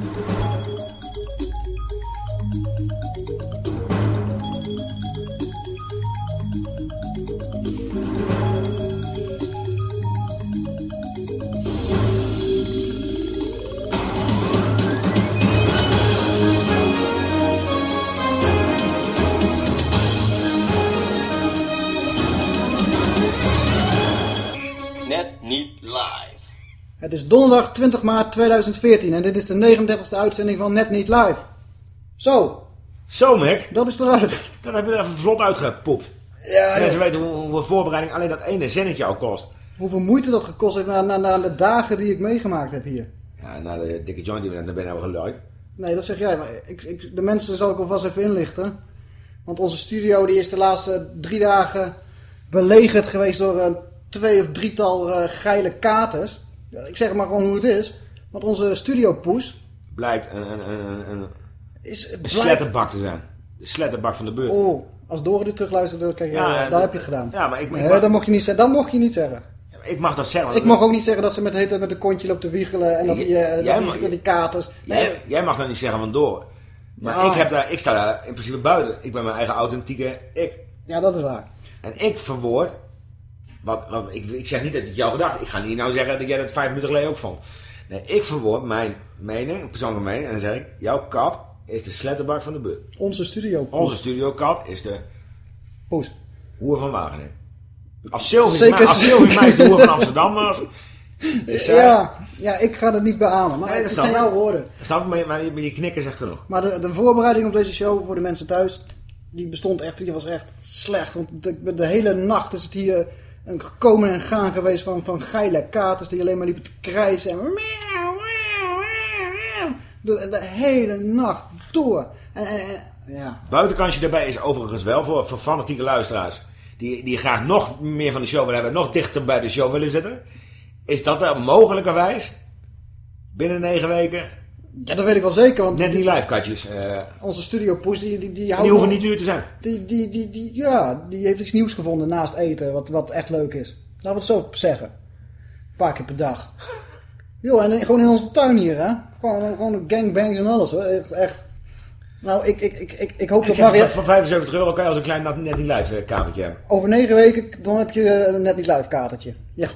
Net Het is donderdag 20 maart 2014 en dit is de 39e uitzending van Net Niet Live. Zo, Zo, Mick. dat is eruit. Dat heb je er even vlot uitgepoept. Ja, Mensen weten hoe, hoeveel voorbereiding alleen dat ene zinnetje al kost. Hoeveel moeite dat gekost heeft na, na, na de dagen die ik meegemaakt heb hier. Ja, na de dikke joint die we net ben hebben geluid. Nee, dat zeg jij. Maar ik, ik, de mensen zal ik alvast even inlichten. Want onze studio die is de laatste drie dagen belegerd geweest door een twee of drietal eh, geile katers. Ja, Ik zeg maar gewoon hoe het is. Want onze studiopoes Blijkt een, een, een, een, is... een blijkt- sletterbak te zijn. De sletterbak van de beurt. Oh, als Dore dit terugluistert, dan krijg je, Ja, ja, dat- daar heb je het gedaan. Ja, maar ik, ik, mag, dat, mocht je niet zeggen. dat mocht je niet zeggen. ik mag dat zeggen. Ik mag ook niet zeggen dat ze met, heet het, met een kontje loopt te wiegelen en dat die, eh, Jij dat die, mag- die katers... Nee, Jij, jij mag dat niet zeggen van door. Maar Ja. ik, heb daar, ik sta daar in principe buiten. Ik ben mijn eigen authentieke ik. ja, dat is waar. En ik verwoord... Wat, wat, ik, ik zeg niet dat het jouw gedachte Ik ga niet nou zeggen dat jij dat vijf minuten geleden ook vond. Nee, ik verwoord mijn mening, persoonlijke mening. En dan zeg ik, jouw kat is de sletterbak van de buurt. Onze studio. Onze studiokat is de Poes. hoer van Wageningen. Als Sylvie, als Sylvie mij de hoer van Amsterdam was... Ja, ja, ik ga dat niet beamen. Maar Nee, het zijn ik. jouw woorden. Snap? Maar je, maar je, je knikken zegt genoeg. Maar de, de voorbereiding op deze show voor de mensen thuis, die bestond echt, die was echt slecht. Want de, de hele nacht is het hier een komen en gaan geweest van, van geile katers die alleen maar liepen te krijsen. En de, hele nacht door. En- ja, Buitenkantje daarbij is overigens wel voor, voor fanatieke luisteraars. Die, die graag nog meer van de show willen hebben. Nog dichter bij de show willen zitten. Is dat er mogelijkerwijs binnen negen weken ja, dat weet ik wel zeker. Want net die- die live katjes. eh, onze studio Poes, die, die, die, hoeven niet duur te zijn. Die, die, die, die, ja, die heeft iets nieuws gevonden naast eten, wat, wat echt leuk is. Laten we het zo zeggen. Een paar keer per dag. Joh, en gewoon in onze tuin hier, hè. Gewoon, gewoon gangbangs en alles, hoor. Echt. echt. Nou, ik, ik, ik, ik, ik hoop Ik dat zeg, voor, voor 75 euro kan je als een klein net die live eh, kamertje hebben. Over negen weken, dan heb je eh, net niet live kaartetje. Ja.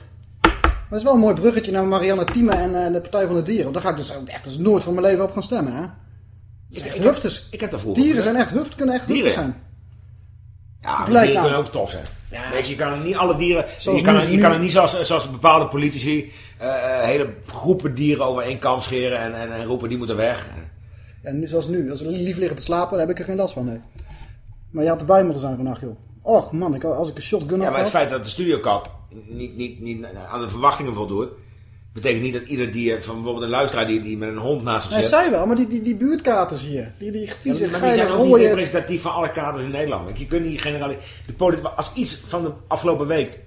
Maar dat is wel een mooi bruggetje naar Marianne Thieme en eh, de Partij van de Dieren. Want daar ga ik dus ook echt dus nooit van mijn leven op gaan stemmen, hè. Echt. Ik heb daar vroeger Dieren zijn echt huft, kunnen echt Dieren? zijn. Ja, dieren nou. kunnen ook tof zijn. Ja. Weet je, je kan niet alle dieren... Zoals je kan, nu- je kan er niet zoals, zoals bepaalde politici... eh, hele groepen dieren over één kam scheren en, en, en roepen die moeten weg. Ja, nu, zoals nu. Als we lief liggen te slapen, dan heb ik er geen last van, nee. Maar je had erbij moeten zijn vannacht, joh. Och man, ik, als ik een shotgun Ja, had maar het feit dat de studiokat niet, niet, niet aan de verwachtingen voldoet... betekent niet dat ieder dier... van bijvoorbeeld een luisteraar die, die met een hond naast zich Nee, zit... zij wel, maar die, die, die buurtkaters hier. Die, die Ja, vieze, maar die zijn ook niet representatief van alle katers in Nederland. Je kunt niet generaliseren. De Als iets van de afgelopen week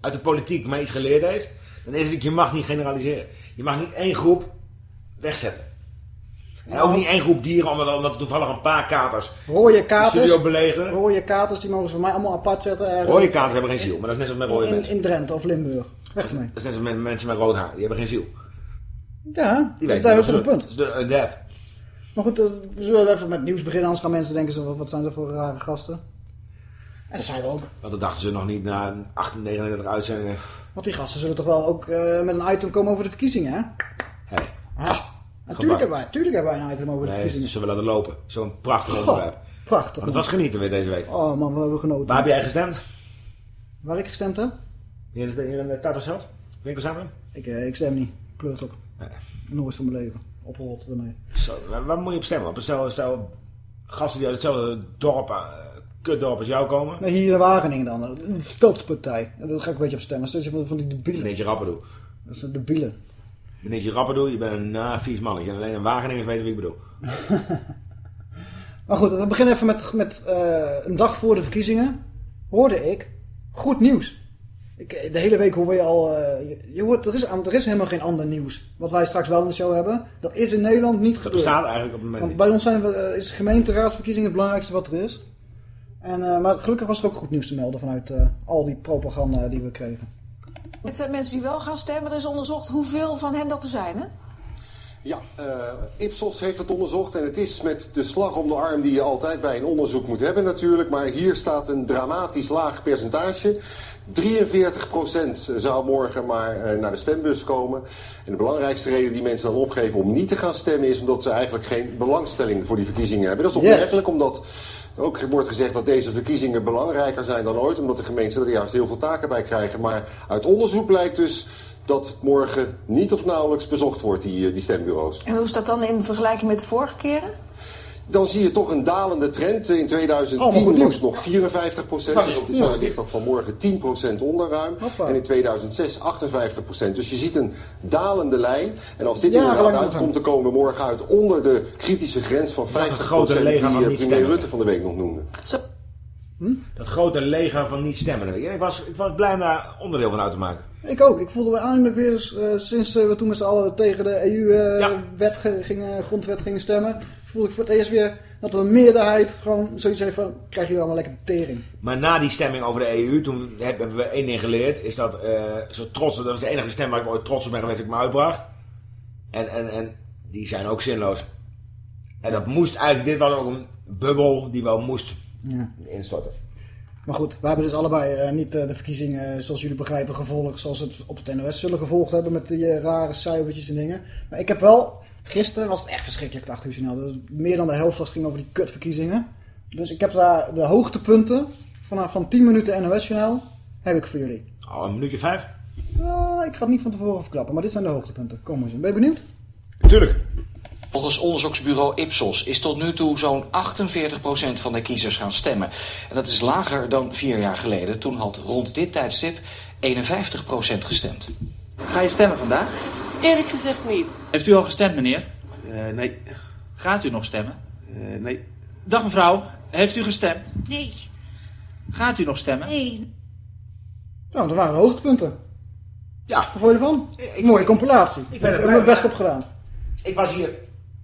uit de politiek mij iets geleerd heeft, dan is het, je mag niet generaliseren. Je mag niet één groep wegzetten. En ook niet één groep dieren, omdat, omdat er toevallig een paar katers Rode de katers. studio belegeren. Rode katers, die mogen ze voor mij allemaal apart zetten. ergens Rode katers hebben geen ziel, maar dat is net zoals met rode in, mensen. in Drenthe of Limburg. Weg ermee. Dat is net zoals met mensen met rood haar, die hebben geen ziel. Ja, Die daar weten heb dat je is een punt. de- de- een dev. Maar goed, eh, we zullen even met nieuws beginnen, anders gaan mensen denken, wat zijn dat voor rare gasten. En dat zijn we ook. Want dat dachten ze nog niet na 38, 39 uitzendingen. Want die gasten zullen toch wel ook eh, met een item komen over de verkiezingen, hè? Hey, Ah, natuurlijk hebben, wij, natuurlijk hebben wij een item over de nee, verkiezingen. ze willen er lopen. Zo'n prachtig onderwerp. prachtig. Maar het was genieten weer deze week. Oh man, we hebben genoten. Waar heb jij gestemd? Waar ik gestemd heb? Hier in de, hier in de Tattershoofd? Winkelcentrum? Ik, eh, ik stem niet. Pleurt op. Nee. Nooit van mijn leven. Opgerold ermee. Zo, waar, waar moet je op stemmen? Op stel, stel gasten die uit hetzelfde dorp, uh, kutdorp als jou komen. Nee, hier in Wageningen dan. Een stadspartij. En daar ga ik een beetje op stemmen. Stel je van, van die debielen. Meneertje Rappedoe. Dat zijn debielen. Meneertje Rappedoe, je bent een na vies mannetje. En alleen een Wageningers weten wie ik bedoel. Maar goed, we beginnen even met, met eh, een dag voor de verkiezingen. Hoorde ik goed nieuws. Ik, de hele week hoor je al... eh, je, je hoort, er, is, er is helemaal geen ander nieuws. Wat wij straks wel in de show hebben. Dat is in Nederland niet Dat gebeurd. bestaat eigenlijk op het moment Want niet. bij ons zijn we, eh, is gemeenteraadsverkiezingen het belangrijkste wat er is. En, eh, maar gelukkig was er ook goed nieuws te melden vanuit eh, al die propaganda die we kregen. Het zijn mensen die wel gaan stemmen. Er is onderzocht hoeveel van hen dat er zijn, hè? Ja, uh, Ipsos heeft het onderzocht en het is met de slag om de arm die je altijd bij een onderzoek moet hebben natuurlijk. Maar hier staat een dramatisch laag percentage. 43% zou morgen maar uh, naar de stembus komen. En de belangrijkste reden die mensen dan opgeven om niet te gaan stemmen is omdat ze eigenlijk geen belangstelling voor die verkiezingen hebben. Dat is opmerkelijk yes. omdat ook wordt gezegd dat deze verkiezingen belangrijker zijn dan ooit, omdat de gemeenten er juist heel veel taken bij krijgen. Maar uit onderzoek blijkt dus dat morgen niet of nauwelijks bezocht wordt, die, eh, die stembureaus. En hoe is dat dan in vergelijking met de vorige keren? Dan zie je toch een dalende trend. In 2010 oh, was het nog 54 procent. Dus op dit moment ligt dat vanmorgen 10 procent onder ruim. En in 2006 58 procent. Dus je ziet een dalende lijn. En als dit ja, inderdaad uitkomt, dan komen we morgen uit onder de kritische grens van 50 procent die uh, premier Rutte van de week nog noemde. Hm? Dat grote leger van niet stemmen. Ik was, ik was blij om daar onderdeel van uit te maken. Ik ook. Ik voelde me eindelijk weer eens, uh, sinds uh, we toen met z'n allen tegen de EU-wet uh, ja. grondwet gingen stemmen, voelde ik voor het eerst weer dat een meerderheid gewoon zoiets heeft van, krijg je allemaal lekker tering. Maar na die stemming over de EU, toen hebben we één ding geleerd, is dat zo trots, dat was de enige stem waar ik ooit trots op ben geweest, ik me uitbracht. En, en, en die zijn ook zinloos. En dat moest eigenlijk, dit was ook een bubbel die wel moest ja. instorten. Maar goed, we hebben dus allebei uh, niet uh, de verkiezingen, uh, zoals jullie begrijpen, gevolgd zoals het op het NOS zullen gevolgd hebben met die rare cijfertjes en dingen. Maar ik heb wel, gisteren was het echt verschrikkelijk, het 8 uur journaal. Meer dan de helft was ging over die kutverkiezingen. Dus ik heb daar de hoogtepunten vanaf van 10 minuten NOS-journaal, heb ik voor jullie. Oh, een minuutje vijf? ik ga het niet van tevoren verklappen, maar dit zijn de hoogtepunten. Kom eens, ben je benieuwd? Tuurlijk. Volgens onderzoeksbureau Ipsos is tot nu toe zo'n 48% van de kiezers gaan stemmen. En dat is lager dan vier jaar geleden. Toen had rond dit tijdstip 51% gestemd. Ga je stemmen vandaag? Eerlijk gezegd niet. Heeft u al gestemd, meneer? Uh, nee. Gaat u nog stemmen? Uh, nee. Dag mevrouw, heeft u gestemd? Nee. Gaat u nog stemmen? Nee. Nou, dat waren de hoogtepunten. Ja. Wat vond je ervan? Ik, Mooie compilatie. Ik ben er mijn best op gedaan. Ik was hier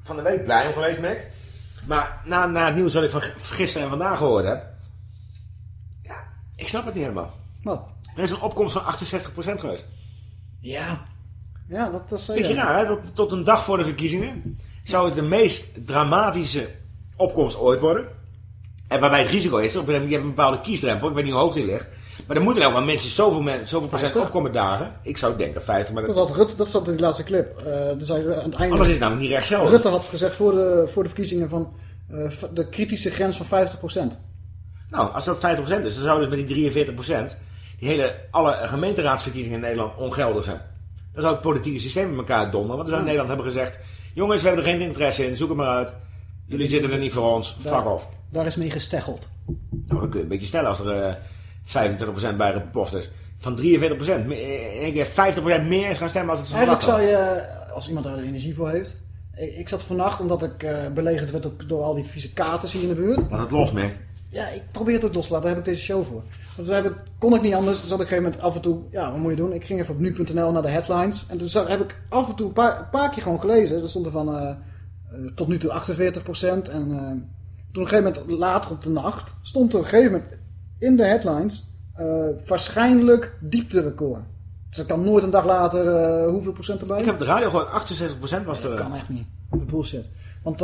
van de week blij om geweest, Mac. Maar na, na het nieuws wat ik van gisteren en vandaag gehoord heb... Ja, ik snap het niet helemaal. Wat? Er is een opkomst van 68% geweest. Ja. Ja, dat, dat is Beetje raar, hè? Tot, tot een dag voor de verkiezingen zou het de meest dramatische opkomst ooit worden. En waarbij het risico is, je hebt een bepaalde kiesdrempel, ik weet niet hoe hoog die ligt. Maar er moeten nou wel mensen zoveel, men, zoveel procent opkomen dagen. Ik zou denken 50, maar dat... Dat, Rutte, dat zat in die laatste clip. Uh, dus aan het einde, Anders is het namelijk niet rechtszelfde. Rutte had gezegd voor de, voor de verkiezingen van uh, de kritische grens van 50%. Nou, als dat 50% is, dan zouden dus met die 43% die hele, alle gemeenteraadsverkiezingen in Nederland ongeldig zijn. Dan zou het politieke systeem met elkaar donderen. Want we zou in Nederland hebben gezegd, jongens, we hebben er geen interesse in, zoek het maar uit. Jullie zitten er niet voor ons, fuck off. Daar is mee gesteggeld. Nou, dat kun je een beetje stellen als er... Uh, 25% bij gepost is. Van 43%. Ik heb 50% meer is gaan stemmen als het zo Eigenlijk zou je, als iemand daar de energie voor heeft... Ik zat vannacht, omdat ik uh, belegerd werd door al die vieze katers hier in de buurt. Laat het los, mee. Ja, ik probeer het los te laten. Daar heb ik deze show voor. Want kon ik niet anders. Dus had ik op een gegeven moment af en toe... Ja, wat moet je doen? Ik ging even op nu.nl naar de headlines. En toen heb ik af en toe een paar, paar keer gewoon gelezen. Er stond er van... Uh, uh, tot nu toe 48%. En toen op een gegeven moment later op de nacht... Stond er op een gegeven moment in de headlines waarschijnlijk diepterecord. Dus dat kan nooit een dag later hoeveel procent erbij? Ik heb de radio gewoon 68 procent was er. Dat kan echt niet. Dat is bullshit. Want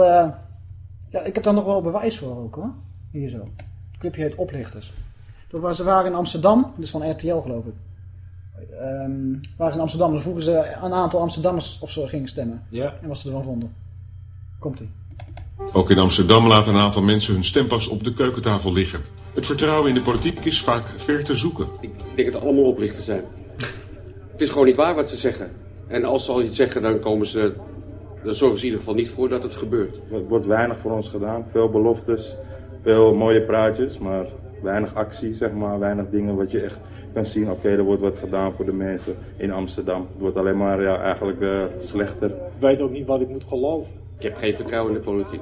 ja, ik heb daar nog wel bewijs voor ook hoor. Hier zo. Het clipje heet Oplichters. Toen ze waren in Amsterdam, dus van RTL geloof ik. Um, waren ze in Amsterdam, dan vroegen ze een aantal Amsterdammers of ze gingen stemmen. Ja. En wat ze ervan vonden. Komt-ie. Ook in Amsterdam laten een aantal mensen hun stempas op de keukentafel liggen. Het vertrouwen in de politiek is vaak ver te zoeken. Ik denk dat het allemaal oplichters zijn. Het is gewoon niet waar wat ze zeggen. En als ze al iets zeggen, dan komen ze... Dan zorgen ze in ieder geval niet voor dat het gebeurt. Er wordt weinig voor ons gedaan. Veel beloftes, veel mooie praatjes, maar weinig actie, zeg maar. Weinig dingen wat je echt kan zien. Oké, er wordt wat gedaan voor de mensen in Amsterdam. Het wordt alleen maar ja, eigenlijk uh, slechter. Ik weet ook niet wat ik moet geloven. Ik heb geen vertrouwen in de politiek.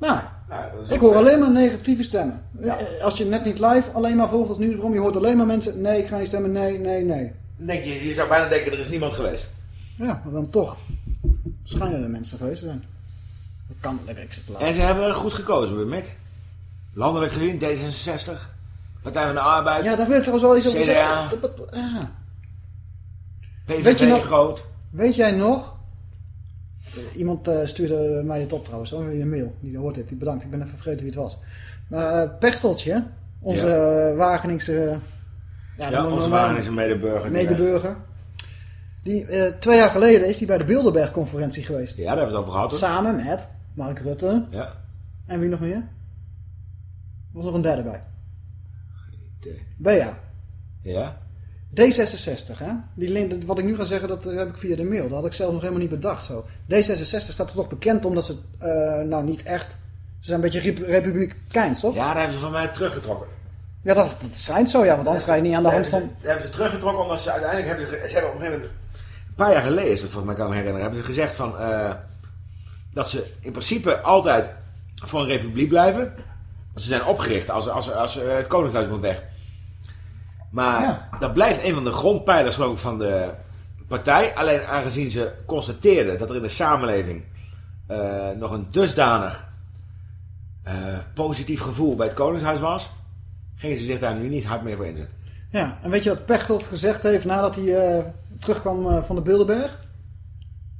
Nou, nou ik hoor alleen maar negatieve stemmen. Ja. Als je net niet live alleen maar volgt als nieuwsbron, je hoort alleen maar mensen, nee, ik ga niet stemmen, nee, nee, nee. Denk je, je zou bijna denken, er is niemand geweest. Ja, maar dan toch schijnen er mensen geweest te zijn. Dat kan, lekker ik En ze hebben goed gekozen, Mick. Landelijk gezien, D66, Partij van de Arbeid. Ja, daar wil ik trouwens wel iets over zeggen. Ja. PVV weet je nog, groot. Weet jij nog Iemand eh, stuurde mij dit op trouwens, hoor, in een mail. Die hoort dit, die bedankt. Ik ben even vergeten wie het was. Maar eh, Pechteltje, onze eh, Wageningse... Ja, dan- onze Wageningse medeburger. die- medeburger. Die, eh, twee jaar geleden is hij bij de Bilderberg-conferentie geweest. Ja, daar hebben we het over gehad. hoor. Samen met Mark Rutte. Ja. En wie nog meer? Er was nog een derde bij. idee. Bea. Ja? D66, hè? Die, link- wat ik nu ga zeggen, dat heb ik via de mail. Dat had ik zelf nog helemaal niet bedacht zo. D66 staat er toch bekend omdat ze, eh, nou niet echt... Ze zijn een beetje rep- republikeins, toch? Ja, daar hebben ze van mij teruggetrokken. Ja, dat, dat schijnt zo, ja. Want anders ga je niet aan de hand van... Daar hebben ze teruggetrokken omdat ze uiteindelijk hebben ze, ze hebben op een gegeven moment, een paar jaar geleden is volgens mij kan ik me herinneren, hebben ze gezegd van, eh, dat ze in principe altijd voor een republiek blijven. Want ze zijn opgericht als, als, als eh, het koninkrijk moet weg. Maar Ja. dat blijft een van de grondpijlers geloof ik van de partij. Alleen aangezien ze constateerden dat er in de samenleving eh, nog een dusdanig eh, positief gevoel bij het koningshuis was, gingen ze zich daar nu niet hard meer voor inzetten. Ja, en weet je wat Pechtold gezegd heeft nadat hij terugkwam van de Bilderberg?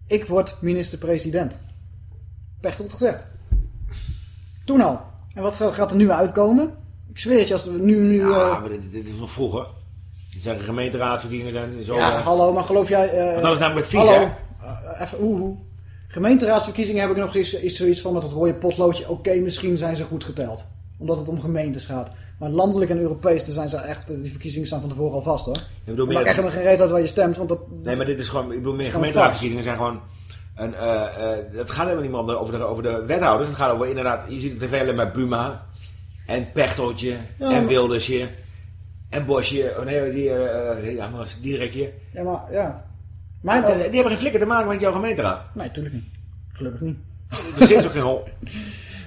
Ik word minister-president. Pechtold gezegd. Toen al. En wat gaat er nu uitkomen? Ik zweer het je, als we nu... nu Ja, eh, maar dit, dit is nog vroeger. Dit zijn gemeenteraadsverkiezingen zijn zo... ja, eh, hallo, maar geloof jij... eh, Want dat is namelijk het vies, hallo, hè? even oeh, oeh. Gemeenteraadsverkiezingen heb ik nog eens, is zoiets van met het rode potloodje. Oké, misschien zijn ze goed geteld. Omdat het om gemeentes gaat. Maar landelijk en Europees, daar zijn ze echt, die verkiezingen staan van tevoren al vast hoor. Ik bedoel Er meer, echt helemaal geen reet uit waar je stemt, want dat... nee, maar dit is gewoon... Ik bedoel meer gemeenteraadsverkiezingen zijn gewoon... Een, eh, eh, het gaat helemaal niet meer om de, over, de, over de wethouders. Het gaat over inderdaad... Je ziet tv alleen maar Buma. En Pechteltje. Ja, en Wildersje. En Bosje. Oh nee, die... eh, ja, maar Dierekje. Ja, maar ja. Mijn Die, over... die hebben geen flikker te maken met jouw gemeenteraad. Nee, natuurlijk niet. Gelukkig niet. Er zit ook geen hol.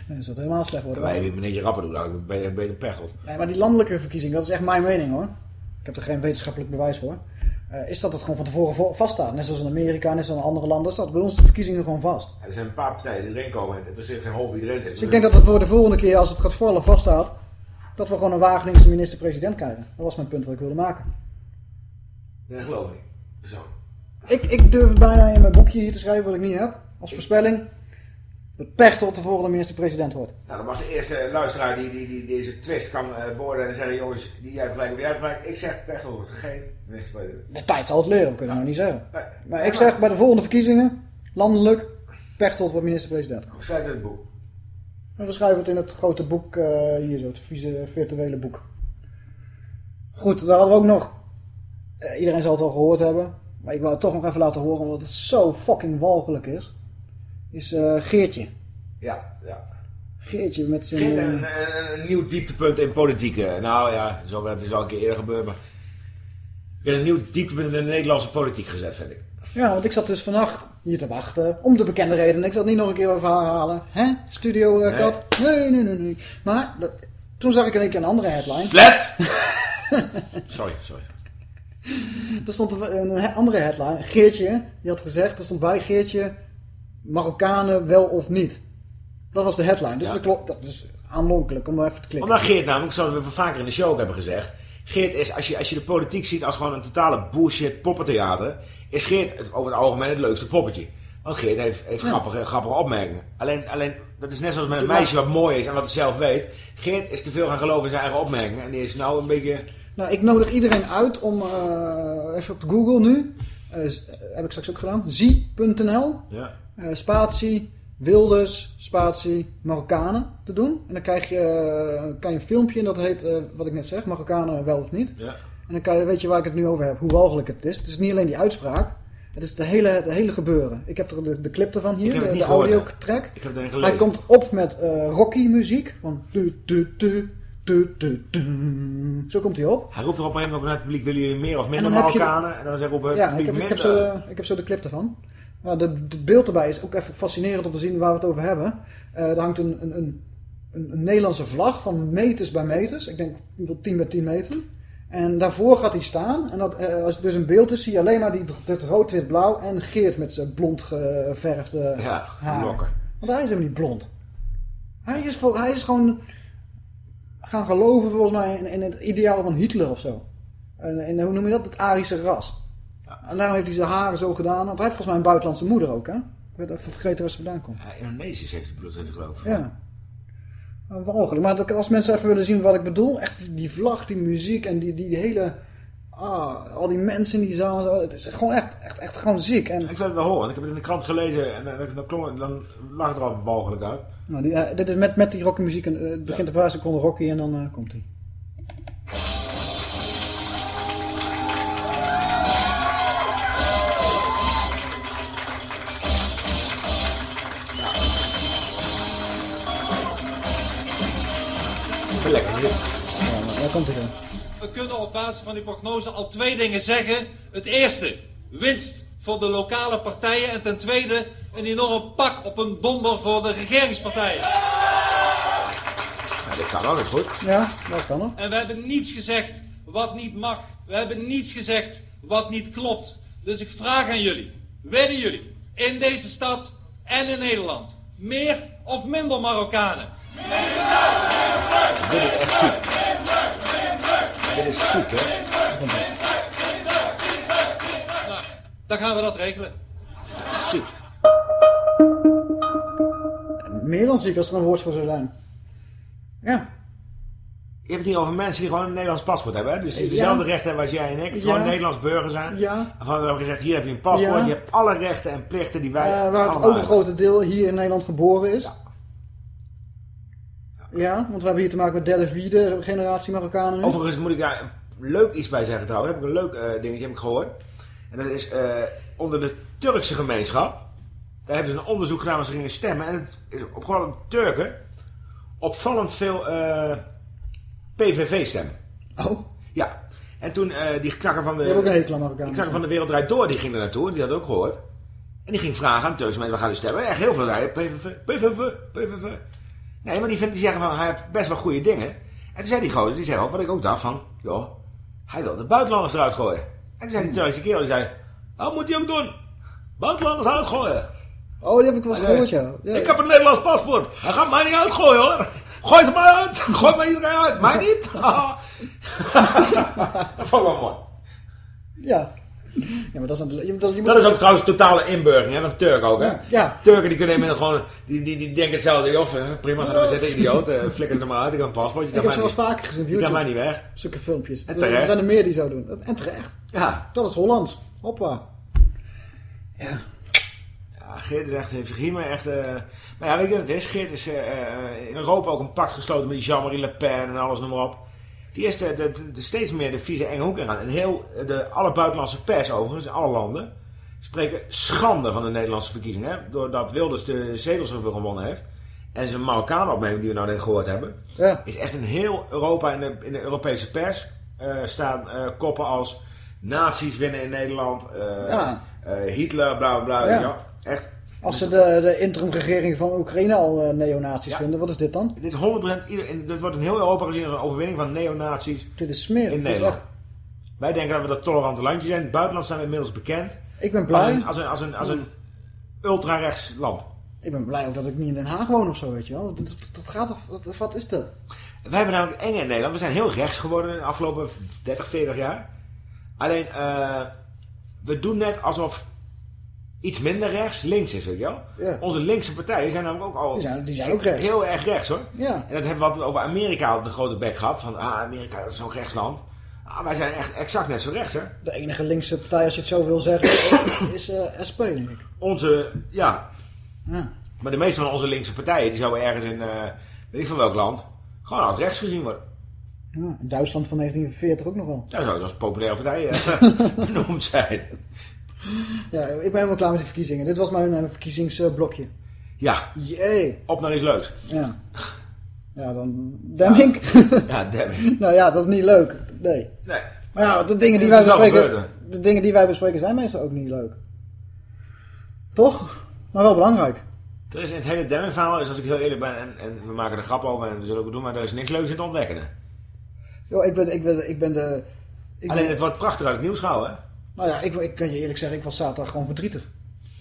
Nee, dat zou helemaal slecht worden. Maar je meneer Rapper doet, dan ben je beter Pechtel. Nee, maar die landelijke verkiezing, dat is echt mijn mening hoor. Ik heb er geen wetenschappelijk bewijs voor. Eh, is dat het gewoon van tevoren vo- vaststaat. Net zoals in Amerika, net zoals in andere landen, staat bij ons de verkiezingen gewoon vast. Er zijn een paar partijen die erin komen. Het is geen hol wie erin zit. Dus ik denk dat het voor de volgende keer, als het gaat vallen, vaststaat, dat we gewoon een Wageningse minister-president krijgen. Dat was mijn punt wat ik wilde maken. Nee, dat geloof ik niet. Persoonlijk. Ik, ik durf het bijna in mijn boekje hier te schrijven wat ik niet heb. Als voorspelling. Dat Pechtold de volgende minister-president wordt. Nou, dan mag de eerste luisteraar die, die, die deze twist kan eh, beoordelen en zeggen: jongens, die jij gelijk, die jij gelijk. Ik zeg, Pechtel wordt geen minister-president. De tijd zal het leren, we kunnen het nou niet zeggen. Nee. Maar ik zeg bij de volgende verkiezingen, landelijk, Pechtold wordt minister-president. We schrijven het boek. En we schrijven het in het grote boek, eh, hier zo, het vieze virtuele boek. Goed, daar hadden we ook nog, eh, iedereen zal het al gehoord hebben, maar ik wil het toch nog even laten horen, omdat het zo fucking walgelijk is. Is eh, Geertje. Ja, ja. Geertje met zijn... Een, een, een nieuw dieptepunt in politiek. eh. Nou ja, zo, het is al een keer eerder gebeurd, maar... Ik heb een nieuw dieptepunt in de Nederlandse politiek gezet, vind ik. Ja, want ik zat dus vannacht hier te wachten, om de bekende reden. Ik zal het niet nog een keer over herhalen. Hè? Studio eh. Kat? Nee, nee, nee, nee. Maar dat, toen zag ik in één keer een andere headline. Slet! sorry, sorry. Er stond een een andere headline. Geertje, die had gezegd, er stond bij Geertje, Marokkanen wel of niet. Dat was de headline. Dus Ja. dat klopt. Dat is aanlonkelijk om even te klikken. Omdat Geert namelijk, zoals we vaker in de show ook hebben gezegd... Geert is, als je, als je de politiek ziet als gewoon een totale bullshit poppentheater... is Geert over het algemeen het leukste poppetje. Want Geert heeft, heeft grappige, grappige opmerkingen. Alleen, alleen, dat is net zoals met een meisje wat mooi is en wat het zelf weet. Geert is te veel gaan geloven in zijn eigen opmerkingen. En die is nou een beetje... Nou, ik nodig iedereen uit om eh, even op Google nu, eh, heb ik straks ook gedaan, zie.nl, Ja. Eh, spatie, Wilders, spatie, Marokkanen te doen. En dan krijg je, eh, kan je een filmpje en dat heet, eh, wat ik net zeg, Marokkanen wel of niet. ja. En dan kan je, weet je waar ik het nu over heb, hoe walgelijk het is. Het is niet alleen die uitspraak, het is de hele, het hele gebeuren. Ik heb er de, de clip ervan hier, het de, audiotrack. Ik heb het erin Hij komt op met eh Rocky muziek, van. Zo komt hij op. Hij roept er op een gegeven moment naar het publiek, willen jullie meer of minder En dan heb je de- Marokkanen? En dan zeggen het Ja, ik heb, ik, heb minder. zo de, ik heb zo de clip ervan. De, het beeld erbij is ook even fascinerend om te zien waar we het over hebben. Eh er hangt een, een, een, een, Nederlandse vlag van meters bij meters. Ik denk wel 10 bij 10 meter. En daarvoor gaat hij staan. En dat, eh, als het dus een beeld is, zie je alleen maar die, het rood, wit, blauw. En Geert met zijn blond geverfde Ja, haar. lokken. Want hij is helemaal niet blond. Hij is, hij is gewoon gaan geloven volgens mij in, in het ideaal van Hitler of zo. En, en hoe noem je dat? Het Arische ras. En daarom heeft hij zijn haren zo gedaan. Want hij heeft volgens mij een buitenlandse moeder ook, hè? weet even vergeten waar ze vandaan komt. Ja, Indonesisch heeft het bloed in geloof ik. Ja. Maar walgelijk. Maar dat- als mensen even willen zien wat ik bedoel, echt die, vlag, die muziek en die, die, die hele... Ah, al die mensen in die zaal. Het is gewoon echt, echt, echt gewoon ziek. En Ik wil het wel horen, ik heb het in de krant gelezen en dan, dan, klonk, dan lag het er al walgelijk uit. nou, die, eh, dit is met, met die rocky muziek. En, eh, het begint een paar seconden rocky en dan eh, komt hij. Lekker? Ja, maar daar komt. We kunnen op basis van die prognose al twee dingen zeggen. Het eerste, winst voor de lokale partijen. En ten tweede, een enorm pak op een donder voor de regeringspartijen. Ja, dit kan ook niet goed. Ja, dat kan nog. En we hebben niets gezegd wat niet mag. We hebben niets gezegd wat niet klopt. Dus ik vraag aan jullie, willen jullie in deze stad en in Nederland meer of minder Marokkanen? Dit is echt ziek. Dit is ziek, hè? Nou, dan gaan we dat regelen. Ziek. Meer dan ziek als er een woord voor zou zijn. Ja. Je hebt het hier over mensen die gewoon een Nederlands paspoort hebben. Hè? Dus die Ja. dezelfde rechten hebben als jij en ik. Gewoon Ja. Nederlands burger zijn. Ja. Waarvan we hebben gezegd, hier heb je een paspoort. Ja. Je hebt alle rechten en plichten die wij Eh, waar het overgrote deel hier in Nederland geboren is. Ja. want we hebben hier te maken met derde, vierde generatie Marokkanen. nu. Overigens moet ik daar leuk iets bij zeggen trouwens. Heb ik een leuk eh, dingetje heb ik gehoord. En dat is eh, onder de Turkse gemeenschap. Daar hebben ze een onderzoek gedaan waar ze gingen stemmen. En het is op gewoon Turken opvallend veel eh, PVV stemmen. Oh, Ja. En toen die knakker van de... hebben ook een hekel aan Die knakker van de Wereld Draait Door, die ging er naartoe. En die had ook gehoord. En die ging vragen aan Turkse mensen, waar gaan u stemmen? Echt heel veel zeiden, PVV, PVV, PVV. Nee, maar die, vindt, die zeggen van, hij heeft best wel goede dingen. En toen zei die gozer, die zei ook, wat ik ook dacht van, joh, hij wil de buitenlanders eruit gooien. En toen zei die Turkse kerel, die zei, dat moet hij ook doen. Buitenlanders uitgooien. Oh, die heb ik wel eens gehoord, ja. ja. Ik heb een Nederlands paspoort. Hij gaat mij niet uitgooien hoor. Gooi ze maar uit. Gooi maar iedereen uit. Mij niet. dat vond ik wel mooi. Ja. Ja, maar dat is, een, je, dat, je moet Dat is ook trouwens totale inburgering, hè, van Turk ook, hè? Ja, ja. Turken die kunnen inmiddels gewoon, die, die, die denken hetzelfde, of prima, gaan we zitten, idioot, eh, flikker ze er maar uit, ik heb een paspoort, ik heb ze wel vaker gezien op je kan YouTube. mij niet weg. Zulke filmpjes. En Er- terecht. Er zijn er meer die zo doen. En terecht. Ja, Dat is Hollands. Hoppa. Ja. ja Geert heeft zich hiermee echt, eh, maar ja, weet je wat het is? Geert is eh, eh, in Europa ook een pact gesloten met die Jean-Marie Le Pen en alles, noem maar op. Die is de, de, de- de steeds meer de vieze enge hoek ingaan. En heel, de, alle buitenlandse pers overigens, in alle landen, spreken schande van de Nederlandse verkiezingen. Hè? Doordat Wilders de zetels zoveel gewonnen heeft. En zijn Marokkaan opmerking die we nou net gehoord hebben. Ja. Is echt in heel Europa, in de, in de Europese pers, eh, staan eh, koppen als nazi's winnen in Nederland. eh, Ja. Hitler, bla bla bla. Ja. Echt. Als ze de, de interimregering van Oekraïne al eh, neonazies Ja. vinden, wat is dit dan? Dit is 100%, ieder, in- dit wordt in heel Europa gezien als een overwinning van neonazies Dit is smerig. in Nederland. echt- Wij denken dat we dat tolerante landje zijn. In het buitenland zijn we inmiddels bekend. ik ben Als blij. een, als een, als een, als een ultra-rechts land. Ik ben blij ook dat ik niet in Den Haag woon of zo, weet je wel. Dat, dat, dat gaat toch... Wat, wat is dat? Wij hebben namelijk eng in Nederland. We zijn heel rechts geworden in de afgelopen 30, 40 jaar. Alleen, eh, we doen net alsof iets minder rechts links is, weet je wel. Ja. Onze linkse partijen zijn namelijk ook al Die zijn, die zijn ook rechts. heel erg rechts hoor. Ja. En dat hebben we over Amerika op de grote bek gehad. Van, ah, Amerika dat is zo'n rechtsland. Ah, wij zijn echt exact net zo rechts hè. De enige linkse partij, als je het zo wil zeggen, is eh, SP, denk ik. Onze, ja, Ja. maar de meeste van onze linkse partijen, die zouden ergens in, eh, weet ik van welk land, gewoon als rechts gezien worden. Ja, Duitsland van 1940 ook nog wel. Ja, zou als populaire partij eh, benoemd zijn. Ja, ik ben helemaal klaar met die verkiezingen. Dit was mijn, mijn verkiezingsblokje. Ja, Jee. op naar iets leuks. Ja. Ja, dan... Demming? Ja, damn. nou ja, dat is niet leuk. Nee. Nee. Maar ja, de dingen die wij bespreken... De dingen die wij bespreken zijn meestal ook niet leuk. Toch? Maar wel belangrijk. Er is in het hele Demming verhaal, is als ik heel eerlijk ben, en, en we maken er grap over en we zullen ook doen, maar er is niks leuks in te ontdekken. hè. Yo, ik ben, ik ben, ik ben de... Ik Alleen ben- het wordt prachtig uit het nieuws gehouden. hè. Nou ja, ik, ik kan je eerlijk zeggen, ik was zaterdag gewoon verdrietig.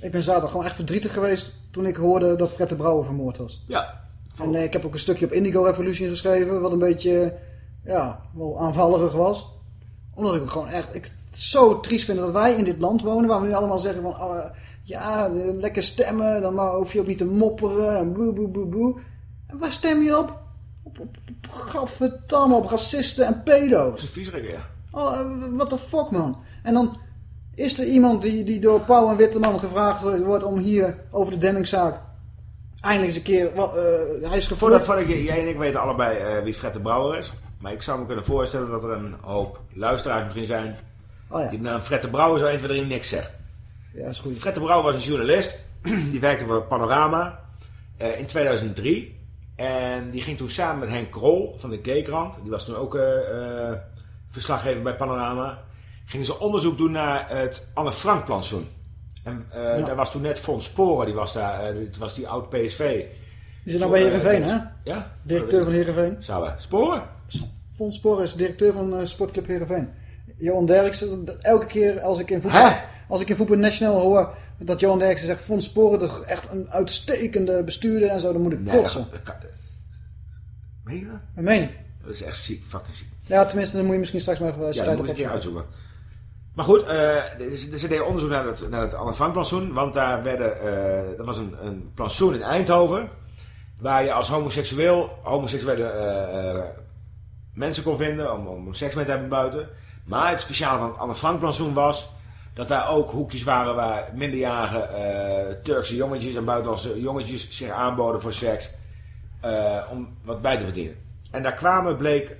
Ik ben zaterdag gewoon echt verdrietig geweest toen ik hoorde dat Fred de Brouwer vermoord was. Ja. En eh, ik heb ook een stukje op Indigo Revolution geschreven, wat een beetje, ja, wel aanvallerig was. Omdat ik het gewoon echt, ik het zo triest vind dat wij in dit land wonen, waar we nu allemaal zeggen van, oh, Ja, lekker stemmen, dan maar hoef je ook niet te mopperen en boe boe boe boe. En waar stem je op? Op, op, op gadverdamme, op racisten en pedo's. Viezerik, ja. Oh, eh, what the fuck, man. En dan is er iemand die, die door Pauw en Witteman gevraagd wordt- om hier over de Demmingzaak eindelijk eens een keer... Wat, eh, hij is gevoerd. voordat je, jij en ik weten allebei eh, wie Fred de Brouwer is. Maar ik zou me kunnen voorstellen dat er een hoop luisteraars misschien zijn... Oh ja. die naar Fred de Brouwer zo 1, 2, 3 niks zegt. Ja, is goed. Fred de Brouwer was een journalist. die werkte voor Panorama eh, in 2003. En die ging toen samen met Henk Krol van de Gaykrant. Die was toen ook verslaggever bij Panorama. Gingen ze onderzoek doen naar het Anne Frank plantsoen. En eh, Ja. daar was toen net Fons Sporen. Die was daar. eh, dit was die oud PSV. Die zit nou bij Heerenveen, hè? Ja? Directeur van Heerenveen. Zou we. Sporen? Fons Spoor is directeur van eh, Sportclub Heerenveen. Johan Derksen, elke keer als ik in Hè? voetbal, als ik in voetbal National hoor dat Johan Derksen zegt Fons Sporen toch echt een uitstekende bestuurder en zo, dan moet ik Nee, kotsen. dat Meen je dat? Dat meen. Dat is echt ziek, fucking ziek. Ja, tenminste, dan moet je misschien straks maar even je Ja, dat tijd moet ik opzoeken. uitzoeken. Maar goed, eh, ze deden onderzoek naar het, naar het Anne. Want daar werden, eh, er was een, een plantsoen in Eindhoven. Waar je als homoseksueel, homoseksuele eh, eh, mensen kon vinden om, seks mee te hebben buiten. Maar het speciale van het Anne Frank was dat daar ook hoekjes waren waar minderjarige eh, Turkse jongetjes en buitenlandse jongetjes zich aanboden voor seks. eh, om wat bij te verdienen. En daar kwamen, bleek,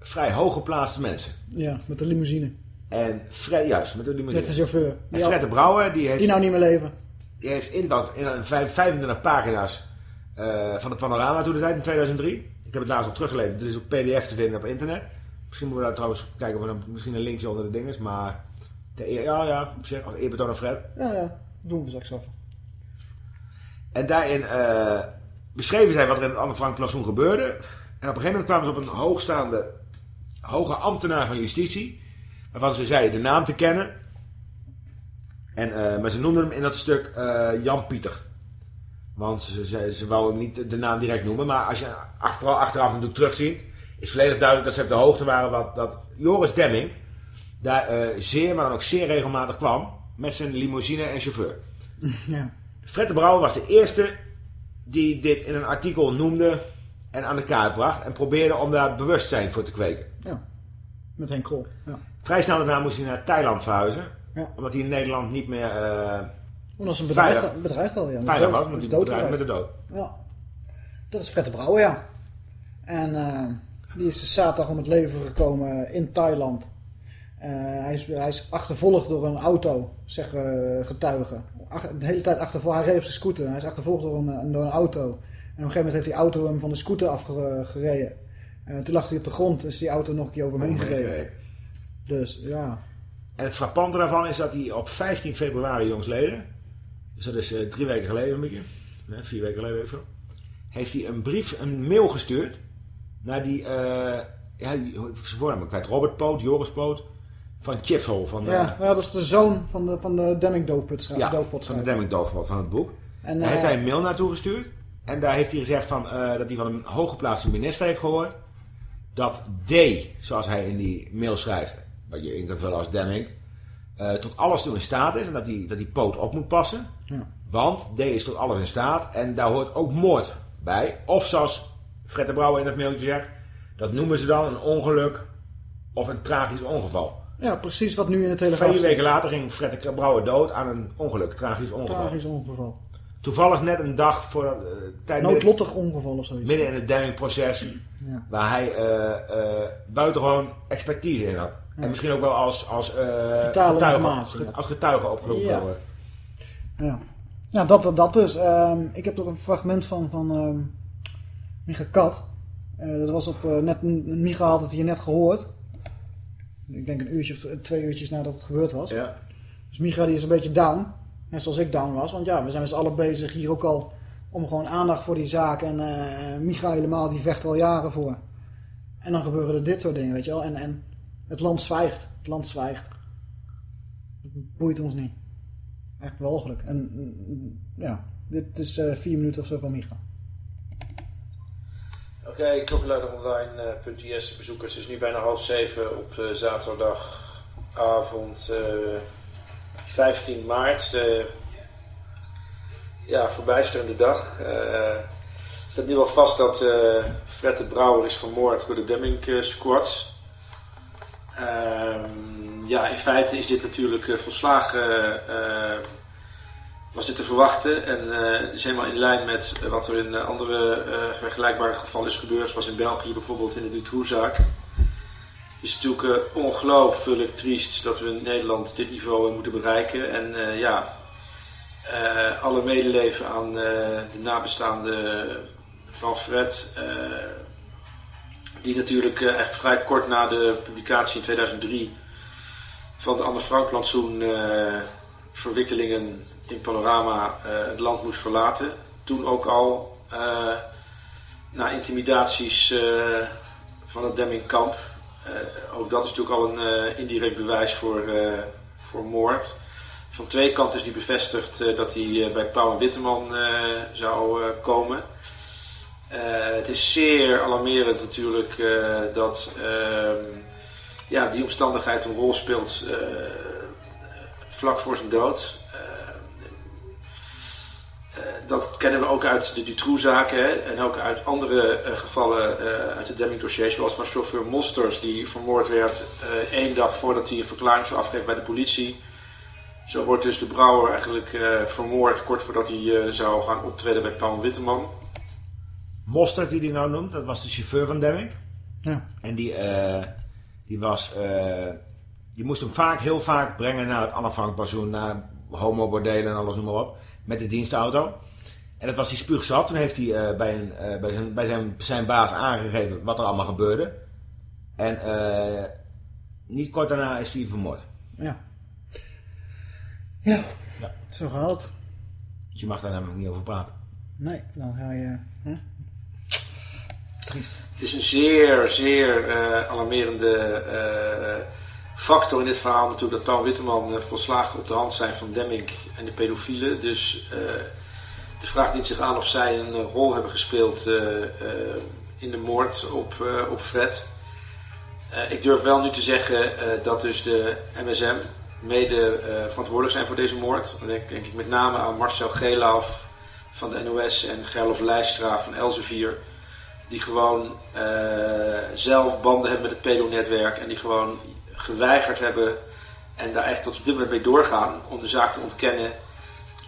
vrij hooggeplaatste mensen. Ja, met de limousine. En Fred, juist, met de. Met de chauffeur. En Fred de Brouwer, die heeft, die nou niet meer leven. die heeft in, dat, in een vijf- 25 pagina's eh, van het panorama toen de tijd in 2003. Ik heb het laatst op teruggelezen. Het is op pdf te vinden op internet. Misschien moeten we daar trouwens kijken of er dan misschien een linkje onder de ding is. Maar ter eer- ja, ja, op zich, als eerbetoon aan Fred. Ja, ja, doen we straks even. En daarin eh, beschreven zij wat er in het Anne Frank plantsoen gebeurde. En op een gegeven moment kwamen ze op een hoogstaande, hoge ambtenaar van justitie. Waarvan ze zeiden de naam te kennen. En, eh, maar ze noemden hem in dat stuk eh, Jan Pieter. Want ze, ze, ze wouden hem niet de naam direct noemen. Maar als je achteraf, achteraf natuurlijk terugziet. Is volledig duidelijk dat ze op de hoogte waren. Wat, dat Joris Demming daar eh, zeer, maar dan ook zeer regelmatig kwam. Met zijn limousine en chauffeur. Ja. Fred de Brouwer was de eerste die dit in een artikel noemde en aan de kaart bracht. En probeerde om daar bewustzijn voor te kweken. ja. Met Henk Krol. Ja. Vrij snel daarna moest hij naar Thailand verhuizen. Ja. Omdat hij in Nederland niet meer eh Omdat ze een bedreigd, Veilig. bedreigd hadden. Ja. Met veilig was. Omdat hij dood bedreigd met de dood. Ja. Dat is Fred de Brouwer, ja. En eh, die is zaterdag om het leven gekomen in Thailand. Eh, hij, is, hij is achtervolgd door een auto, zeggen getuigen. Ach- de hele tijd achtervolgd. Hij reed op zijn scooter. Hij is achtervolgd door een, door een auto. En op een gegeven moment heeft die auto hem van de scooter afgereden. En toen lag hij op de grond, is die auto nog een keer over hem heen gereden. Dus ja, En het frappante daarvan is dat hij op 15 februari jongsleden, dus dat is eh, drie weken geleden een beetje, nee, vier weken geleden even, heeft hij een brief, een mail gestuurd naar die, eh ja, die, ik kwijt, Robert Poot, Joris Poot, van Chipshol. Van, ja, eh, nou, dat is de zoon van de, van de Demming doofpot ja, doofpot van de Demming Doofpot van het boek. En, daar heeft hij een mail naartoe gestuurd. En daar heeft hij gezegd van, dat hij van een hooggeplaatste minister heeft gehoord. Dat D, zoals hij in die mail schrijft, wat je in kan vullen als Demming, eh, tot alles toe in staat is. En dat die, dat die poot op moet passen. Ja. Want D is tot alles in staat. En daar hoort ook moord bij. Of zoals Fred de Brouwer in dat mailtje zegt. Dat noemen ze dan een ongeluk of een tragisch ongeval. Ja, precies wat nu in de telegraaf Vier weken later ging Fred de Brouwer dood aan een ongeluk, tragisch ongeval. Tragisch ongeval. Toevallig net een dag voor uh, tijd midden, Noodlottig ongeval of zoiets. midden in het Deming-proces, Ja. waar hij eh eh buitengewoon expertise in had. En misschien ook wel als, als, eh, Vitale getuige, informatie. als getuige opgeroepen Ja. worden. Ja, ja dat, dat dus. Ehm, ik heb er een fragment van van ehm Micha Kat. Eh, dat was op, eh, net, Micha had het hier net gehoord. Ik denk een uurtje of twee uurtjes nadat het gebeurd was. Ja. Dus Micha die is een beetje down. Net zoals ik down was. Want ja, we zijn met z'n allen bezig hier ook al om gewoon aandacht voor die zaak. En eh Micha helemaal, die vecht er al jaren voor. En dan gebeuren er dit soort dingen, weet je wel. En, en het land zwijgt. Het land zwijgt. Het boeit ons niet. Echt walgelijk. En ja, dit is eh, vier minuten of zo van Micha. Oké, okay, bezoekers. Het is nu bijna half zeven op uh, zaterdagavond uh, 15 maart. Ja, verbijsterende dag. Eh, het staat nu al vast dat eh Fred de Brouwer is vermoord door de Demming eh, Squads. Ehm, ja, in feite is dit natuurlijk eh, volslagen, eh, was dit te verwachten en eh, is helemaal in lijn met eh, wat er in eh, andere eh, vergelijkbare gevallen is gebeurd, zoals in België bijvoorbeeld in de Dutroux-zaak. Het is natuurlijk eh, ongelooflijk triest dat we in Nederland dit niveau eh, moeten bereiken. En eh, ja, eh, alle medeleven aan eh, de nabestaanden van Fred. Die natuurlijk eh, eigenlijk vrij kort na de publicatie in 2003 van de Anne Frank plantsoen eh, verwikkelingen in Panorama eh, het land moest verlaten. Toen ook al na intimidaties van het Demmingkamp. Ook dat is natuurlijk al een indirect bewijs voor, voor moord. Van twee kanten is nu bevestigd dat hij bij Pauw en Witteman zou komen. Eh, het is zeer alarmerend natuurlijk eh, dat ehm, ja, die omstandigheid een rol speelt eh, vlak voor zijn dood. Dat kennen we ook uit de Dutroux-zaken en ook uit andere gevallen uit de Demming-dossiers, zoals van chauffeur Mosters, die vermoord werd één dag voordat hij een verklaring zou afgeven bij de politie. Zo wordt dus de brouwer eigenlijk vermoord kort voordat hij zou gaan optreden bij Paul Witteman. Mostert, die hij nou noemt, dat was de chauffeur van Demming. Ja. En die, eh, die was... eh, die moest hem vaak, heel vaak brengen naar het Anne Frank pensioen, naar homobordelen en alles noem maar op. Met de dienstauto. En dat was hij spuugzat. Toen heeft hij eh, bij, een, bij, zijn, bij zijn, zijn baas aangegeven wat er allemaal gebeurde. En eh, niet kort daarna is hij vermoord. Ja. Ja, Ja. zo gehaald. Je mag daar namelijk niet over praten. Nee, dan ga je... Hè? Het is een zeer, zeer eh, alarmerende eh, factor in dit verhaal natuurlijk dat Paul Witteman eh, volslagen op de hand zijn van Demming en de pedofielen. Dus de vraag dient zich aan of zij een rol hebben gespeeld in de moord op, op Fred. Ik durf wel nu te zeggen dat dus de MSM mede verantwoordelijk zijn voor deze moord. Dan denk, denk ik met name aan Marcel Gelaf van de NOS en Gerlof Leistra van Elsevier die gewoon eh, zelf banden hebben met het pedonetwerk en die gewoon geweigerd hebben en daar echt tot op dit moment mee doorgaan om de zaak te ontkennen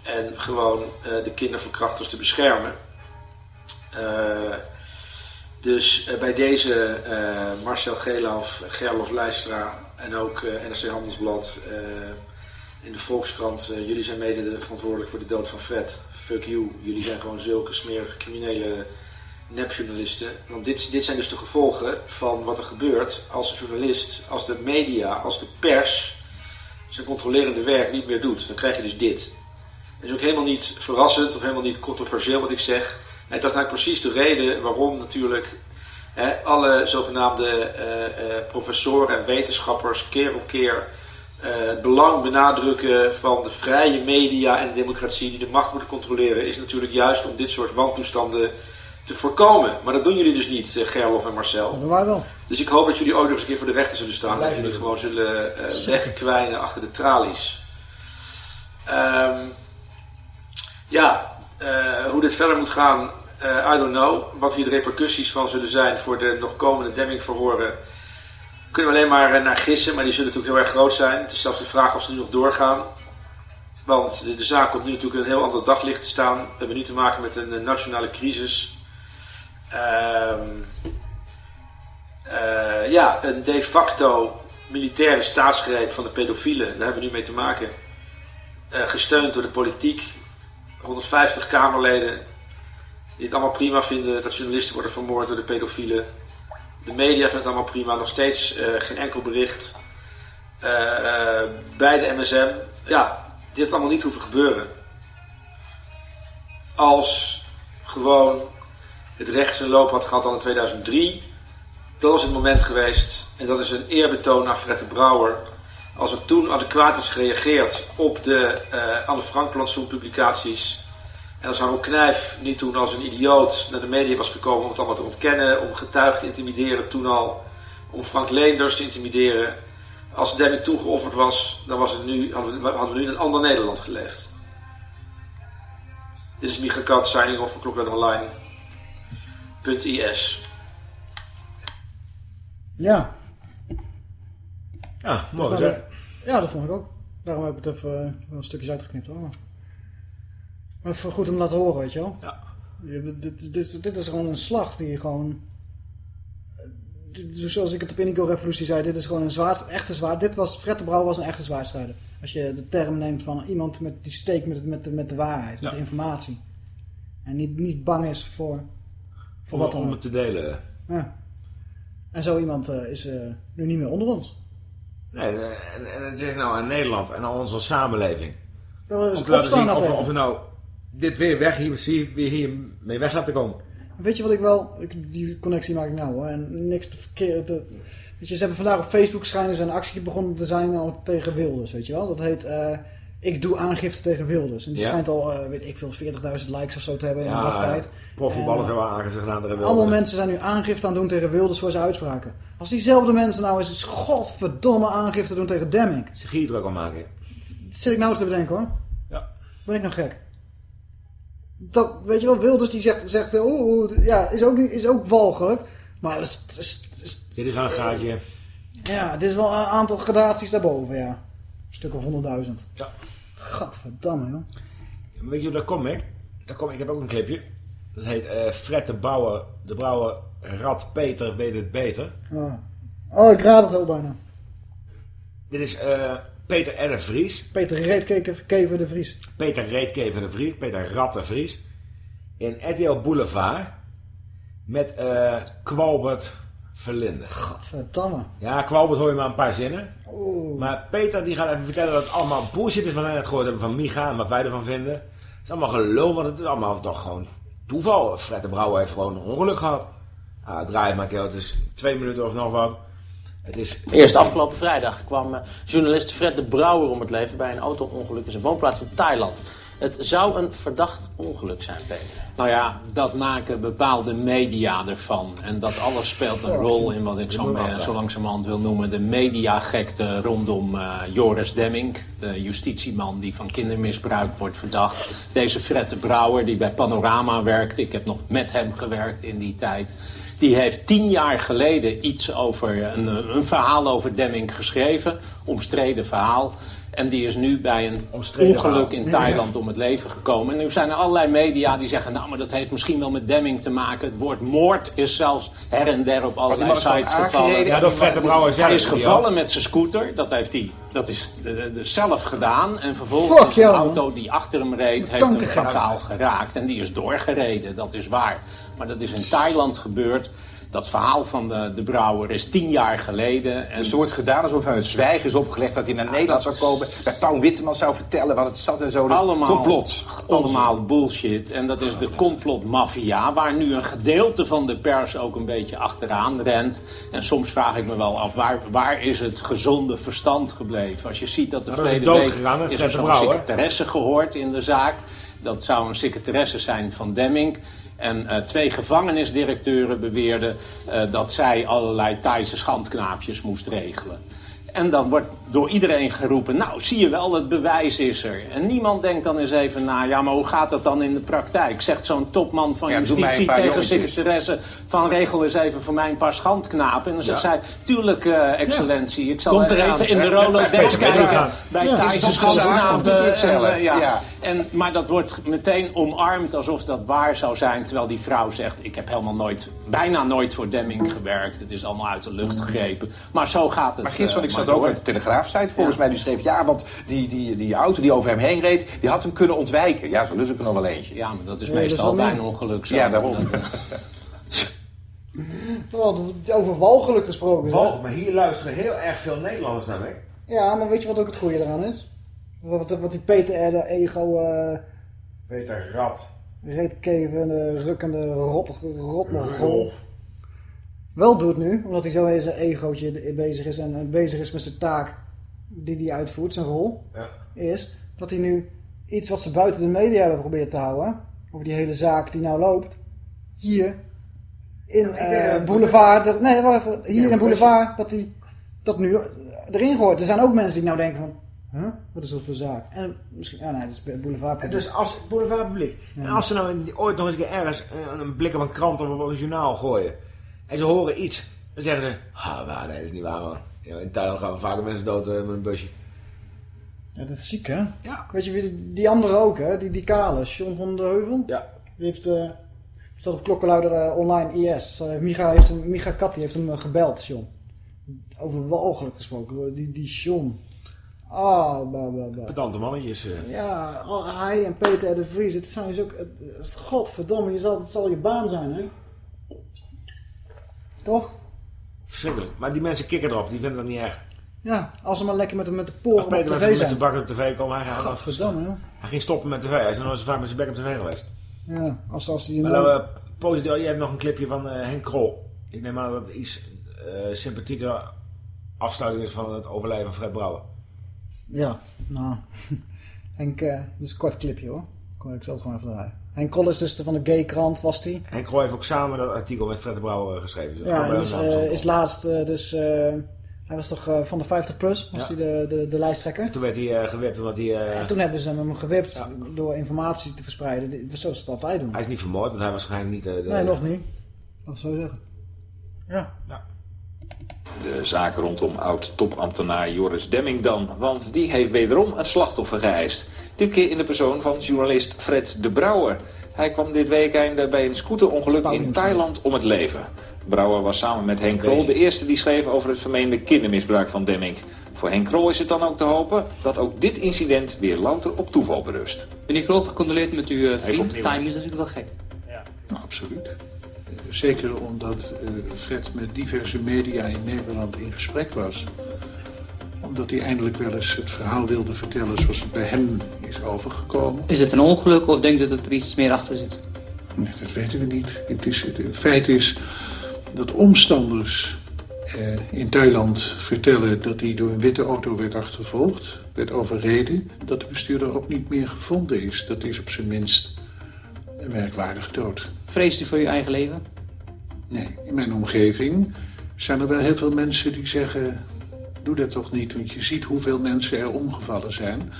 en gewoon eh, de kinderverkrachters te beschermen. Eh, dus bij deze Marcel Gelaf, Gerlof Leistra en ook NRC Handelsblad in de Volkskrant, jullie zijn mede de- verantwoordelijk voor de dood van Fred. Fuck you, jullie zijn gewoon zulke smerige criminele nepjournalisten. Want dit, dit zijn dus de gevolgen van wat er gebeurt als een journalist, als de media, als de pers zijn controlerende werk niet meer doet. Dan krijg je dus dit. Het is ook helemaal niet verrassend of helemaal niet controversieel wat ik zeg. En dat is nou precies de reden waarom natuurlijk hè, alle zogenaamde eh, eh, professoren en wetenschappers keer op keer eh, het belang benadrukken van de vrije media en democratie die de macht moeten controleren, is natuurlijk juist om dit soort wantoestanden te voorkomen. Maar dat doen jullie dus niet, eh, Gerlof en Marcel. Dat doen wij wel. Dus ik hoop dat jullie ook nog eens een keer voor de rechter zullen staan. Dat jullie gewoon zullen eh, wegkwijnen achter de tralies. Ehm, ja, eh, hoe dit verder moet gaan, I don't know. Wat hier de repercussies van zullen zijn voor de nog komende Demming-verhoren, kunnen we alleen maar eh, naar gissen. Maar die zullen natuurlijk heel erg groot zijn. Het is zelfs de vraag of ze nu nog doorgaan. Want de, de zaak komt nu natuurlijk in een heel ander daglicht te staan. We hebben nu te maken met een nationale crisis. Ehm eh, ja, een de facto militaire staatsgreep van de pedofielen, daar hebben we nu mee te maken. Eh, gesteund door de politiek, 150 Kamerleden die het allemaal prima vinden dat journalisten worden vermoord door de pedofielen. De media vinden het allemaal prima, nog steeds eh, geen enkel bericht. Bij de MSM, ja, dit had allemaal niet hoeven gebeuren. Als gewoon het recht zijn loop had gehad al in 2003 dat was het moment geweest, en dat is een eerbetoon aan Fred de Brouwer. Als er toen adequaat was gereageerd op de eh, Anne Frank plantsoen publicaties. En als Harold Knijf niet toen als een idioot naar de media was gekomen om het allemaal te ontkennen, om getuigen te intimideren toen al, om Frank Leenders te intimideren. Als Demming toen geofferd was, dan was het nu, hadden, we, nu in een ander Nederland geleefd. Dit is Micha Kat, signing off van Klokland Online. .is. Ja. Ja, mooi zeg. dat- Ja, dat vond ik ook. Daarom heb ik het even eh, wel een stukjes uitgeknipt. Hoor. Maar even goed om te laten horen, weet je wel. Ja. Je- Dit, dit, dit, dit is gewoon een slag die je gewoon... eh, dit- Zoals ik het op Indigo Revolutie zei, dit is gewoon een zwaard, echte zwaard. Dit was, Fred de Brouw was een echte zwaardstrijder. Als je de term neemt van iemand met, die steekt met, met, de- met de waarheid, met de informatie. En niet, niet bang is voor, voor Om, wat dan om het te delen. Ja. En zo iemand eh, is eh, nu niet meer onder ons. Nee, eh, en, en het is nou aan Nederland en aan onze samenleving. Wel eens Om te laten zien of, of we nou dit weer weg hier, weer hier mee weg laten komen. Weet je wat ik wel, ik, die connectie maak ik nou hoor, en niks te verkeerd. weet je, ze hebben vandaag op Facebook schijnen ze een actie begonnen te zijn tegen Wilders, weet je wel. Dat heet, ik doe aangifte tegen Wilders. En die Ja. schijnt al, eh, weet ik veel, 40.000 likes of zo te hebben in een dag Ja, tijd. profvoetballers eh, hebben aangezegd gedaan er wel. Allemaal mensen zijn nu aangifte aan het doen tegen Wilders voor zijn uitspraken. Als diezelfde mensen nou eens godverdomme aangifte doen tegen Demming. Ze gier ook al maken. Dat zit ik nou te bedenken hoor. Ja. Ben ik nou gek? Dat, weet je wel, Wilders die zegt, zegt eh, oeh, oeh, ja, is ook, is ook walgelijk. Maar Dit is wel een gaatje. ja, het is wel een aantal gradaties daarboven, ja. Een stuk of honderdduizend. Ja. Gadverdamme, joh. Weet je hoe dat kom ik? Dat kom, ik heb ook een clipje. Dat heet eh, Fred de Bouwer, de Brouwer, Rad Peter weet het beter. Oh, oh ik raad het heel bijna. Dit is eh, Peter R. de Vries. Peter Reetkever de Vries. Peter Reetkever de Vries. Peter Rat de Vries. In RTL Boulevard. Met eh Kwalbert Verlinde. Gadverdamme. Ja, Kwalbert hoor je maar een paar zinnen. Oeh. Maar Peter die gaat even vertellen dat het allemaal bullshit is wat wij net gehoord hebben van Micha en wat wij ervan vinden. Het is allemaal gelul, want het is allemaal toch gewoon toeval. Fred de Brouwer heeft gewoon een ongeluk gehad. Ah, draai het maar, kerel. Het is twee minuten of nog wat. Het is... Eerst afgelopen vrijdag kwam eh, journalist Fred de Brouwer om het leven bij een auto-ongeluk in zijn woonplaats in Thailand. Het zou een verdacht ongeluk zijn, Peter. Nou ja, dat maken bepaalde media ervan. En dat alles speelt een rol in wat ik zo, eh, zo langzamerhand wil noemen. De mediagekte rondom eh, Joris Demming. De justitieman die van kindermisbruik wordt verdacht. Deze Fred de Brouwer die bij Panorama werkt. Ik heb nog met hem gewerkt in die tijd. Die heeft tien jaar geleden iets over een, een verhaal over Demming geschreven. Omstreden verhaal. En die is nu bij een Omstreden ongeluk in Thailand om het leven gekomen. En nu zijn er allerlei media die zeggen... nou, maar dat heeft misschien wel met Demming te maken. Het woord moord is zelfs her en der op allerlei sites gevallen. Ja, door Fred de Brouwer zelf, Hij is gevallen met zijn scooter. Dat heeft hij dat is, zelf gedaan. En vervolgens de auto die achter hem reed... heeft hem fataal geraakt. En die is doorgereden, dat is waar. Maar dat is in Thailand gebeurd. Dat verhaal van de, de brouwer is tien jaar geleden. En Dus er wordt gedaan alsof er een zwijgen is opgelegd dat hij naar Nederland zou komen. Bij Paul Witteman zou vertellen wat het zat en zo. Dus allemaal, complot. Allemaal bullshit. En dat is de complotmafia, waar nu een gedeelte van de pers ook een beetje achteraan rent. En soms vraag ik me wel af, waar, waar is het gezonde verstand gebleven? Als je ziet dat de dat verleden week is er de zo'n Brouwer. secretaresse gehoord in de zaak. Dat zou een secretaresse zijn van Demming. En eh, twee gevangenisdirecteuren beweerden eh, dat zij allerlei Thaise schandknaapjes moest regelen. En dan wordt door iedereen geroepen, nou zie je wel, het bewijs is er. En niemand denkt dan eens even na, ja maar hoe gaat dat dan in de praktijk? Zegt zo'n topman van Ja, justitie tegen secretaresse van regel eens even voor mij een paar schandknapen. En dan zegt Ja. zij, tuurlijk eh, excellentie, ik zal Komt er even in de Rolodex kijken bij Ja, Thaise dus schandknapen. zelf. eh, ja. En, maar dat wordt meteen omarmd alsof dat waar zou zijn. Terwijl die vrouw zegt, ik heb helemaal nooit, bijna nooit voor Demming gewerkt. Het is allemaal uit de lucht gegrepen. Maar zo gaat het Maar gisteren, eh, ik zat ook door. Volgens mij, die schreef ja, want die, die, die auto die over hem heen reed, die had hem kunnen ontwijken. Ja, zo lus ik er nog wel eentje. Ja, maar dat is Nee, dat is meestal wel bij meer. een ongeluk zo. Ja, daarom. Wel, Over walgeluk gesproken. zeg. Walg, maar hier luisteren heel erg veel Nederlanders naar mij. Ja, maar weet je wat ook het goede eraan is? Wat, wat die Peter R. de ego... eh Peter Rat. reetkevende, rukkende, rot, rotmogol. Wel doet nu, omdat hij zo in zijn egootje bezig is en bezig is met zijn taak die hij uitvoert, zijn rol, Ja. is dat hij nu iets wat ze buiten de media hebben geprobeerd te houden, over die hele zaak die nou loopt, hier in ik eh, dat- Boulevard, er- nee, wacht even, hier Ja, in Boulevard, dat hij dat nu erin gooit. Er zijn ook mensen die nou denken van, Huh? Wat is dat voor zaak? En misschien, ja nee, het is boulevard. En dus als boulevardpubliek. En als ze nou ooit nog eens een keer ergens een, een blik op een krant of op een journaal gooien. En ze horen iets. Dan zeggen ze, ah waar, nee dat is niet waar hoor. Ja, in Thailand gaan vaker mensen dood eh, met een busje. Ja, dat is ziek, hè? Ja. Weet je, die andere ook, hè? Die, die kale, John van der Heuvel. Ja. Die heeft, eh staat op klokkenluider eh, online IS. Micha, heeft hem, Micha Kat, die heeft hem gebeld, John. Over walgelijk gesproken. Die, die John. Ah, bah, bah, bah. Pedante mannetjes. eh. Ja, al- hij en Peter R. de Vries, het zijn dus ook... Het- godverdomme, je zal, het zal je baan zijn, hè? Toch? Verschrikkelijk. Maar die mensen kikken erop, die vinden dat niet erg. Ja, als ze maar lekker met, met de poren op tv met zijn. zijn bak op tv komen, hij gaat Godverdamme. Hij ging stoppen met tv. Hij is nog nooit zo vaak met zijn bek op tv geweest. Ja, als, als die... Maar laten we positief, je hebt nog een clipje van eh, Henk Krol. Ik neem aan dat het iets eh sympathieke afsluiting is van het overlijden van Fred Brouwer. Ja, nou. Henk, dit is een kort clipje hoor. Ik zal het gewoon even draaien. Henk Krol is dus de- van de gay krant, was die. Henk Krol heeft ook samen dat artikel met Fred Brouwer geschreven. Dus Ja, allebei en is, eh, stond is laatst eh, dus... eh, hij was toch eh, van de 50 plus, was Ja. hij de, de, de lijsttrekker. Toen werd hij eh, gewipt omdat hij... eh, En toen hebben ze hem gewipt door informatie te verspreiden. Die- Zoals ze het altijd doen. Hij is niet vermoord, want hij waarschijnlijk niet... eh, de, Nee, nog niet. Of zo zeggen. Ja. De zaak rondom oud-topambtenaar Joris Demming dan, want die heeft wederom een slachtoffer geëist. Dit keer in de persoon van journalist Fred de Brouwer. Hij kwam dit weekende bij een scooterongeluk in Thailand om het leven. Brouwer was samen met Henk Krol de eerste die schreef over het vermeende kindermisbruik van Demming. Voor Henk Krol is het dan ook te hopen dat ook dit incident weer louter op toeval berust. Meneer Krol, gecondoleerd met uw eh, vriend. Timing is natuurlijk wel gek. Nou, absoluut. Zeker omdat eh, Fred met diverse media in Nederland in gesprek was. Omdat hij eindelijk wel eens het verhaal wilde vertellen zoals het bij hem is overgekomen. Is het een ongeluk of denkt u dat er iets meer achter zit? Nee, dat weten we niet. Het, is, het, het feit is dat omstanders eh, in Thailand vertellen dat hij door een witte auto werd achtervolgd, werd overreden, dat de bestuurder ook niet meer gevonden is. Dat is op zijn minst een merkwaardige dood. Vreest u voor uw eigen leven? Nee, in mijn omgeving zijn er wel heel veel mensen die zeggen... doe dat toch niet, want je ziet hoeveel mensen er omgevallen zijn.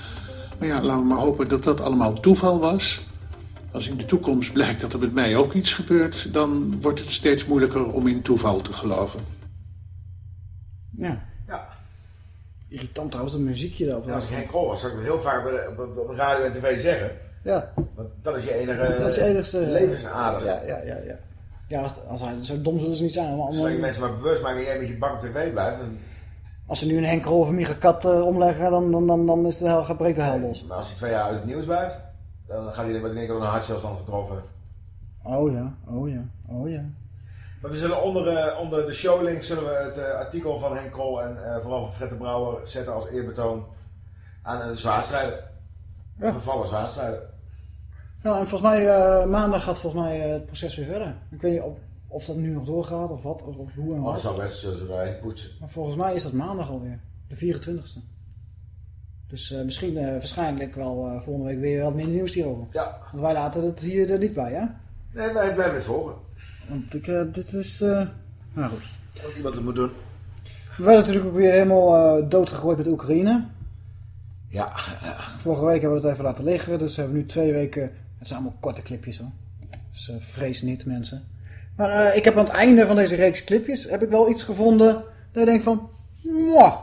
Maar ja, laten we maar hopen dat dat allemaal toeval was. Als in de toekomst blijkt dat er met mij ook iets gebeurt... dan wordt het steeds moeilijker om in toeval te geloven. Ja. Ja. Irritant trouwens, dat muziekje daarop. Ja, als ik Henk Krol was, zou ik dat heel vaak op radio en tv zeggen. Ja. Want dat is je enige dat is je enigste levensader. Ja, ja, ja. ja. Ja, als, als hij zo dom zullen ze niet zijn. Maar, je mensen maar bewust maken dat jij met je bak op tv blijft. Dan, Als ze nu een Henk Krol of een Micha Kat eh, omleggen, dan, dan, dan, dan is de hel, breekt de hel los. maar als hij twee jaar uit het nieuws blijft, dan gaat hij met een keer door een hartstilstand getroffen. Oh ja, oh ja, oh ja. Maar we zullen onder, eh, onder de showlink zullen we het eh, artikel van Henk Krol en eh, vooral van Fred de Brouwer zetten als eerbetoon aan een zwaarstrijder. Ja. Gevallen zwaarstrijder. Ja, en volgens mij, eh, maandag gaat volgens mij het proces weer verder. Ik weet niet of, of dat nu nog doorgaat of wat, of, of hoe en Oh, wat. dat zou best daarheen poetsen. Maar volgens mij is dat maandag alweer. De 24ste. Dus eh, misschien eh, waarschijnlijk wel eh, volgende week weer wat meer nieuws hierover. Ja. Want wij laten het hier er niet bij, hè? Nee, wij blijven het volgen. Want ik, dit is... nou goed. Wat iemand het moet doen. We werden natuurlijk ook weer helemaal doodgegooid met Oekraïne. Ja. Vorige week hebben we het even laten liggen. Dus hebben we nu twee weken... Het zijn allemaal korte clipjes hoor. Dus vrees niet mensen. Maar eh, ik heb aan het einde van deze reeks clipjes... heb ik wel iets gevonden... dat ik denk van... Mwah,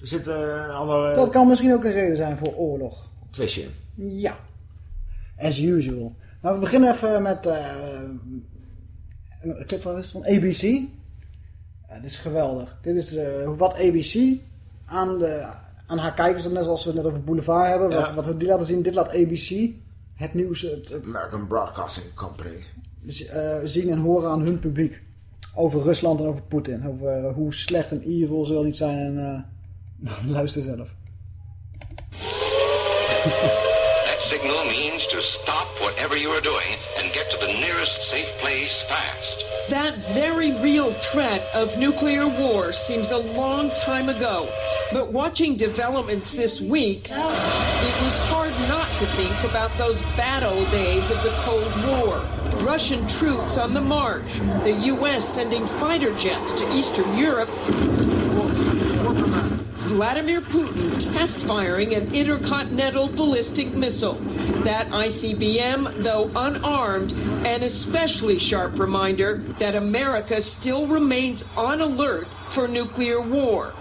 Er zit eh, een ander dat kan misschien ook een reden zijn voor oorlog. twistje. Ja. As usual. Maar we beginnen even met eh, een clip van, van ABC. Ja, dit is geweldig. Dit is wat ABC aan, de, aan haar kijkers, net zoals we het net over Boulevard hebben, Ja. wat, wat we die laten zien. Dit laat ABC, het nieuws, het, het American Broadcasting Company. Z- eh, zien en horen aan hun publiek. Over Rusland en over Poetin. Over eh, hoe slecht en evil ze wel niet zijn. En eh, luister zelf. That signal means to stop whatever you are doing and get to the nearest safe place fast. That very real threat of nuclear war seems a long time ago. But watching developments this week, oh. it was hard not to think about those bad old days of the Cold War. Russian troops on the march, the U.S. sending fighter jets to Eastern Europe. Vladimir Putin test firing an intercontinental ballistic missile. That ICBM, though unarmed, an especially sharp reminder that America still remains on alert for nuclear war.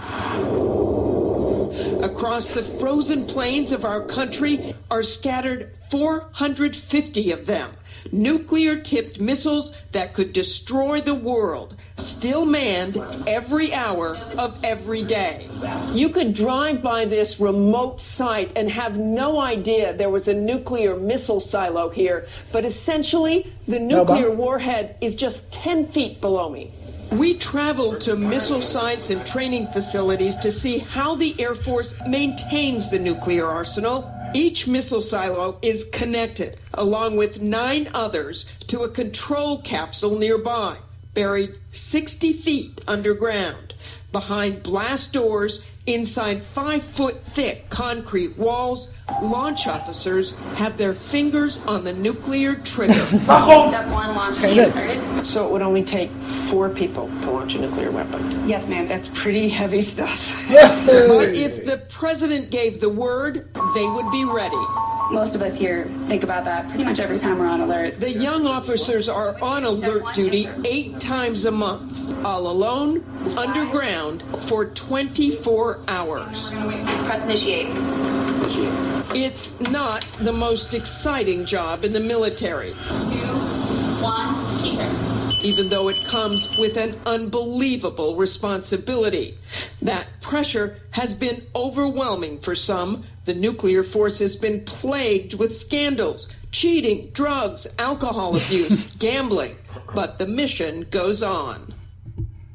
Across the frozen plains of our country are scattered 450 of them. Nuclear tipped missiles that could destroy the world, still manned every hour of every day. You could drive by this remote site and have no idea there was a nuclear missile silo here, but essentially, the nuclear warhead is just 10 feet below me. We traveled to missile sites and training facilities to see how the Air Force maintains the nuclear arsenal. Each missile silo is connected, along with nine others, to a control capsule nearby, buried 60 feet underground, behind blast doors, inside five foot thick concrete walls. Launch officers have their fingers on the nuclear trigger. Step one, launch key inserted. So it would only take four people to launch a nuclear weapon. Yes, ma'am. That's pretty heavy stuff. but if the president gave the word, they would be ready. Most of us here think about that pretty much every time we're on alert. The young officers are on alert duty eight times a month, all alone, underground, for 24 hours. Press initiate. It's not the most exciting job in the military. Two, one, key turn. even though it comes with an unbelievable responsibility. That pressure has been overwhelming for some. The nuclear force has been plagued with scandals, cheating, drugs, alcohol abuse, gambling. But the mission goes on.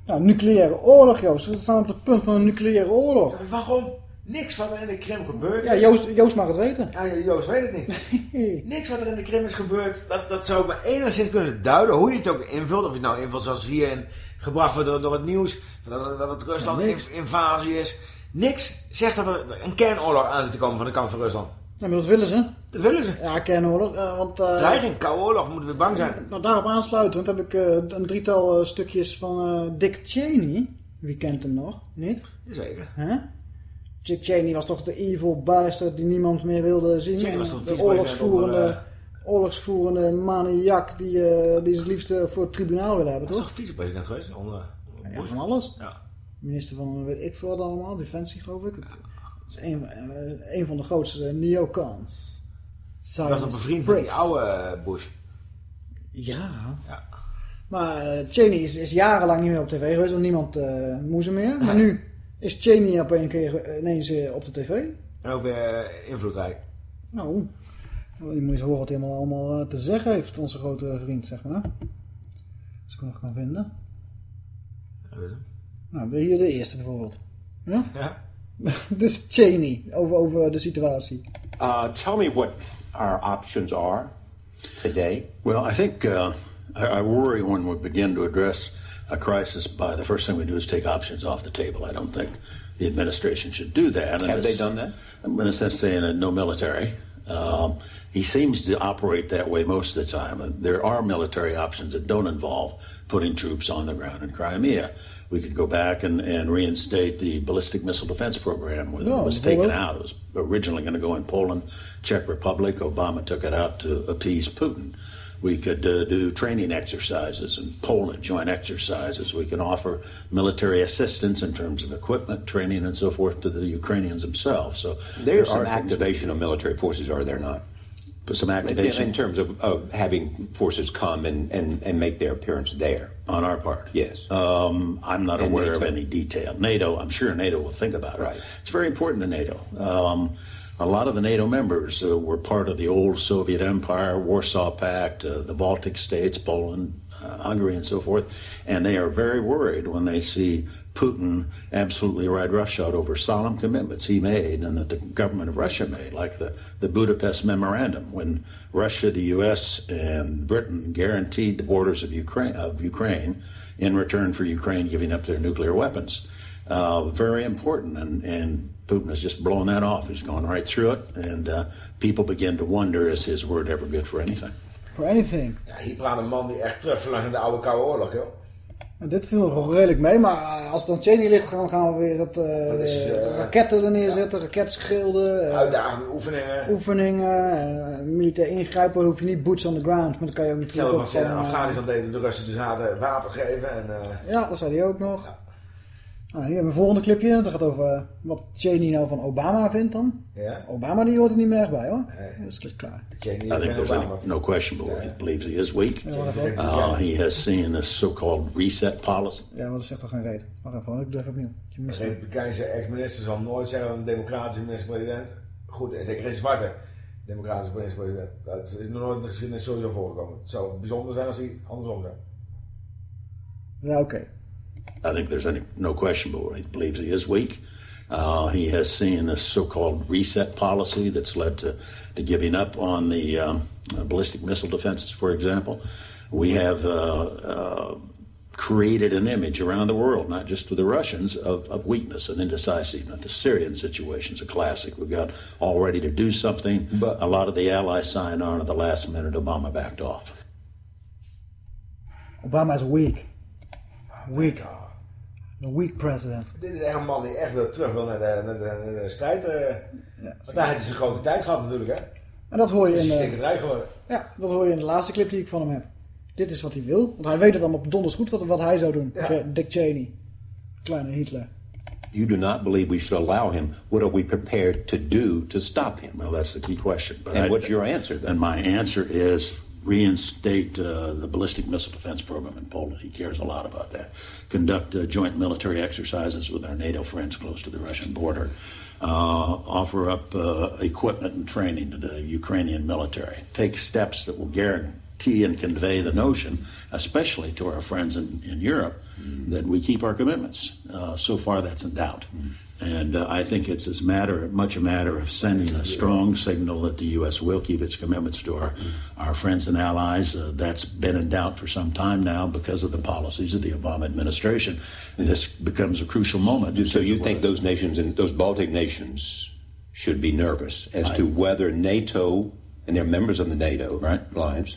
Nou, nucleaire oorlog, Joost. We staan op het punt van een nucleaire oorlog. Waarom? Niks wat er in de Krim gebeurt Ja, Joost, Joost mag het weten. Ja, Joost weet het niet. Niks wat er in de Krim is gebeurd, dat, dat zou ik me enigszins kunnen duiden. Hoe je het ook invult. Of je het nou invult zoals hierin gebracht wordt door, door het nieuws. Dat, dat het Rusland Ja, invasie is. Niks zegt dat er een kernoorlog aan zit te komen van de kant van Rusland. Ja, maar dat willen ze. Dat willen ze. Ja, kernoorlog. eh, want, eh, Dreiging, koude oorlog, moeten we bang zijn. Nou, daarop aansluitend heb ik eh, een drietal stukjes van Dick Cheney. Wie kent hem nog? Niet? Zeker. Dick Cheney was toch de evil bastard die niemand meer wilde zien. Cheney was toch de oorlogsvoerende, onder, oorlogsvoerende maniak die, eh, die liefst eh, voor het tribunaal willen hebben, Dat is toch? toch vicepresident geweest? Onder, onder Ja, van alles. Ja. Minister van weet ik veel wat allemaal, Defensie geloof ik. Het is een, eh, een van de grootste neocons. Hij was nog bevriend met die oude eh, Bush. Ja. Ja. Maar eh, Cheney is, is jarenlang niet meer op tv geweest, want niemand eh moest hem meer. Maar nu is Cheney op een keer eh, ineens weer op de tv. En ook weer eh, invloedrijk. Nou, je moet eens horen wat hij allemaal, allemaal eh, te zeggen heeft, onze grote vriend, zeg maar. Als ik hem nog kan vinden. Nou, hier de eerste bijvoorbeeld. Ja? Ja. dus Cheney, over, over de situatie. Uh, tell me what our options are today. Well, I think uh, I, I worry when we begin to address a crisis by the first thing we do is take options off the table. I don't think the administration should do that. Have they done that? In the sense saying uh, no military. Um, he seems to operate that way most of the time. Uh, There are military options that don't involve putting troops on the ground in Crimea. We could go back and, and reinstate the ballistic missile defense program when Yeah, it was taken out. It was originally going to go in Poland, Czech Republic. Obama took it out to appease Putin. We could uh, do training exercises in Poland, joint exercises. We can offer military assistance in terms of equipment, training, and so forth to the Ukrainians themselves. So There are some activation of military forces, are there not? But some activation in terms of, of having forces come and, and, and make their appearance there. on our part. Yes. Um, I'm not And aware of any detail. NATO, I'm sure NATO will think about it. Right. It's very important to NATO. Um, a lot of the NATO members uh, were part of the old Soviet Empire, Warsaw Pact, uh, the Baltic states, Poland, uh, Hungary, and so forth, and they are very worried when they see Putin absolutely ride roughshod over solemn commitments he made and that the government of Russia made, like the, the Budapest Memorandum, when Russia, the U.S., and Britain guaranteed the borders of Ukraine, of Ukraine in return for Ukraine giving up their nuclear weapons. Uh, very important, and, and Putin has just blown that off. He's gone right through it, and uh, people begin to wonder is his word ever good for anything? For anything. Ja, hier praat een man die echt terugverlangt naar de oude koude oorlog, joh. En dit viel nog redelijk mee, maar eh, als het dan Cheney ligt, gaan, gaan we weer het, eh, is, eh, raketten er neerzetten, raketschilden, eh, Uitdagende oefeningen. oefeningen, militair ingrijpen, hoef je niet boots on the ground, maar dan kan je ook natuurlijk Hetzelfde ook wat ze in Afghanistan deden. De Russen dus hadden wapen geven. En, eh, Ja, dat zei hij ook nog. Nou, hier hebben we een volgende clipje. Dat gaat over eh, wat Cheney nou van Obama vindt dan. Ja. Obama die hoort er niet meer echt bij hoor. Dat is klaar. I think there's any, no question but he believes he is weak. Uh, he has seen this so-called reset policy. Ja, maar dat zegt toch geen reet. Wacht even, hoor, ik doe even opnieuw. Je Een. Republikeinse ex-minister zal nooit zeggen dat een democratische minister-president. Goed, en zeker geen zwarte democratische minister-president. Dat is nog nooit in de geschiedenis sowieso voorgekomen. Het zou bijzonder zijn als hij andersom zou. Ja, oké. I think there's any, no question but he believes he is weak. Uh, he has seen this so-called reset policy that's led to, to giving up on the um, uh, ballistic missile defenses, for example. We have uh, uh, created an image around the world, not just to the Russians, of, of weakness and indecisiveness. The Syrian situation is a classic. We've got all ready to do something. But a lot of the allies signed on at the last minute. Obama backed off. Obama is weak. Weak. The weak president. Dit is echt een man die echt wil terug wil naar de, naar de, naar de strijd. eh. want daar heeft hij zijn grote tijd gehad natuurlijk, hè? En dat hoor je in hij de, stinkerij geworden. ja, dat hoor je in de laatste clip die ik van hem heb. Dit is wat hij wil. Want hij weet het allemaal donders goed wat, wat hij zou doen. Dick Cheney. Kleine Hitler. You do not believe we should allow him. What are we prepared to do to stop him? Well, that's the key question. But And I- what's your answer then? And my answer is reinstate uh, the ballistic missile defense program in Poland. He cares a lot about that. Conduct uh, joint military exercises with our NATO friends close to the Russian border. Uh, offer up uh, equipment and training to the Ukrainian military. Take steps that will guarantee and convey the notion, especially to our friends in, in Europe, that we keep our commitments. Uh, so far, that's in doubt. And uh, I think it's as matter, much a matter of sending a strong signal that the U.S. will keep its commitments to our, our friends and allies. Uh, that's been in doubt for some time now because of the policies of the Obama administration. And this becomes a crucial moment. So you think those nations and those Baltic nations should be nervous as to whether NATO and they're members of the NATO alliance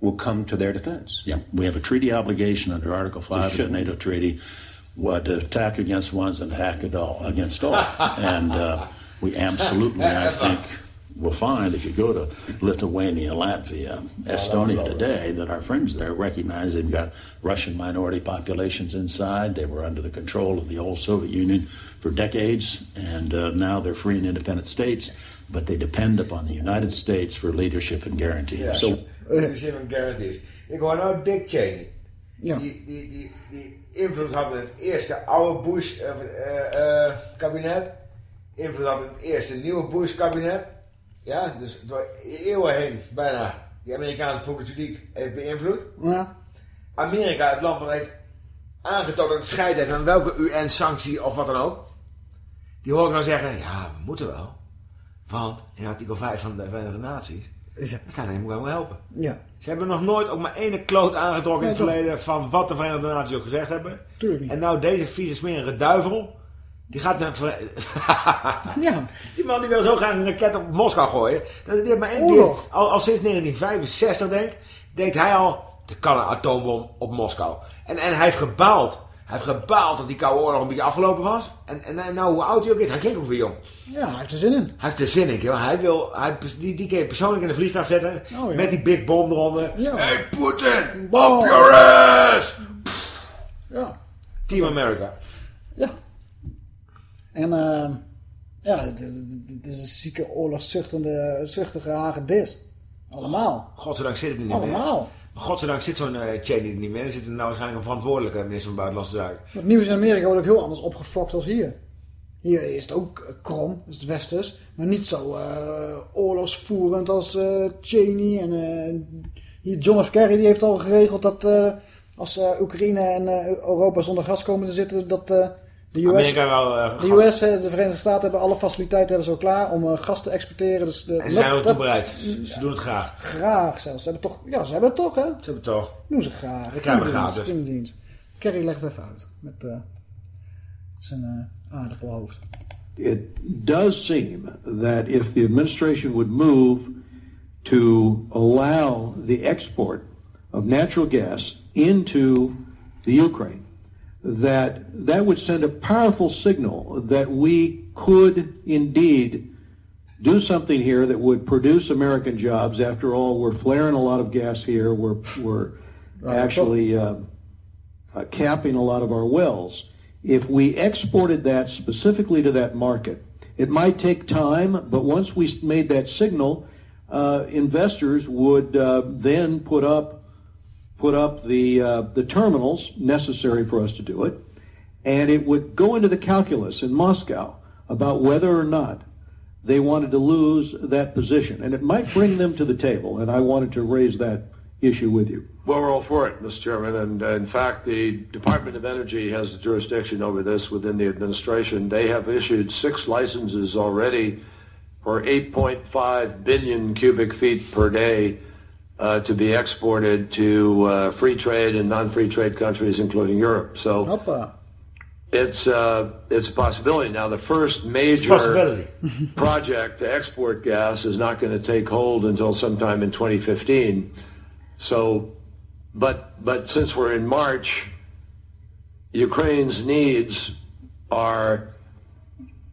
will come to their defense? Yeah, we have a treaty obligation under Article 5 of the. NATO treaty what to attack against ones and hack it all, against all. and uh, we absolutely, I think, will find if you go to Lithuania, Latvia, Estonia today, that our friends there recognize they've got Russian minority populations inside. They were under the control of the old Soviet Union for decades, and uh, now they're free and independent states, but they depend upon the United States for leadership and guarantee. Ja, so, leadership and guarantees. Ik hoor nou Dick Cheney. Ja. Die, die, die, die invloed had in het eerste oude Bush eh, eh, eh, kabinet. Invloed had in het eerste nieuwe Bush kabinet. Ja, dus door eeuwen heen bijna die Amerikaanse politiek heeft beïnvloed. Ja. Amerika, het land dat heeft aangetoond dat het scheid heeft aan welke UN-sanctie of wat dan ook. Die hoor ik nou zeggen, ja, we moeten wel. Want in artikel 5 van de Verenigde Naties, Ja. staat moet wel helpen. Ja. Ze hebben nog nooit ook maar ene kloot aangetrokken in het toch. verleden van wat de Verenigde Naties ook gezegd hebben. Tuurlijk niet. En nou deze vieze smerige duivel, die gaat Ja. Die man die wil zo graag een raket op Moskou gooien. Dat maar één Oorlog. die- al, al sinds 1965 denk, denkt hij al, er kan een atoombom op Moskou. En, en hij heeft gebaald. Hij heeft gebaald dat die koude oorlog een beetje afgelopen was. En, en, en nou hoe oud hij ook is, hij klinkt ook weer jong. Ja, hij heeft er zin in. Hij heeft er zin in, joh. Hij wil, hij, die, die je persoonlijk in een vliegtuig zetten. Oh, ja. Met die big bomb eronder. Ja. Hey Putin, Wow. up your ass! Ja. Team America. En eh, ja, het, is een zieke oorlogszuchtende, zuchtige hagedis. Allemaal. Godzijdank zit het niet meer. Allemaal. Godzijdank zit zo'n eh Cheney er niet meer. Er zit er nou waarschijnlijk een verantwoordelijke minister van Buitenlandse Zaken. Het nieuws in Amerika wordt ook heel anders opgefokt als hier. Hier is het ook eh, krom, is het westers. Maar niet zo eh, oorlogsvoerend als Cheney. En hier John F. Kerry die heeft al geregeld dat als Oekraïne en Europa zonder gas komen te zitten... dat de US, Amerika wel, eh, de, gas- US de Verenigde Staten hebben alle faciliteiten hebben ze al klaar om eh, gas te exporteren. Dus de, En ze zijn ook dat- toe bereid. Ze, ze doen het graag. Graag zelfs. Ze hebben toch, ja, ze hebben het toch, hè? Ze hebben het toch. Doen ze graag. Ik. Kerry legt het even uit. Met eh, zijn eh, aardappelhoofd. It does seem that if the administration would move to allow the export of natural gas into the Ukraine, that that would send a powerful signal that we could indeed do something here that would produce American jobs. After all, we're flaring a lot of gas here. We're we're actually uh, uh, capping a lot of our wells. If we exported that specifically to that market, it might take time, but once we made that signal, uh, investors would uh, then put up put up the uh, the terminals necessary for us to do it, and it would go into the calculus in Moscow about whether or not they wanted to lose that position, and it might bring them to the table. And I wanted to raise that issue with you. Well, we're all for it, Mr. Chairman, and uh, in fact, the Department of Energy has the jurisdiction over this within the administration. They have issued six licenses already for 8.5 billion cubic feet per day uh, to be exported to uh, free trade and non-free trade countries, including Europe. So it's uh, it's a possibility. Now, the first major project to export gas is not going to take hold until sometime in 2015. So, but but since we're in March, Ukraine's needs are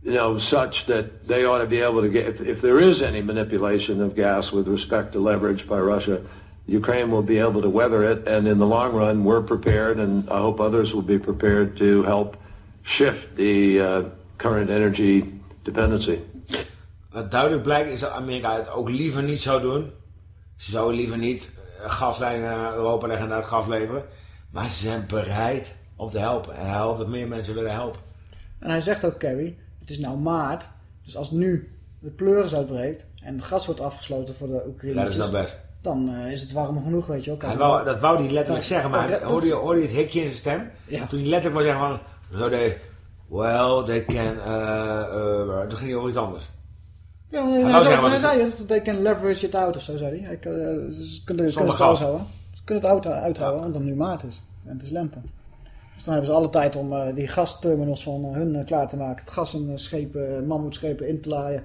you know, such that they ought to be able to get, if, if there is any manipulation of gas with respect to leverage by Russia, Ukraine will be able to weather it. And in the long run, we're prepared, and I hope others will be prepared to help shift the uh, current energy dependency. Wat duidelijk blijkt is dat Amerika het ook liever niet zou doen. Ze zouden liever niet eh, gaslijnen naar Europa leggen en daar het gas leveren. Maar ze zijn bereid om te helpen. En hij hoopt dat meer mensen willen helpen. En hij zegt ook, Kerry, het is nou maart. Dus als nu de pleuris uitbreekt en het gas wordt afgesloten voor de Oekraïners. Ja, dat is nou best. Dan uh, is het warm genoeg, weet je ook. Hij wou, dat wou hij letterlijk Maar- zeggen, maar maar hoorde, je, hoorde je het hikje in zijn stem? Ja. Toen hij letterlijk wou zeggen van, zo well, they can, uh, uh, toen ging hij over iets anders. Ja, nee, Hij zei, hij wat zei het, they can leverage it out of zo, zei hij. eh, ze kunnen, kunnen het gas. uithouden. Ze kunnen het auto uithouden, omdat het nu maart is. En het is lente. Dus dan hebben ze alle tijd om eh, die gasterminals van eh, hun eh, klaar te maken. Het gas in schepen, mammoetschepen in te laaien.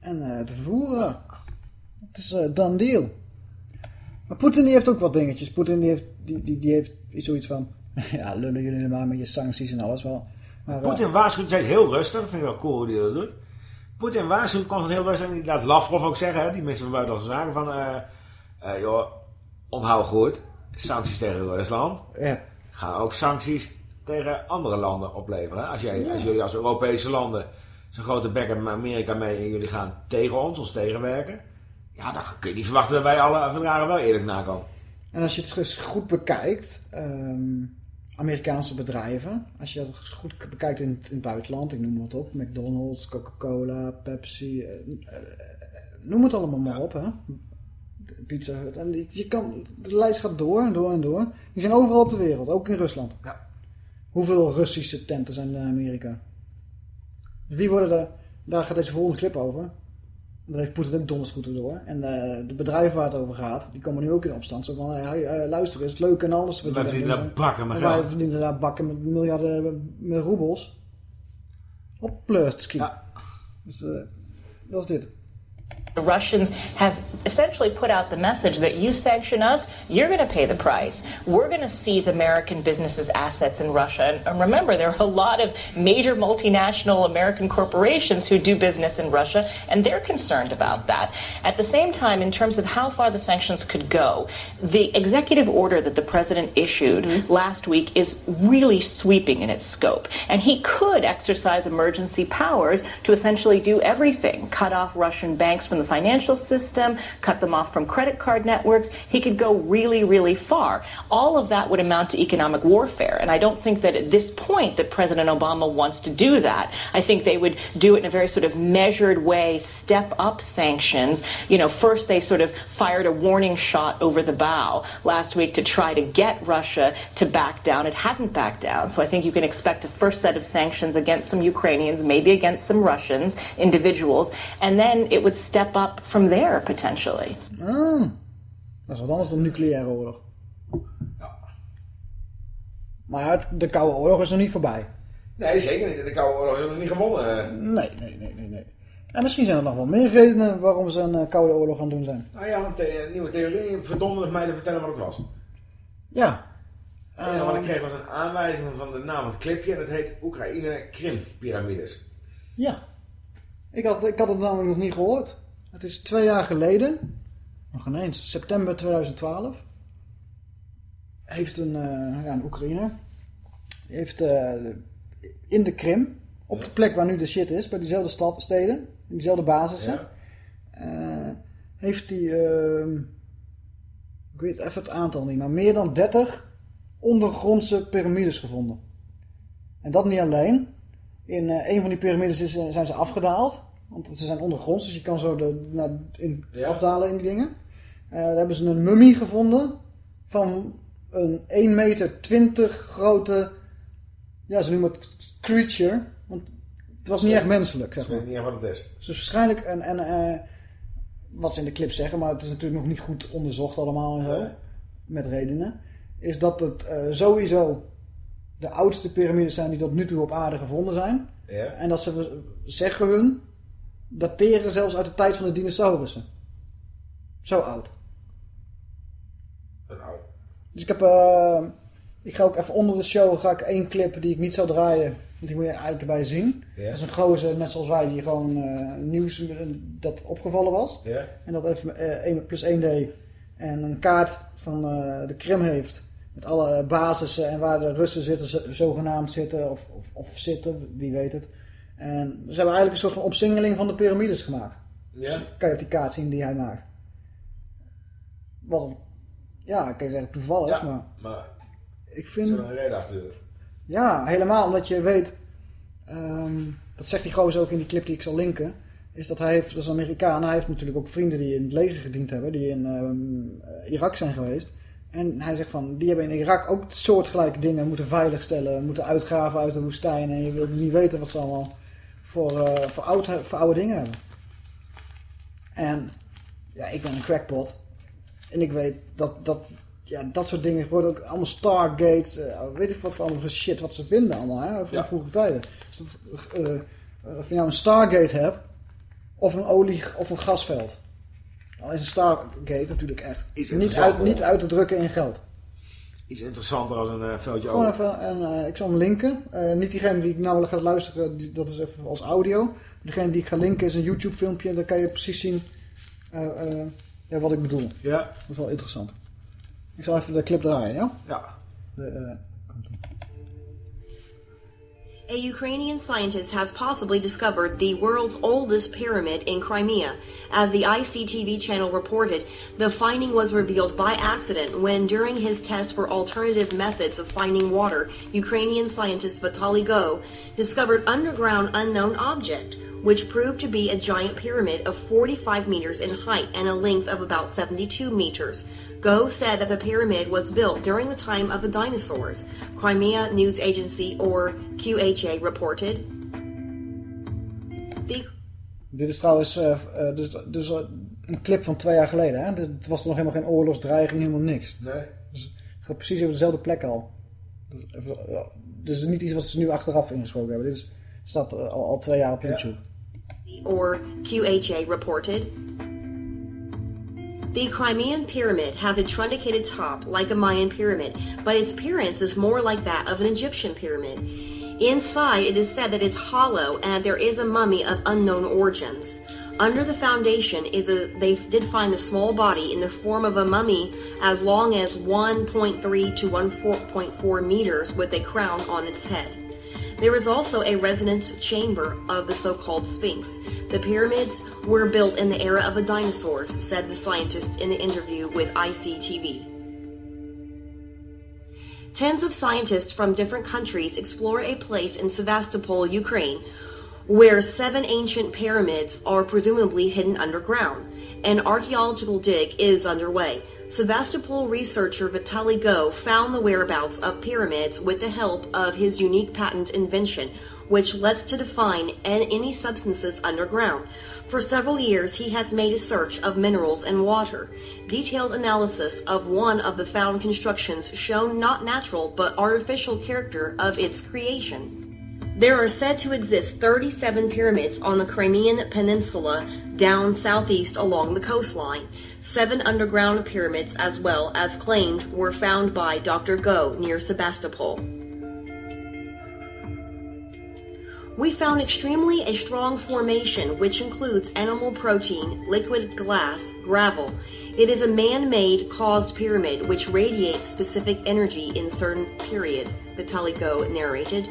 En te vervoeren. Het is done deal. Maar Poetin die heeft ook wat dingetjes. Poetin die heeft, die, die, die heeft iets zoiets van... Ja, lullen jullie er maar met je sancties en alles wel. Maar, Poetin waarschuwt steeds heel rustig, vind ik wel cool hoe hij dat doet. Poetin waarschuwt constant heel rustig, en die laat Lavrov ook zeggen, hè, die mensen van buitenlandse zaken, van, joh, onthoud goed, sancties tegen Rusland Ja. Gaan ook sancties tegen andere landen opleveren. Als, jij, als jullie als Europese landen zo'n grote bek hebben met Amerika mee en jullie gaan tegen ons, ons tegenwerken, ja, dan kun je niet verwachten dat wij alle verdragen wel eerlijk nakomen. En als je het eens goed bekijkt, ehm, Amerikaanse bedrijven, als je dat goed bekijkt in, het- in het buitenland, ik noem wat op, McDonald's, Coca-Cola, Pepsi, eh, eh, noem het allemaal maar op, hè. Pizza Hut. En die- je kan, de lijst gaat door en door en door. Die zijn overal op de wereld, ook in Rusland. Ja. Hoeveel Russische tenten zijn er in Amerika? Wie worden er, daar gaat deze volgende clip over. Daar heeft Poetin ook donders goed door. En eh, de bedrijven waar het over gaat, die komen nu ook in opstand. Zo van, hey, hey, luister eens, leuk en alles. Wij verdienen daar bakken met En Wij geld. verdienen daar bakken met miljarden met roebels. Op Plurtski. Dus eh, dat is dit. The Russians have essentially put out the message that you sanction us, you're going to pay the price. We're going to seize American businesses' assets in Russia. And, and remember, there are a lot of major multinational American corporations who do business in Russia, and they're concerned about that. At the same time, in terms of how far the sanctions could go, the executive order that the president issued mm-hmm. last week is really sweeping in its scope. And he could exercise emergency powers to essentially do everything cut off Russian banks from the financial system, cut them off from credit card networks. He could go really, really far. All of that would amount to economic warfare. And I don't think that at this point that President Obama wants to do that. I think they would do it in a very sort of measured way, step up sanctions. You know, first they sort of fired a warning shot over the bow last week to try to get Russia to back down. It hasn't backed down. So I think you can expect a first set of sanctions against some Ukrainians, maybe against some Russians, individuals, and then it would step up from there potentially. Ah, dat is wat anders dan nucleaire oorlog. Maar het, de Koude Oorlog is nog niet voorbij. Nee, zeker niet. De Koude Oorlog is nog niet gewonnen. Nee, nee, nee, nee, nee. En misschien zijn er nog wel meer redenen waarom ze een eh, Koude Oorlog aan het doen zijn. Nou ja, een, the- een nieuwe theorie. Verdomme het mij te vertellen wat het was. Ja. Enige wat ik kreeg was een aanwijzing van de naam van het clipje en dat heet Oekraïne Krim Pyramides. Ja. Ik had, ik had het namelijk nog niet gehoord. Het is twee jaar geleden, nog ineens, september 2012, heeft een, ja, een Oekraïner, die heeft eh, in de Krim, op de plek waar nu de shit is, bij diezelfde stad, steden, diezelfde basissen, Ja. eh, heeft hij, ehm, ik weet even het aantal niet, maar meer dan 30 ondergrondse piramides gevonden. En dat niet alleen. In een van die piramides zijn ze afgedaald. Want ze zijn ondergronds, dus je kan zo de, naar, in, Ja. afdalen in die dingen. Eh, daar hebben ze een mummie gevonden van een 1 meter 20 grote, ja ze noemen het creature. Want het was niet echt menselijk, zeg Ik maar. weet niet echt wat het is. Dus waarschijnlijk, en, en eh, wat ze in de clip zeggen, maar het is natuurlijk nog niet goed onderzocht allemaal en zo, met redenen, is dat het eh, sowieso de oudste piramides zijn die tot nu toe op aarde gevonden zijn. Ja. En dat ze, zeggen hun, dateren zelfs uit de tijd van de dinosaurussen. Zo oud. Een oud. Dus ik heb, eh, ik ga ook even onder de show, ga ik één clip die ik niet zou draaien, want die moet je eigenlijk erbij zien. Dat is een gozer, net zoals wij, die gewoon eh, nieuws eh, dat opgevallen was. En dat even eh 1 plus 1 deed. En een kaart van eh, de Krim heeft. Met alle basissen en waar de Russen zitten, zo- zogenaamd zitten of, of, of zitten, wie weet het. En ze hebben eigenlijk een soort van opsingeling van de piramides gemaakt. Ja. Dus kan je op die kaart zien die hij maakt. Wat, ja, kan je zeggen toevallig, Ja, maar maar ik er vind... zit een reden achter. Ja, helemaal omdat je weet, ehm, dat zegt die gozer ook in die clip die ik zal linken, is dat hij heeft, dat is een Amerikaan, hij heeft natuurlijk ook vrienden die in het leger gediend hebben, die in ehm, eh, Irak zijn geweest. En hij zegt van, die hebben in Irak ook soortgelijke dingen moeten veiligstellen, moeten uitgraven uit de woestijn en je wilt niet weten wat ze allemaal voor, eh, voor, oud, voor oude dingen hebben. En ja, ik ben een crackpot. En ik weet dat, dat, ja, dat soort dingen worden ook allemaal Stargates. eh, weet ik wat voor allemaal voor shit wat ze vinden allemaal, hè, van Ja. vroege tijden. Dus dat, eh, of je nou een Stargate hebt, of een olie- of een gasveld. Dan is een Stargate natuurlijk echt niet uit, niet uit te drukken in geld. Iets interessanter als een eh, veldje Gewoon over. even, en eh, ik zal hem linken. Eh, niet diegene die ik nou ga luisteren, die, dat is even als audio. Degene die ik ga linken is een YouTube filmpje en dan kan je precies zien ja, wat ik bedoel. Ja. Dat is wel interessant. Ik zal even de clip draaien, ja? Ja. De, A Ukrainian scientist has possibly discovered the world's oldest pyramid in Crimea. As the ICTV channel reported, the finding was revealed by accident when, during his test for alternative methods of finding water, Ukrainian scientist Vitaly Go discovered underground unknown object, which proved to be a giant pyramid of 45 meters in height and a length of about 72 meters. Go said that the pyramid was built during the time of the dinosaurs. Crimea News Agency, or QHA, reported. The dit is trouwens eh, eh, dus, dus eh, een clip van twee jaar geleden. Hè? Het was er nog helemaal geen oorlogsdreiging, helemaal niks. Nee. Dus het gaat precies over dezelfde plek al. Dus, even, ja, dit is niet iets wat ze nu achteraf ingesproken hebben. Dit is, staat al, al twee jaar op YouTube. or QHA reported. The Crimean pyramid has a truncated top like a Mayan pyramid, but its appearance is more like that of an Egyptian pyramid. Inside, it is said that it's hollow and there is a mummy of unknown origins. Under the foundation is a they did find a small body in the form of a mummy as long as 1.3 to 1.4 meters with a crown on its head. There is also a resonance chamber of the so-called Sphinx. The pyramids were built in the era of the dinosaurs, said the scientist in the interview with ICTV. Tens of scientists from different countries explore a place in Sevastopol, Ukraine, where seven ancient pyramids are presumably hidden underground. An archaeological dig is underway. Sevastopol researcher Vitaly Go found the whereabouts of pyramids with the help of his unique patent invention, which lets to define any substances underground. For several years, he has made a search of minerals and water. Detailed analysis of one of the found constructions shown not natural but artificial character of its creation. There are said to exist 37 pyramids on the Crimean Peninsula down southeast along the coastline. Seven underground pyramids, as well as claimed, were found by Dr. Go near Sebastopol. We found extremely a strong formation which includes animal protein, liquid glass, gravel. It is a man-made caused pyramid which radiates specific energy in certain periods, Vitaly Go narrated.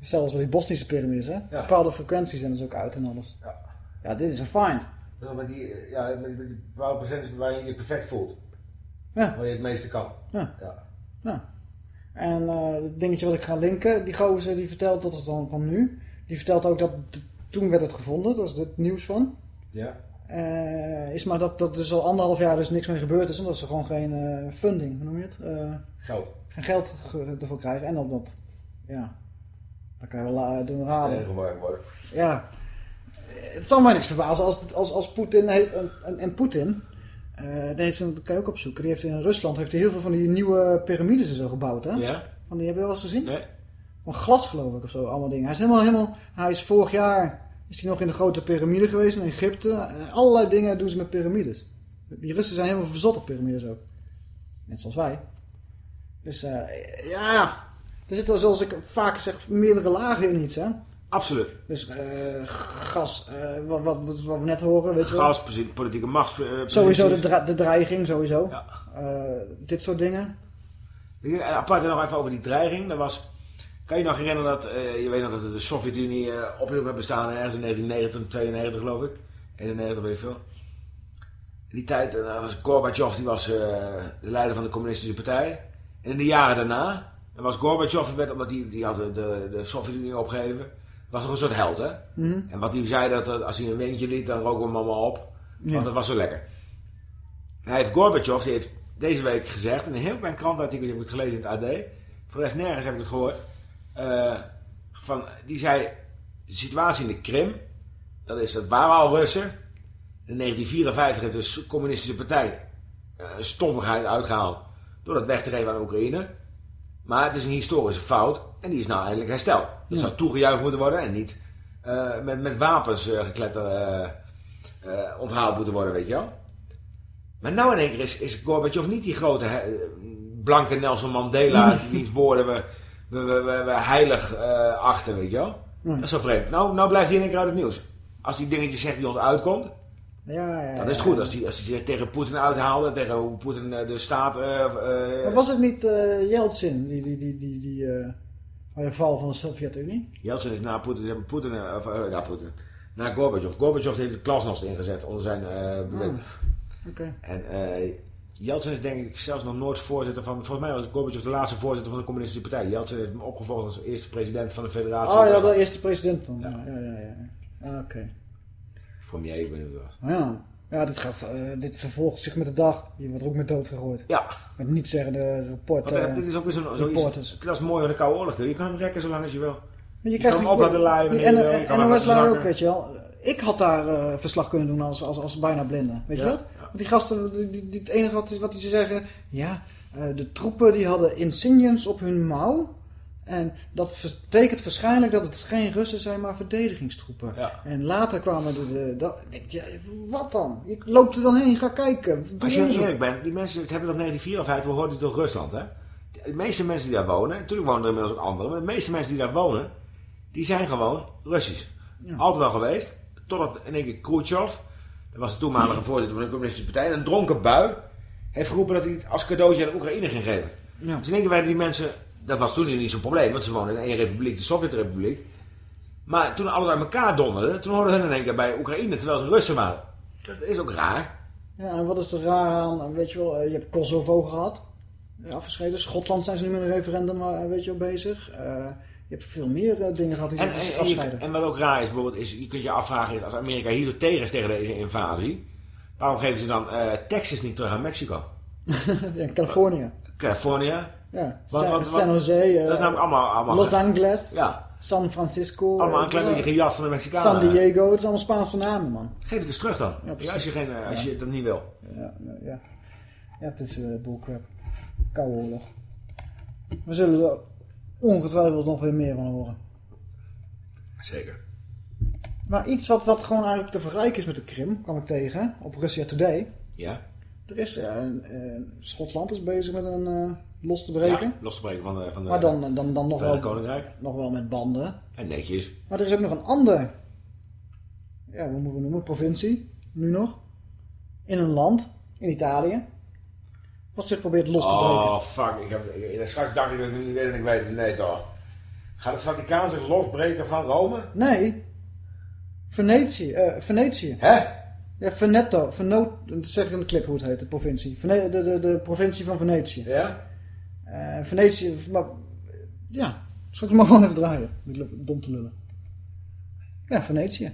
Zelfs bij die Bosnische piramides, hè? Bepaalde frequenties zijn dus ook uit en alles. Ja. Ja, dit is een find. Ja, maar die, eh, ja, met die, met bepaalde percentage waar je je perfect voelt. Ja. Waar je het meeste kan. Ja. Ja. Ja. En eh, het dingetje wat ik ga linken, die gozer die vertelt, dat is dan van nu. Die vertelt ook dat toen werd het gevonden, dat is het nieuws van. Ja. Eh, is maar dat, dat dus al anderhalf jaar dus niks meer gebeurd is, omdat ze gewoon geen funding, hoe noem je het? Geld. Geen geld ge- ervoor krijgen. En dat, dat ja, dan kan je wel la- doen raden. Ja, het zal mij niks verbazen als, als, als Poetin heeft, en, en, Poetin, eh, die heeft, dat kan je ook opzoeken, die heeft in Rusland heeft hij heel veel van die nieuwe piramides en zo gebouwd. Hè? Ja. Van die heb je wel eens gezien? Nee. Van glas geloof ik of zo, allemaal dingen. Hij is helemaal, helemaal, hij is vorig jaar, is hij nog in de grote piramide geweest in Egypte. Eh, allerlei dingen doen ze met piramides. Die Russen zijn helemaal verzot op piramides ook. Net zoals wij. Dus eh, ja, er zitten zoals ik vaak zeg meerdere lagen in iets hè. Absoluut. Dus eh, gas, eh, wat, wat, wat we net horen, weet je. Gas, politieke macht. eh, Sowieso de, posities. dra- de dreiging, sowieso. Eh, dit soort dingen. Ik Apart nog even over die dreiging. Dat was, kan je nog herinneren dat, je weet nog dat de Sovjet-Unie ophield met bestaan ergens in 1990, 92 geloof ik. 91 weet je veel. In die tijd was Gorbachev, die was de leider van de communistische partij. En in de jaren daarna, dan was Gorbachev, werd, omdat die, die had de, de, de Sovjet-Unie opgegeven, was nog een soort held hè. Mhm. En wat hij zei, dat als hij een windje liet, dan roken we hem allemaal op. Ja. Want dat was zo lekker. Hij heeft Gorbachev, die heeft deze week gezegd, in een heel klein krantartikel, die heb ik het gelezen in het AD. Voor de rest nergens heb ik het gehoord. eh, van, die zei, de situatie in de Krim, dat is, dat waren al Russen. In 1954 heeft de communistische partij eh, stommigheid uitgehaald door dat weg te geven aan Oekraïne. Maar het is een historische fout en die is nou eindelijk hersteld. Dat Ja. zou toegejuicht moeten worden en niet eh, met, met wapens eh, gekletter eh, onthaald moeten worden, weet je wel. Maar nou in één keer is, is Gorbachev niet die grote blanke Nelson Mandela, die woorden we, we, we, we- heilig achten, weet je wel. Ja. Dat is zo vreemd. Nou, nou blijft hij in één keer uit het nieuws. Als hij dingetjes zegt die ons uitkomt, Ja, ja, dan is het goed. Als hij, als zich tegen Poetin uithaalde, tegen hoe Poetin eh, de staat... eh, eh, Maar was het niet Yeltsin, die, die, die, die, die de val van de Sovjet-Unie? Jeltsin is na Poetin, Poetin, of, na Poetin, na Gorbachev. Gorbachev heeft de klasnost ingezet onder zijn eh bewind. Oké. En Jeltsin is denk ik zelfs nog nooit voorzitter van, volgens mij was Gorbachev de laatste voorzitter van de communistische partij. Jeltsin heeft hem opgevolgd als eerste president van de federatie. Oh ja, de eerste president dan. Ja, ja, ja. ja. Ah, Oké. Premier, wat het was. Ja. Ja, dit, gaat, eh, dit vervolgt zich met de dag. Je wordt er ook met dood gegooid. Ja. Met niet zeggende rapport, Want, eh, eh, dit is ook weer zo'n zoiets. Dat is mooi van de Koude Oorlog. Je kan hem rekken zolang als je wil. Maar je kan hem op laten En, en, laten lui ook, weet je wel. Ik had daar eh, verslag kunnen doen als, als, als bijna blinde. Weet Ja, je dat? Want die gasten, die, die- die- het enige wat, wat die ze zeggen... Ja, eh, de troepen die hadden insigniums op hun mouw. En dat betekent waarschijnlijk dat het geen Russen zijn, maar verdedigingstroepen. Ja. En later kwamen de... de dat, denk, wat dan? Ik loop er dan heen, ga kijken. Als je eerlijk bent, die mensen het hebben dat 1954, we hoorden het door Rusland, hè? De meeste mensen die daar wonen, natuurlijk wonen er inmiddels ook anderen, maar de meeste mensen die daar wonen, die zijn gewoon Russisch. Ja. Altijd al geweest, totdat in één keer Khrushchev, dat was de toenmalige voorzitter van de communistische partij, een dronken bui, heeft geroepen dat hij het als cadeautje aan Oekraïne ging geven. Ja. Dus in één keer werden die mensen, dat was toen niet zo'n probleem, want ze woonden in één republiek, de Sovjetrepubliek. Maar toen alles uit elkaar donderde, toen hoorden hun in één keer bij Oekraïne, terwijl ze Russen waren. Dat is ook raar. Ja, en wat is er raar aan? Weet je wel, eh, je hebt Kosovo gehad. eh, Afgescheiden. Schotland zijn ze nu met een referendum eh, weet je wel, bezig. Eh, je hebt veel meer dingen gehad die En, en, je- afscheiden. en wat ook raar is, bijvoorbeeld, is, je kunt je afvragen, als Amerika hier zo tegen is tegen deze invasie, waarom geven ze dan Texas niet terug aan Mexico? ja, Californië. California? Ja, San, Jose. eh, dat is namelijk allemaal... allemaal Los Angeles. Ja. San Francisco. Allemaal eh, een klein eh, beetje gejat van de Mexicanen. San Diego. Het is allemaal Spaanse namen, man. Geef het eens terug dan. Ja, als je, geen, eh, als je dat niet wil. Ja, ja, ja. het is eh bullcrap. Koude oorlog. We zullen ongetwijfeld nog weer meer van horen. Zeker. Maar iets wat, wat gewoon eigenlijk te vergelijken is met de Krim, kwam ik tegen op Russia Today. Ja? Er is, eh, Schotland is bezig met een eh, los te breken. Ja, los te breken van de, van de maar dan, dan, dan nog, wel, Koninkrijk. nog wel met banden. En netjes. Maar er is ook nog een ander, ja, hoe moeten we noemen, provincie, nu nog, in een land, in Italië, wat zich probeert los te breken. Oh, fuck. Ik heb, ik- straks dacht ik dat ik niet weet en ik weet het. Nee, toch. Gaat het Vaticaan zich losbreken van Rome? Nee, Venetië. eh Venetië. Hè? Ja, Veneto. Veno, dat zeg ik in de clip hoe het heet, de provincie. Vene, de, de, de provincie van Venetië. Ja? Eh, Venetië, maar, ja, zal ik hem maar gewoon even draaien. Ik loop dom te lullen. Ja, Venetië.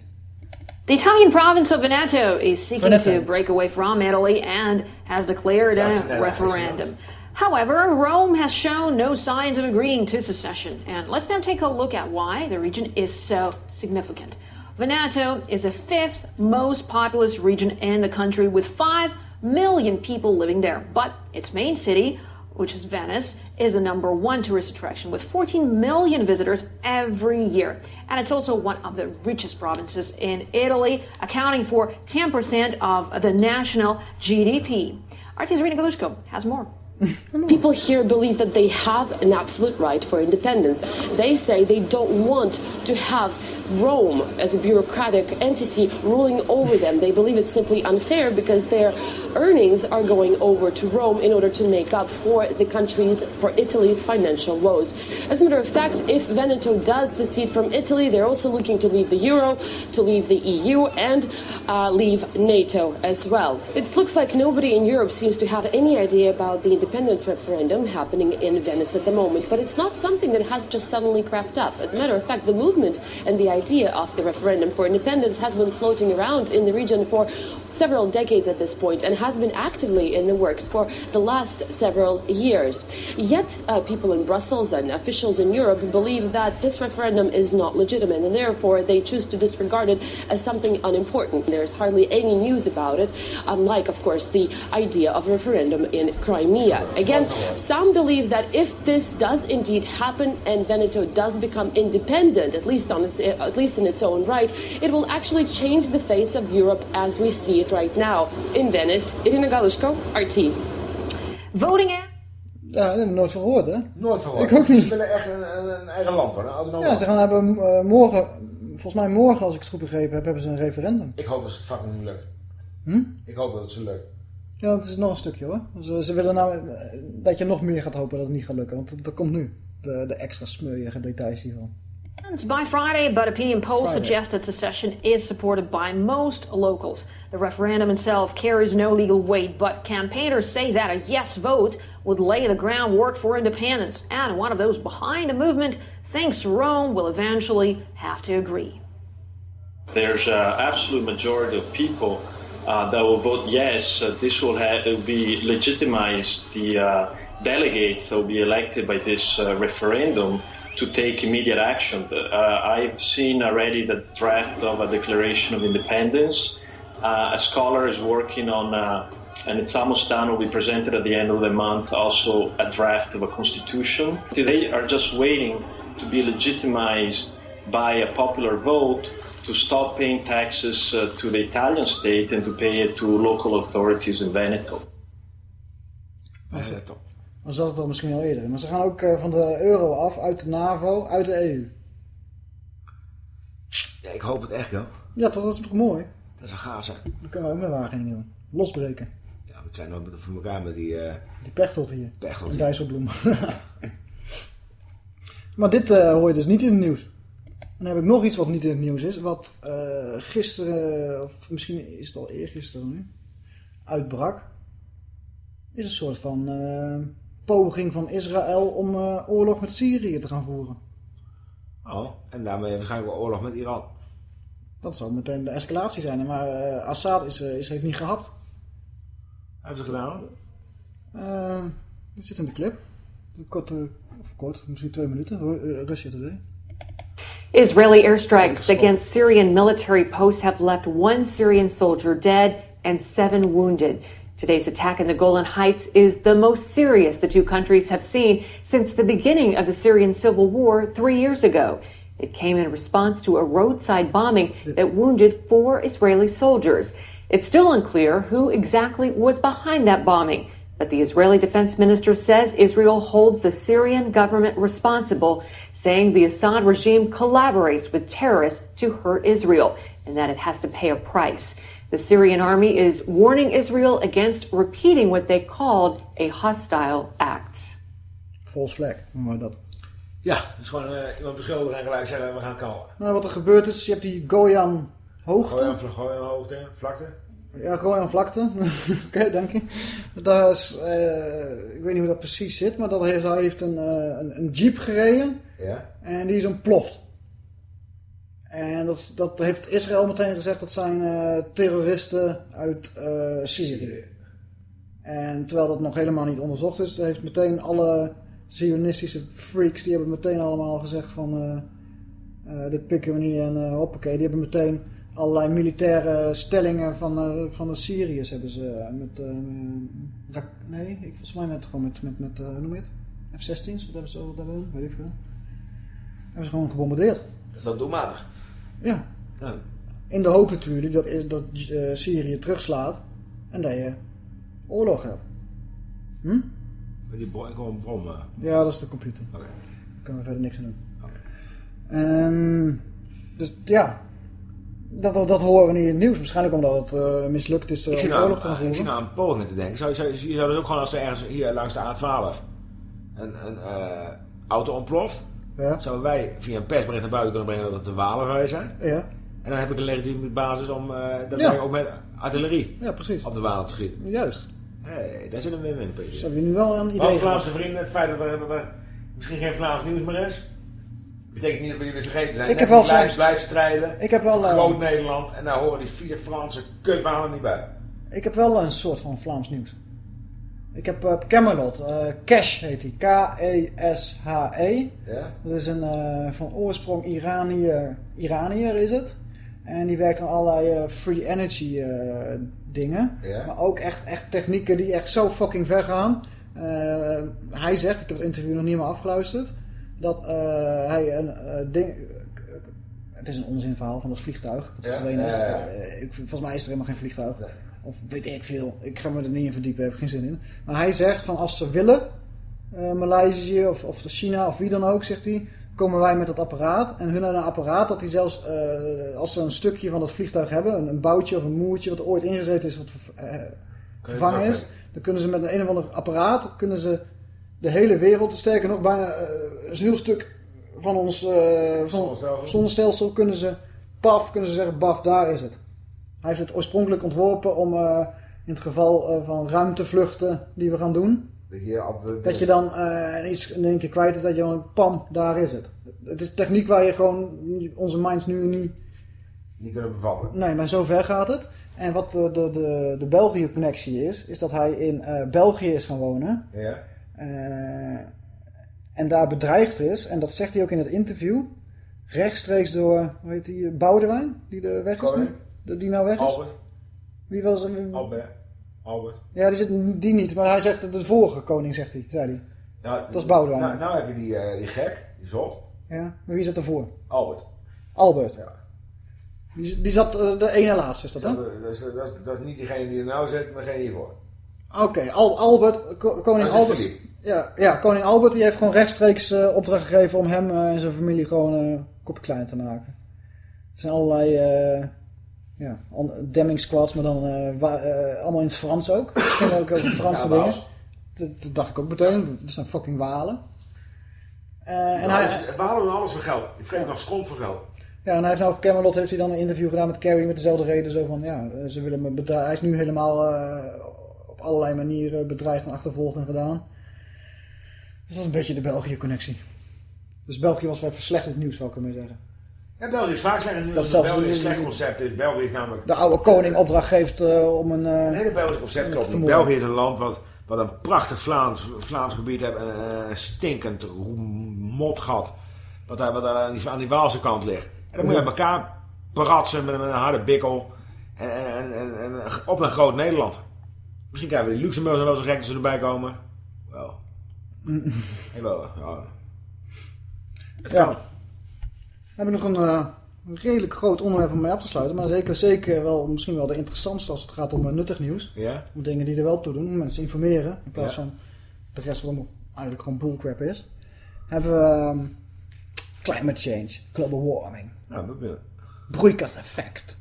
The Italian province of Veneto is seeking Veneto. to break away from Italy and has declared a Veneto, referendum. However, Rome has shown no signs of agreeing to secession. And let's now take a look at why the region is so significant. Veneto is the fifth most populous region in the country with 5 million people living there. But its main city, which is Venice, is the number one tourist attraction with 14 million visitors every year. And it's also one of the richest provinces in Italy, accounting for 10% of the national GDP. Artis Rina Galushko has more. People here believe that they have an absolute right for independence. They say they don't want to have Rome as a bureaucratic entity ruling over them. They believe it's simply unfair because their earnings are going over to Rome in order to make up for the country's, for Italy's financial woes. As a matter of fact, if Veneto does secede from Italy, they're also looking to leave the euro, to leave the EU, and uh, leave NATO as well. It looks like nobody in Europe seems to have any idea about the independence referendum happening in Venice at the moment, but it's not something that has just suddenly crept up. As a matter of fact, the movement and the idea of the referendum for independence has been floating around in the region for several decades at this point and has been actively in the works for the last several years. Yet, uh, people in Brussels and officials in Europe believe that this referendum is not legitimate and therefore they choose to disregard it as something unimportant. There's hardly any news about it, unlike, of course, the idea of referendum in Crimea. Again, some believe that if this does indeed happen and Veneto does become independent, at least on it, at least in its own right, it will actually change the face of Europe as we see it right now. In Venice, Irina Galushko, RT. Voting app. Ja, daar heb ik nooit van gehoord, hè? Nooit van Ik ook niet. Ze willen echt een, een, een eigen land worden. Een autonoom Ja, land. ze gaan hebben eh, morgen, volgens mij morgen, als ik het goed begrepen heb, hebben ze een referendum. Ik hoop dat het fucking lukt. Hm? Ik hoop dat het ze lukt. Ja, dat is nog een stukje hoor. Ze, ze willen nou eh, dat je nog meer gaat hopen dat het niet gaat lukken. Want dat, dat komt nu. De, de extra smeuïge details hiervan. By Friday, but opinion polls Friday. suggest that secession is supported by most locals. The referendum itself carries no legal weight, but campaigners say that a yes vote would lay the groundwork for independence. And one of those behind the movement thinks Rome will eventually have to agree. There's an absolute majority of people uh, that will vote yes. Uh, this will ha- it will be legitimize the uh, delegates that will be elected by this uh, referendum to take immediate action. Uh, I've seen already the draft of a Declaration of Independence. Uh, a scholar is working on, and it's almost done, will be presented at the end of the month, also a draft of a constitution. They are just waiting to be legitimized by a popular vote to stop paying taxes uh, to the Italian state and to pay it to local authorities in Veneto. Dan zat het al misschien al eerder. Maar ze gaan ook eh, van de euro af, uit de NAVO, uit de EU. Ja, ik hoop het echt, joh. Ja, toch? Dat is toch mooi? Dat zou gaaf zijn. Dan kunnen we ook met Wageningen doen. Losbreken. Ja, we krijgen nooit voor elkaar met die... eh Die pechtold hier. Pechtold hier. Dijsselbloem. maar dit eh, hoor je dus niet in het nieuws. En dan heb ik nog iets wat niet in het nieuws is. Wat eh, gisteren, of misschien is het al eergisteren nu, uitbrak. Is een soort van eh, poging van Israël om eh, oorlog met Syrië te gaan voeren. Oh, en daarmee waarschijnlijk wel oorlog met Iran. Dat zou meteen de escalatie zijn. Maar Assad is, is, heeft niet gehapt. Hebben ze gedaan? Eh, dat zit in de clip. Een korte, of kort, misschien twee minuten. Ru- Russia Today. Israeli airstrikes against Syrian military posts have left one Syrian soldier dead and seven wounded. Today's attack in the Golan Heights is the most serious the two countries have seen since the beginning of the Syrian civil war three years ago. It came in response to a roadside bombing that wounded four Israeli soldiers. It's still unclear who exactly was behind that bombing, but the Israeli defense minister says Israel holds the Syrian government responsible, saying the Assad regime collaborates with terrorists to hurt Israel and that it has to pay a price. The Syrian army is warning Israel against repeating what they called a hostile act. False flag, noemen we dat. Ja, dus gewoon uh, iemand beschuldigen en gelijk zeggen we gaan kallen. Nou, wat er gebeurd is, je hebt die Goyan hoogte. Goyan, Goyan hoogte, vlakte. Ja, Goyan vlakte. Oké, okay, dank je. Dat is, uh, ik weet niet hoe dat precies zit, maar dat heeft, hij heeft een, uh, een, een, jeep gereden. Ja. En die is ontploft. En dat, dat heeft Israël meteen gezegd, dat zijn uh, terroristen uit Syrië. En terwijl dat nog helemaal niet onderzocht is, heeft meteen alle Zionistische freaks, die hebben meteen allemaal gezegd van dit pikken we niet en hoppakee. Die hebben meteen allerlei militaire stellingen van, van de Syriërs hebben ze met, nee, ik volgens mij met, gewoon met, met, met hoe noem je het? F-16's, wat hebben ze, wat hebben, weet ik veel. Hebben ze gewoon gebombardeerd. Dat doelmatig. Ja. ja. In de hoop natuurlijk dat, dat uh, Syrië terugslaat en dat je oorlog hebt. Hm? Die gewoon bom. Ja, dat is de computer. Oké. Okay. Daar kunnen we verder niks aan doen. Okay. Um, dus ja, dat, dat horen we niet in het nieuws. Waarschijnlijk omdat het uh, mislukt is uh, ik zie om oorlog nou, te voeren. Ik zie nou aan pogingen te denken. Zou, zou, je zou dus ook gewoon als er ergens hier langs de A12 een, een auto ontploft ja. zouden wij via een persbericht naar buiten kunnen brengen dat het de Walenrui zijn. Ja. En dan heb ik een legitieme basis om dat ja. ook met artillerie ja, precies. op de Walen te schieten. Juist. Hey, daar zit een win-win. Dus hebben we nu wel een idee Vlaamse vrienden, het feit dat er, dat er, misschien geen Vlaams nieuws meer is, betekent niet dat we jullie vergeten zijn. Ik heb wel blijf, blijf strijden. Ik heb wel groot uh, Nederland en daar horen die vier Franse kutwalen niet bij. Ik heb wel een soort van Vlaams nieuws. Ik heb uh, Camelot, uh, Cash heet die, K-E-S-H-E. -E. Ja? Dat is een uh, van oorsprong Iranier, Iranier is het. En die werkt aan allerlei free energy dingen. Ja? Maar ook echt, echt technieken die echt zo fucking ver gaan. hij zegt, ik heb het interview nog niet meer afgeluisterd, dat hij een ding... Het is een onzinverhaal van dat vliegtuig. Dat ja? verdwenen is. Ja, ik, volgens mij is er helemaal geen vliegtuig. Of weet ik veel. Ik ga me er niet in verdiepen. Heb ik geen zin in. Maar hij zegt van als ze willen. Maleisië of, of China of wie dan ook. Zegt hij. Komen wij met dat apparaat. En hun hebben een apparaat dat die zelfs. Uh, als ze een stukje van dat vliegtuig hebben. Een, een boutje of een moertje. Wat ooit ingezeten is. Wat uh, vervangen is. Dan kunnen ze met een, een of ander apparaat. Kunnen ze de hele wereld. Sterker nog bijna een heel stuk van ons van zonnestelsel. zonnestelsel. Kunnen ze. Paf. Kunnen ze zeggen. Baf daar is het. Hij heeft het oorspronkelijk ontworpen om uh, in het geval uh, van ruimtevluchten die we gaan doen. Dat je, dat je dan uh, iets in één keer kwijt is, dat je dan pam, daar is het. Het is techniek waar je gewoon onze minds nu niet... Niet kunnen bevatten. Nee, maar zo ver gaat het. En wat de, de, de, de België-connectie is, is dat hij in België is gaan wonen. Ja. En daar bedreigd is, en dat zegt hij ook in het interview, rechtstreeks door, hoe heet die, Boudewijn, die de weg is nu? Die nou weg is? Albert. Wie was er? Albert. Albert. Ja, die, zit, die niet, maar hij zegt de vorige koning, zegt hij, zei hij. Dat is Boudewijn. Nou, nou heb je die, uh, die gek, die zot. Ja, maar wie zat ervoor? Albert. Albert. Ja. Die, die zat uh, de ene laatste, is dat hè? Dat, dat, is, dat, dat, is niet diegene die er nou zit, maar degene hiervoor. Oké, okay. Al, Albert, ko, koning Albert. Ja, ja, koning Albert die heeft gewoon rechtstreeks uh, opdracht gegeven om hem en zijn familie gewoon een kopje kleiner te maken. Er zijn allerlei ja, Demming squads, maar dan uh, uh, allemaal in het Frans ook. Ken ook over Franse ja, dingen. Dat, dat, dacht ik ook meteen. Dat zijn fucking walen. Uh, en hij, walen doen alles voor geld. Die vreten nog stront voor geld. Ja, en hij heeft nou op Camelot heeft hij dan een interview gedaan met Carrie met dezelfde reden. Zo van, ja, ze willen me bedreigen. Hij is nu helemaal op allerlei manieren bedreigd en achtervolgd en gedaan. Dus dat is een beetje de België-connectie. Dus België was wel verslechterd nieuws, zou ik ermee zeggen. Ja, België is vaak zeggen nu dat, dat België een slecht concept is. België is namelijk... De oude koning opdracht geeft uh, om een... Uh, een hele Belgisch concept klopt. België is een land wat, wat een prachtig Vlaams, Vlaams gebied heeft. En een stinkend motgat. Wat daar, wat daar aan, die, aan die Waalse kant ligt. En dan moet je elkaar pratsen met, met een harde bikkel. En, en, en, en, op een groot Nederland. Misschien krijgen we die Luxemburgers wel zo gek ze erbij komen. Wel. Ik wel. Ja. Het Ja. kan. We hebben nog een, eh, redelijk groot onderwerp om mee af te sluiten. Maar zeker, zeker wel, misschien wel de interessantste als het gaat om eh, nuttig nieuws. Ja. Om dingen die er wel toe doen. Om mensen informeren. In plaats Ja. van de rest wat eigenlijk gewoon bullcrap is. Hebben we ehm, climate change, global warming, Nou, dat wil broeikaseffect.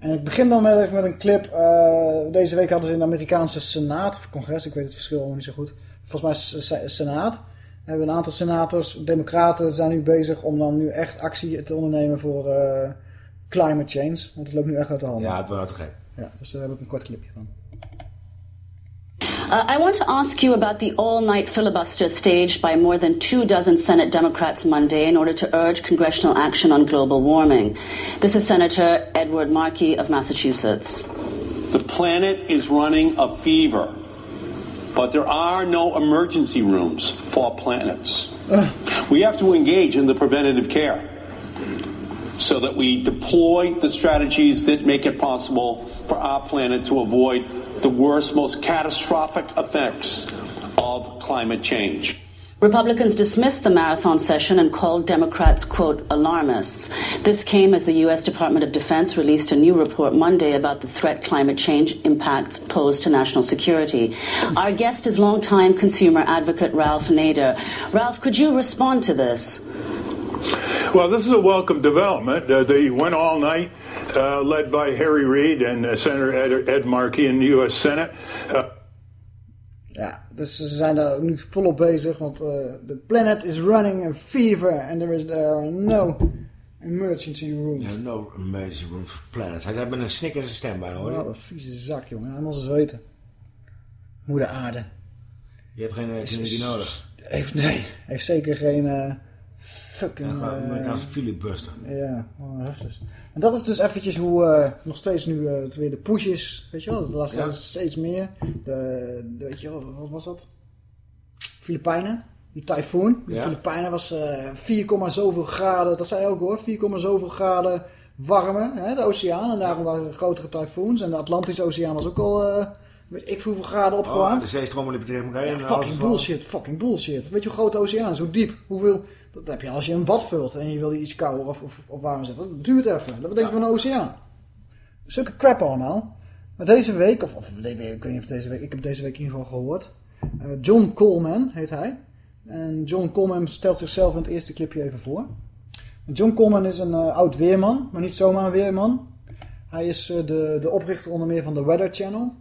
En ik begin dan met, even met een clip. eh, deze week hadden ze in de Amerikaanse Senaat, of congres, ik weet het verschil allemaal niet zo goed. Volgens mij Senaat. Hebben een aantal senators, democraten, zijn nu bezig om dan nu echt actie te ondernemen voor eh, climate change. Want het loopt nu echt uit de hand. Ja, het wordt gek. Ja, dus daar heb ik een kort clipje van. Uh, I want to ask you about the all night filibuster staged by more than two dozen Senate Democrats Monday in order to urge congressional action on global warming. This is Senator Edward Markey of Massachusetts. The planet is running a fever, but there are no emergency rooms for planets. We have to engage in the preventative care so that we deploy the strategies that make it possible for our planet to avoid the worst, most catastrophic effects of climate change. Republicans dismissed the marathon session and called Democrats, quote, alarmists. This came as the U.S. Department of Defense released a new report Monday about the threat climate change impacts pose to national security. Our guest is longtime consumer advocate Ralph Nader. Ralph, could you respond to this? Well, this is a welcome development. Uh, they went all night, uh, led by Harry Reid and uh, Senator Ed, Ed Markey in the U.S. Senate. Uh, Ja, dus ze zijn daar nu volop bezig, want eh the planet is running a fever and there is there are no emergency rooms. Ja, no emergency room for planets. Hij met een snik in zijn stem bijna hoor. Wat een vieze zak, jongen. Hij moet eens weten. Moeder aarde. Je hebt geen uh, die nodig. Heeft, nee, heeft zeker geen eh, fucking... Gewoon eh, Amerikaanse filibuster. Ja, heftig. En dat is dus eventjes hoe eh, nog steeds nu eh, het weer de push is. Weet je wel, de laatste tijd steeds meer. De, de, weet je wel, wat was dat? Filipijnen. Die tyfoon. Die Ja. Filipijnen was eh 4, zoveel graden. Dat zei ook hoor. 4, zoveel graden warmer. Hè, de oceaan. En daarom waren er grotere tyfoons. En de Atlantische Oceaan was ook al... weet ik hoeveel graden Oh, opgewarmd. de zeestromen liepen tegen elkaar. Ja, fucking bullshit, fucking bullshit. Weet je hoe groot de oceaan is, hoe diep, hoeveel... Dat heb je als je een bad vult en je wil die iets kouder of, of, of warmer zetten. Dat duurt even. Dat denk je van een oceaan. Zulke crap allemaal. Maar deze week, of, of ik weet niet of deze week, ik heb deze week in ieder geval gehoord. Eh, John Coleman heet hij. En John Coleman stelt zichzelf in het eerste clipje even voor. John Coleman is een eh, oud weerman, maar niet zomaar een weerman. Hij is eh, de, de oprichter onder meer van de Weather Channel.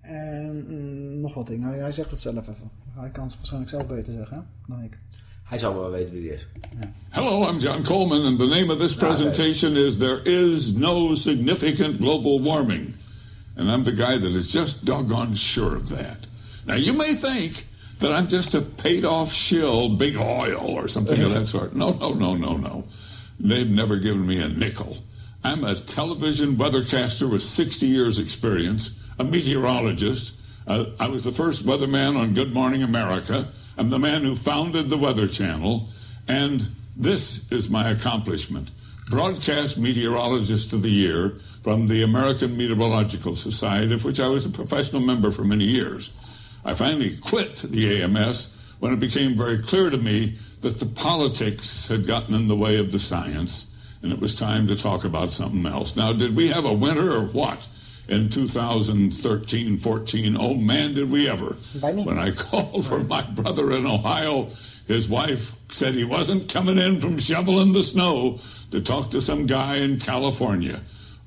En mm, nog wat dingen. Hij, hij zegt het zelf even. Hij kan het waarschijnlijk zelf beter zeggen hè, dan ik. Hij zou wel weten wie die is. Hello, I'm John Coleman, and the name of this presentation is There Is No Significant Global Warming. And I'm the guy that is just doggone sure of that. Now, you may think that I'm just a paid off shill, big oil, or something of that sort. No, no, no, no, no. They've never given me a nickel. I'm a television weathercaster with 60 years' experience, a meteorologist. Uh, I was the first weatherman on Good Morning America. I'm the man who founded the Weather Channel. And this is my accomplishment Broadcast Meteorologist of the Year from the American Meteorological Society, of which I was a professional member for many years. I finally quit the AMS when it became very clear to me that the politics had gotten in the way of the science and it was time to talk about something else. Now, did we have a winter or what? In 2013 14, oh man, did we ever. When I called for my brother in Ohio, his wife said he wasn't coming in from shoveling the snow to talk to some guy in California.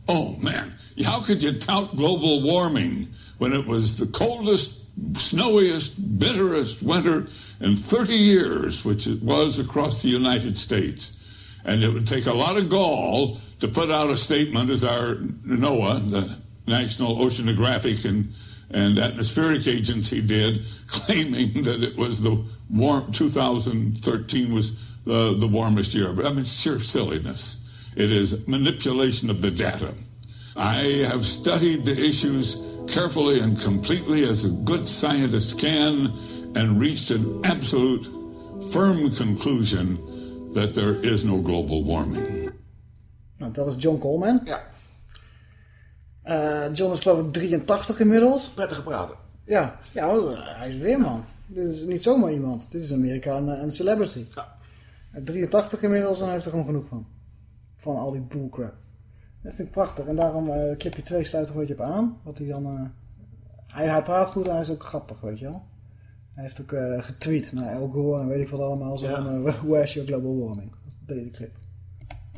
Oh man, how could you tout global warming when it was the coldest, snowiest, bitterest winter in 30 years, which it was across the United States? And it would take a lot of gall to put out a statement as our NOAA, the National Oceanographic and, and Atmospheric Agency did, claiming that it was the warm 2013 was the, the warmest year. But I mean, sheer silliness. It is manipulation of the data. I have studied the issues carefully and completely as a good scientist can and reached an absolute firm conclusion that there is no global warming. Nou, dat is John Coleman. Ja. Eh, John is geloof ik 83 inmiddels. Prettige praten. Ja, ja maar hij is weerman. Dit is niet zomaar iemand. Dit is Amerika een, een celebrity. Ja. Hij is 83 inmiddels en hij heeft er gewoon genoeg van. Van al die bullcrap. Dat vind ik prachtig. En daarom eh clipje 2 sluit er een beetje op aan. Wat hij dan... eh, hij, hij praat goed en hij is ook grappig, weet je wel. Hij heeft ook eh, getweet naar El Gore en weet ik wat allemaal. Zo Ja. van, eh, where's your global warming? Dat is deze clip.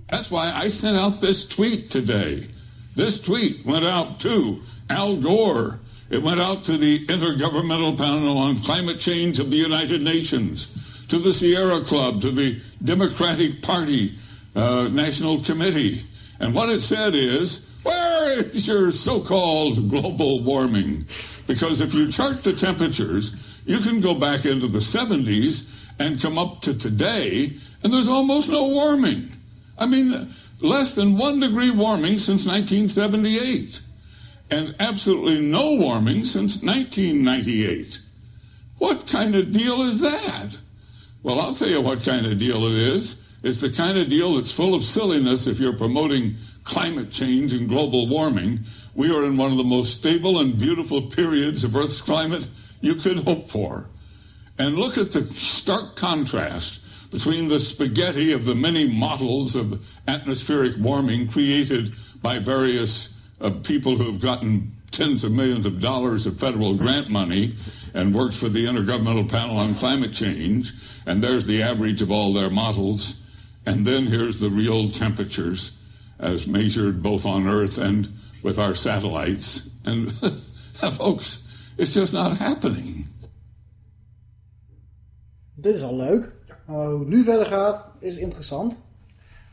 That's why I sent out this tweet today. This tweet went out to Al Gore. It went out to the Intergovernmental Panel on Climate Change of the United Nations, to the Sierra Club, to the Democratic Party uh, National Committee. And what it said is, where is your so called global warming? Because if you chart the temperatures, you can go back into the 70s and come up to today, and there's almost no warming. I mean, less than one degree warming since 1978, and absolutely no warming since 1998. What kind of deal is that? Well, I'll tell you what kind of deal it is. It's the kind of deal that's full of silliness if you're promoting climate change and global warming. We are in one of the most stable and beautiful periods of Earth's climate you could hope for. And look at the stark contrast between the spaghetti of the many models of atmospheric warming created by various uh, people who have gotten tens of millions of dollars of federal grant money and worked for the Intergovernmental Panel on Climate Change. And there's the average of all their models. And then here's the real temperatures as measured both on Earth and with our satellites. And folks, it's just not happening. Dit is al leuk. Maar hoe het nu verder gaat, is interessant.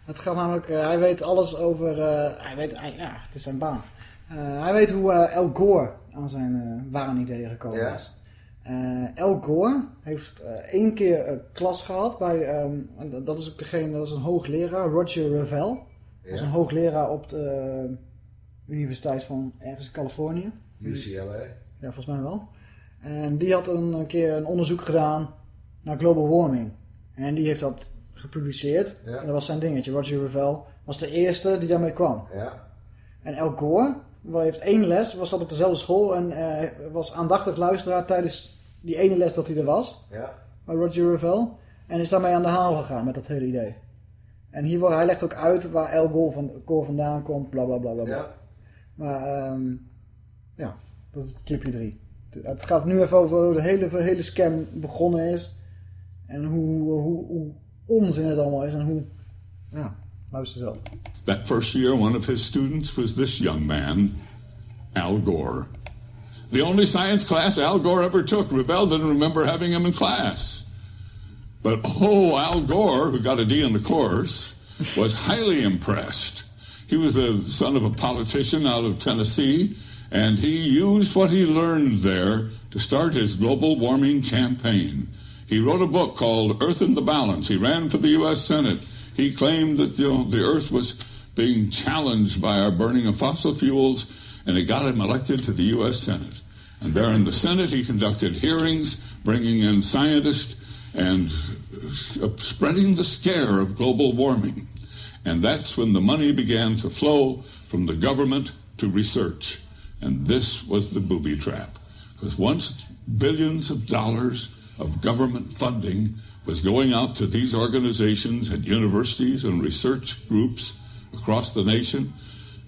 Het gaat namelijk, eh, hij weet alles over, eh, hij weet, hij- ja, het is zijn baan. Eh, hij weet hoe Al Gore aan zijn waanideeën gekomen Ja. is. Al Gore heeft één keer klas gehad bij, ehm, dat- is ook degene, dat is een hoogleraar, Roger Revelle. Dat is een hoogleraar op de Universiteit van ergens in Californië. UCLA. Ja, volgens mij wel. En die had een keer een onderzoek gedaan naar global warming. En die heeft dat gepubliceerd. Ja. En dat was zijn dingetje. Roger Revelle was de eerste die daarmee kwam. Ja. En El Gore wel, heeft één les, was dat op dezelfde school en eh, was aandachtig luisteraar tijdens die ene les dat hij er was. Ja. Bij Roger Revelle. En is daarmee aan de haal gegaan met dat hele idee. En hier, hij legt ook uit waar El Gore, van, Gore vandaan komt, bla bla bla bla. Ja. Maar ehm, ja, dat is clipje 3. Het gaat nu even over hoe de hele, hele scam begonnen is. En hoe, hoe, hoe onzin het allemaal is. En hoe, ja, luister zelf. That first year, one of his students was this young man, Al Gore. The only science class Al Gore ever took, Revell didn't remember having him in class. But oh, Al Gore, who got a D in the course, was highly impressed. He was the son of a politician out of Tennessee, and he used what he learned there to start his global warming campaign. He wrote a book called Earth in the Balance. He ran for the U.S. Senate. He claimed that you know, the Earth was being challenged by our burning of fossil fuels, and it got him elected to the U.S. Senate. And there in the Senate, he conducted hearings, bringing in scientists and uh, spreading the scare of global warming. And that's when the money began to flow from the government to research. And this was the booby trap. Because once billions of dollars of government funding was going out to these organizations and universities and research groups across the nation,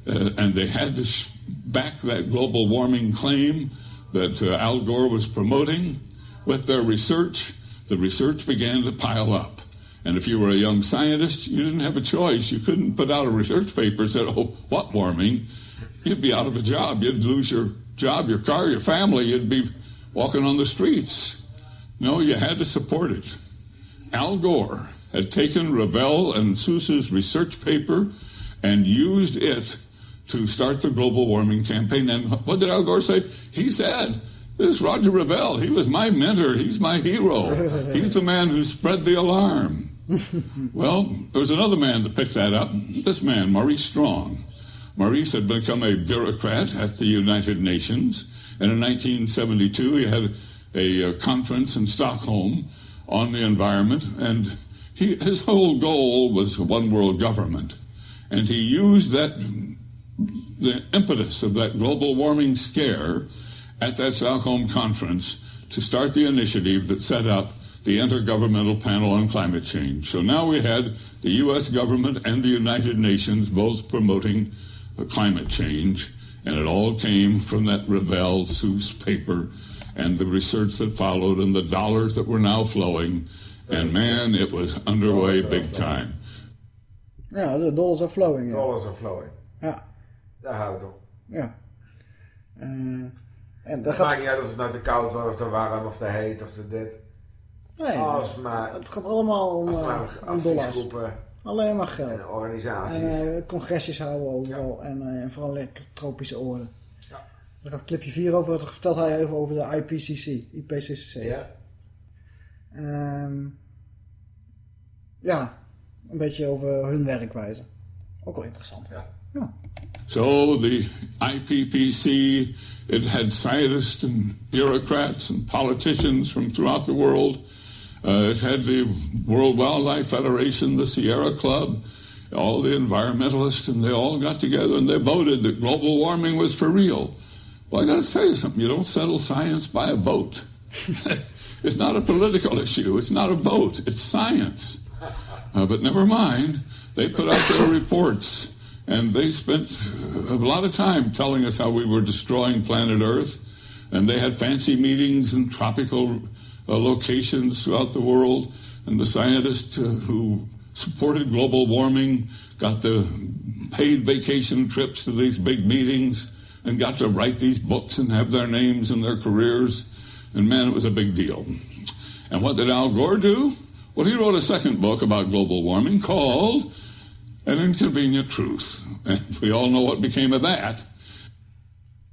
uh, and they had to sh- back that global warming claim that uh, Al Gore was promoting with their research, the research began to pile up. And if you were a young scientist, you didn't have a choice. You couldn't put out a research paper and say, oh, what warming? You'd be out of a job. You'd lose your job, your car, your family. You'd be walking on the streets. No, you had to support it. Al Gore had taken Ravel and Sousa's research paper and used it to start the global warming campaign. And what did Al Gore say? He said, This is Roger Ravel. He was my mentor. He's my hero. He's the man who spread the alarm. well, there was another man that picked that up. This man, Maurice Strong. Maurice had become a bureaucrat at the United Nations, and in 1972 he had a, uh conference in Stockholm on the environment, and he, his whole goal was one world government. And he used that the impetus of that global warming scare at that Stockholm conference to start the initiative that set up the Intergovernmental Panel on Climate Change. So now we had the U.S. government and the United Nations both promoting uh, climate change, and it all came from that Ravel Seuss paper and the research that followed and the dollars that were now flowing. And man, it was underway big time. Ja, de dollars are flowing. Ja. Dollars are flowing. Ja. Daar gaat het om. Ja. Eh, en dat Het gaat... maakt niet uit of het nou te koud wordt, of te warm, of te heet, of te dit. Nee, Als maar, het gaat allemaal om, als eh, maar om dollars. Alleen maar geld. en organisaties. En eh, congresjes houden overal. En, eh, en vooral lekker tropische oorden. Daar gaat clipje 4 over. Dat vertelt hij even over de IPCC. IPCC. Ja. Ehm, ja, een beetje over hun werkwijze. Ook wel interessant. Ja. So the IPPC, it had scientists and bureaucrats and politicians from throughout the world. Uh, it had the World Wildlife Federation, the Sierra Club, all the environmentalists, and they all got together and they voted that global warming was for real. Well, I got to tell you something. You don't settle science by a vote. it's not a political issue. It's not a vote. It's science. Uh, but never mind. They put out their reports, and they spent a lot of time telling us how we were destroying planet Earth. And they had fancy meetings in tropical uh, locations throughout the world. And the scientists uh, who supported global warming got the paid vacation trips to these big meetings and got to write these books and have their names and their careers. And man, it was a big deal. And what did Al Gore do? Well, he wrote a second book about global warming called An Inconvenient Truth. And we all know what became of that.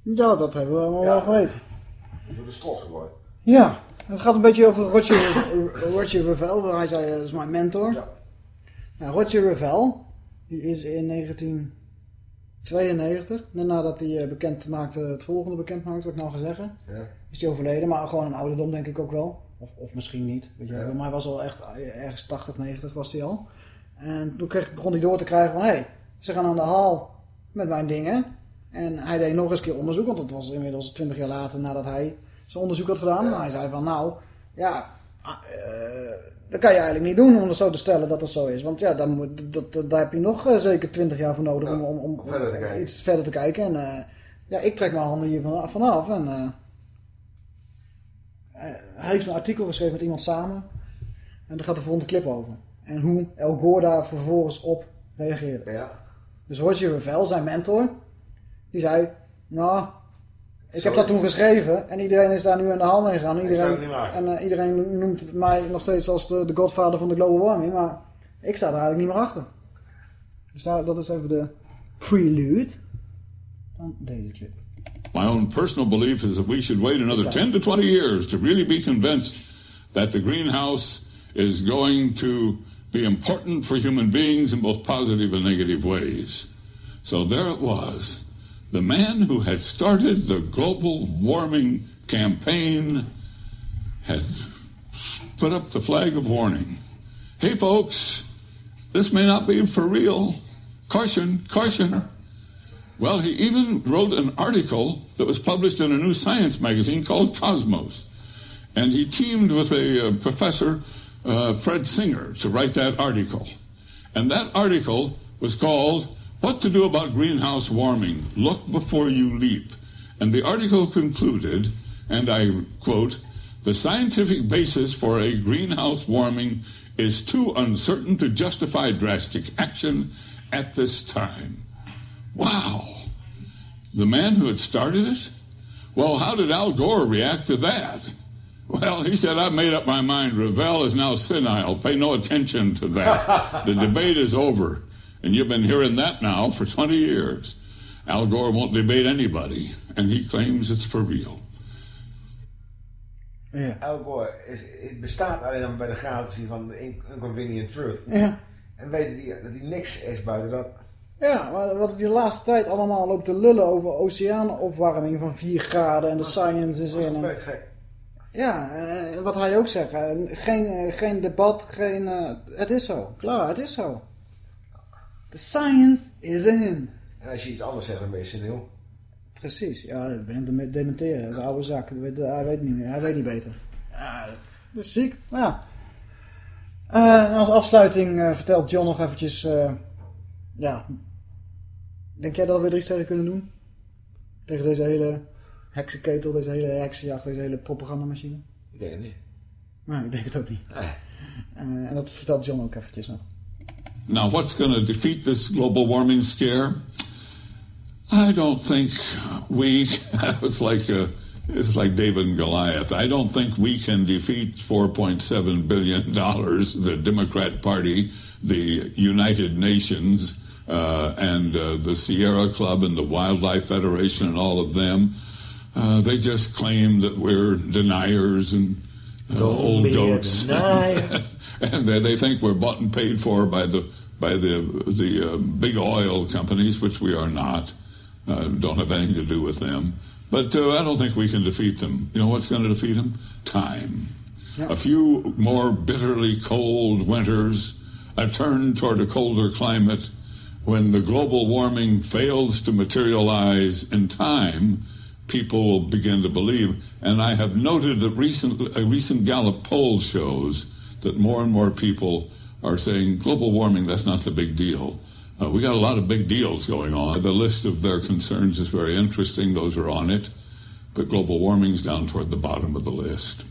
Ja, dat hebben we allemaal wel geweten. Door de strot geworden. Ja, het gaat een beetje over Roger, Roger Revell. Hij zei, eh, dat is mijn mentor. Ja. Nou, Roger Revell, die is in 1992, net nadat hij eh, bekend maakte, het volgende bekend maakte, wat ik nou ga zeggen, Ja. is hij overleden. Maar gewoon een ouderdom denk ik ook wel. Of, of misschien niet. Weet je, Ja. wel. Maar hij was al echt eh, ergens 80, 90 was hij al. En toen kreeg, begon hij door te krijgen van, hé, hey, ze gaan aan de haal met mijn dingen. En hij deed nog eens een keer onderzoek, want het was inmiddels 20 jaar later nadat hij zijn onderzoek had gedaan. Maar hij zei van, nou, ja, eh, dat kan je eigenlijk niet doen om het zo te stellen dat het zo is. Want ja, dan moet, dat, dat- daar heb je nog eh, zeker 20 jaar voor nodig om, om, om, verder te kijken. iets verder te kijken. En eh, ja, ik trek mijn handen hier van- vanaf. En, eh, hij heeft een artikel geschreven met iemand samen. En daar gaat de volgende clip over. En hoe El Gore daar vervolgens op reageerde. Ja. Dus Roger Revell, zijn mentor, die zei, nou, ik heb dat toen geschreven en iedereen is daar nu aan de hand mee gegaan. Iedereen, er en eh, iedereen noemt mij nog steeds als de, de godvader van de global warming, maar ik sta er eigenlijk niet meer achter. Dus daar, dat is even de prelude van deze clip. My own personal belief is that we should wait another 10 to 20 years to really be convinced that the greenhouse is going to be important for human beings in both positive and negative ways. So there it was. The man who had started the global warming campaign had put up the flag of warning. Hey, folks, this may not be for real. Caution, caution. Well, he even wrote an article that was published in a new science magazine called Cosmos. And he teamed with a uh, professor, uh, Fred Singer, to write that article. And that article was called What to Do About Greenhouse Warming Look Before You Leap. And the article concluded, and I quote, the scientific basis for a greenhouse warming is too uncertain to justify drastic action at this time. Wow. The man who had started it? Well, how did Al Gore react to that? Well, he said, I've made up my mind. Ravel is now senile. Pay no attention to that. the debate is over. And you've been hearing that now for 20 years. Al Gore won't debate anybody, and he claims it's for real. Ja. Al Gore is, het bestaat alleen maar bij de gratie van de In- Inconvenient Truth. Ja. En weet dat hij, dat hij niks is buiten dat. Ja, maar wat die laatste tijd allemaal loopt te lullen over oceaanopwarming van 4 graden en de science is Dat is in. Gek. ja, en wat hij ook zegt, eh, geen, eh, geen debat, geen... eh, het is zo, klaar, het is zo. The science is in. En als je iets anders zegt, dan ben je. Precies, ja, ik ben hem dementeren. Dat is een oude zak. Hij weet, hij weet niet meer. Hij weet niet beter. Ja, dat is ziek. Ja. En als afsluiting eh, vertelt John nog eventjes... eh, ja. Denk jij dat we er iets tegen kunnen doen? Tegen deze hele heksenketel, deze hele heksenjacht, deze hele propagandamachine? Ik denk het niet. Nou, ik denk het ook niet. Nee. En dat vertelt John ook eventjes nog. Now, what's going to defeat this global warming scare? I don't think we. it's like uh it's like David and Goliath. I don't think we can defeat 4.7 billion dollars. The Democrat Party, the United Nations, uh, and uh, the Sierra Club and the Wildlife Federation, and all of them. Uh, they just claim that we're deniers and uh, old a goats. and uh, they think we're bought and paid for by the by the the uh, big oil companies, which we are not. Uh, don't have anything to do with them. But uh, I don't think we can defeat them. You know what's going to defeat them? Time. A few more bitterly cold winters, a turn toward a colder climate. When the global warming fails to materialize in time, people will begin to believe. And I have noted that recent, a recent Gallup poll shows that more and more people are saying global warming, that's not the big deal. Uh, we got a lot of big deals going on. The list of their concerns is very interesting. Those are on it. But global warming's down toward the bottom of the list.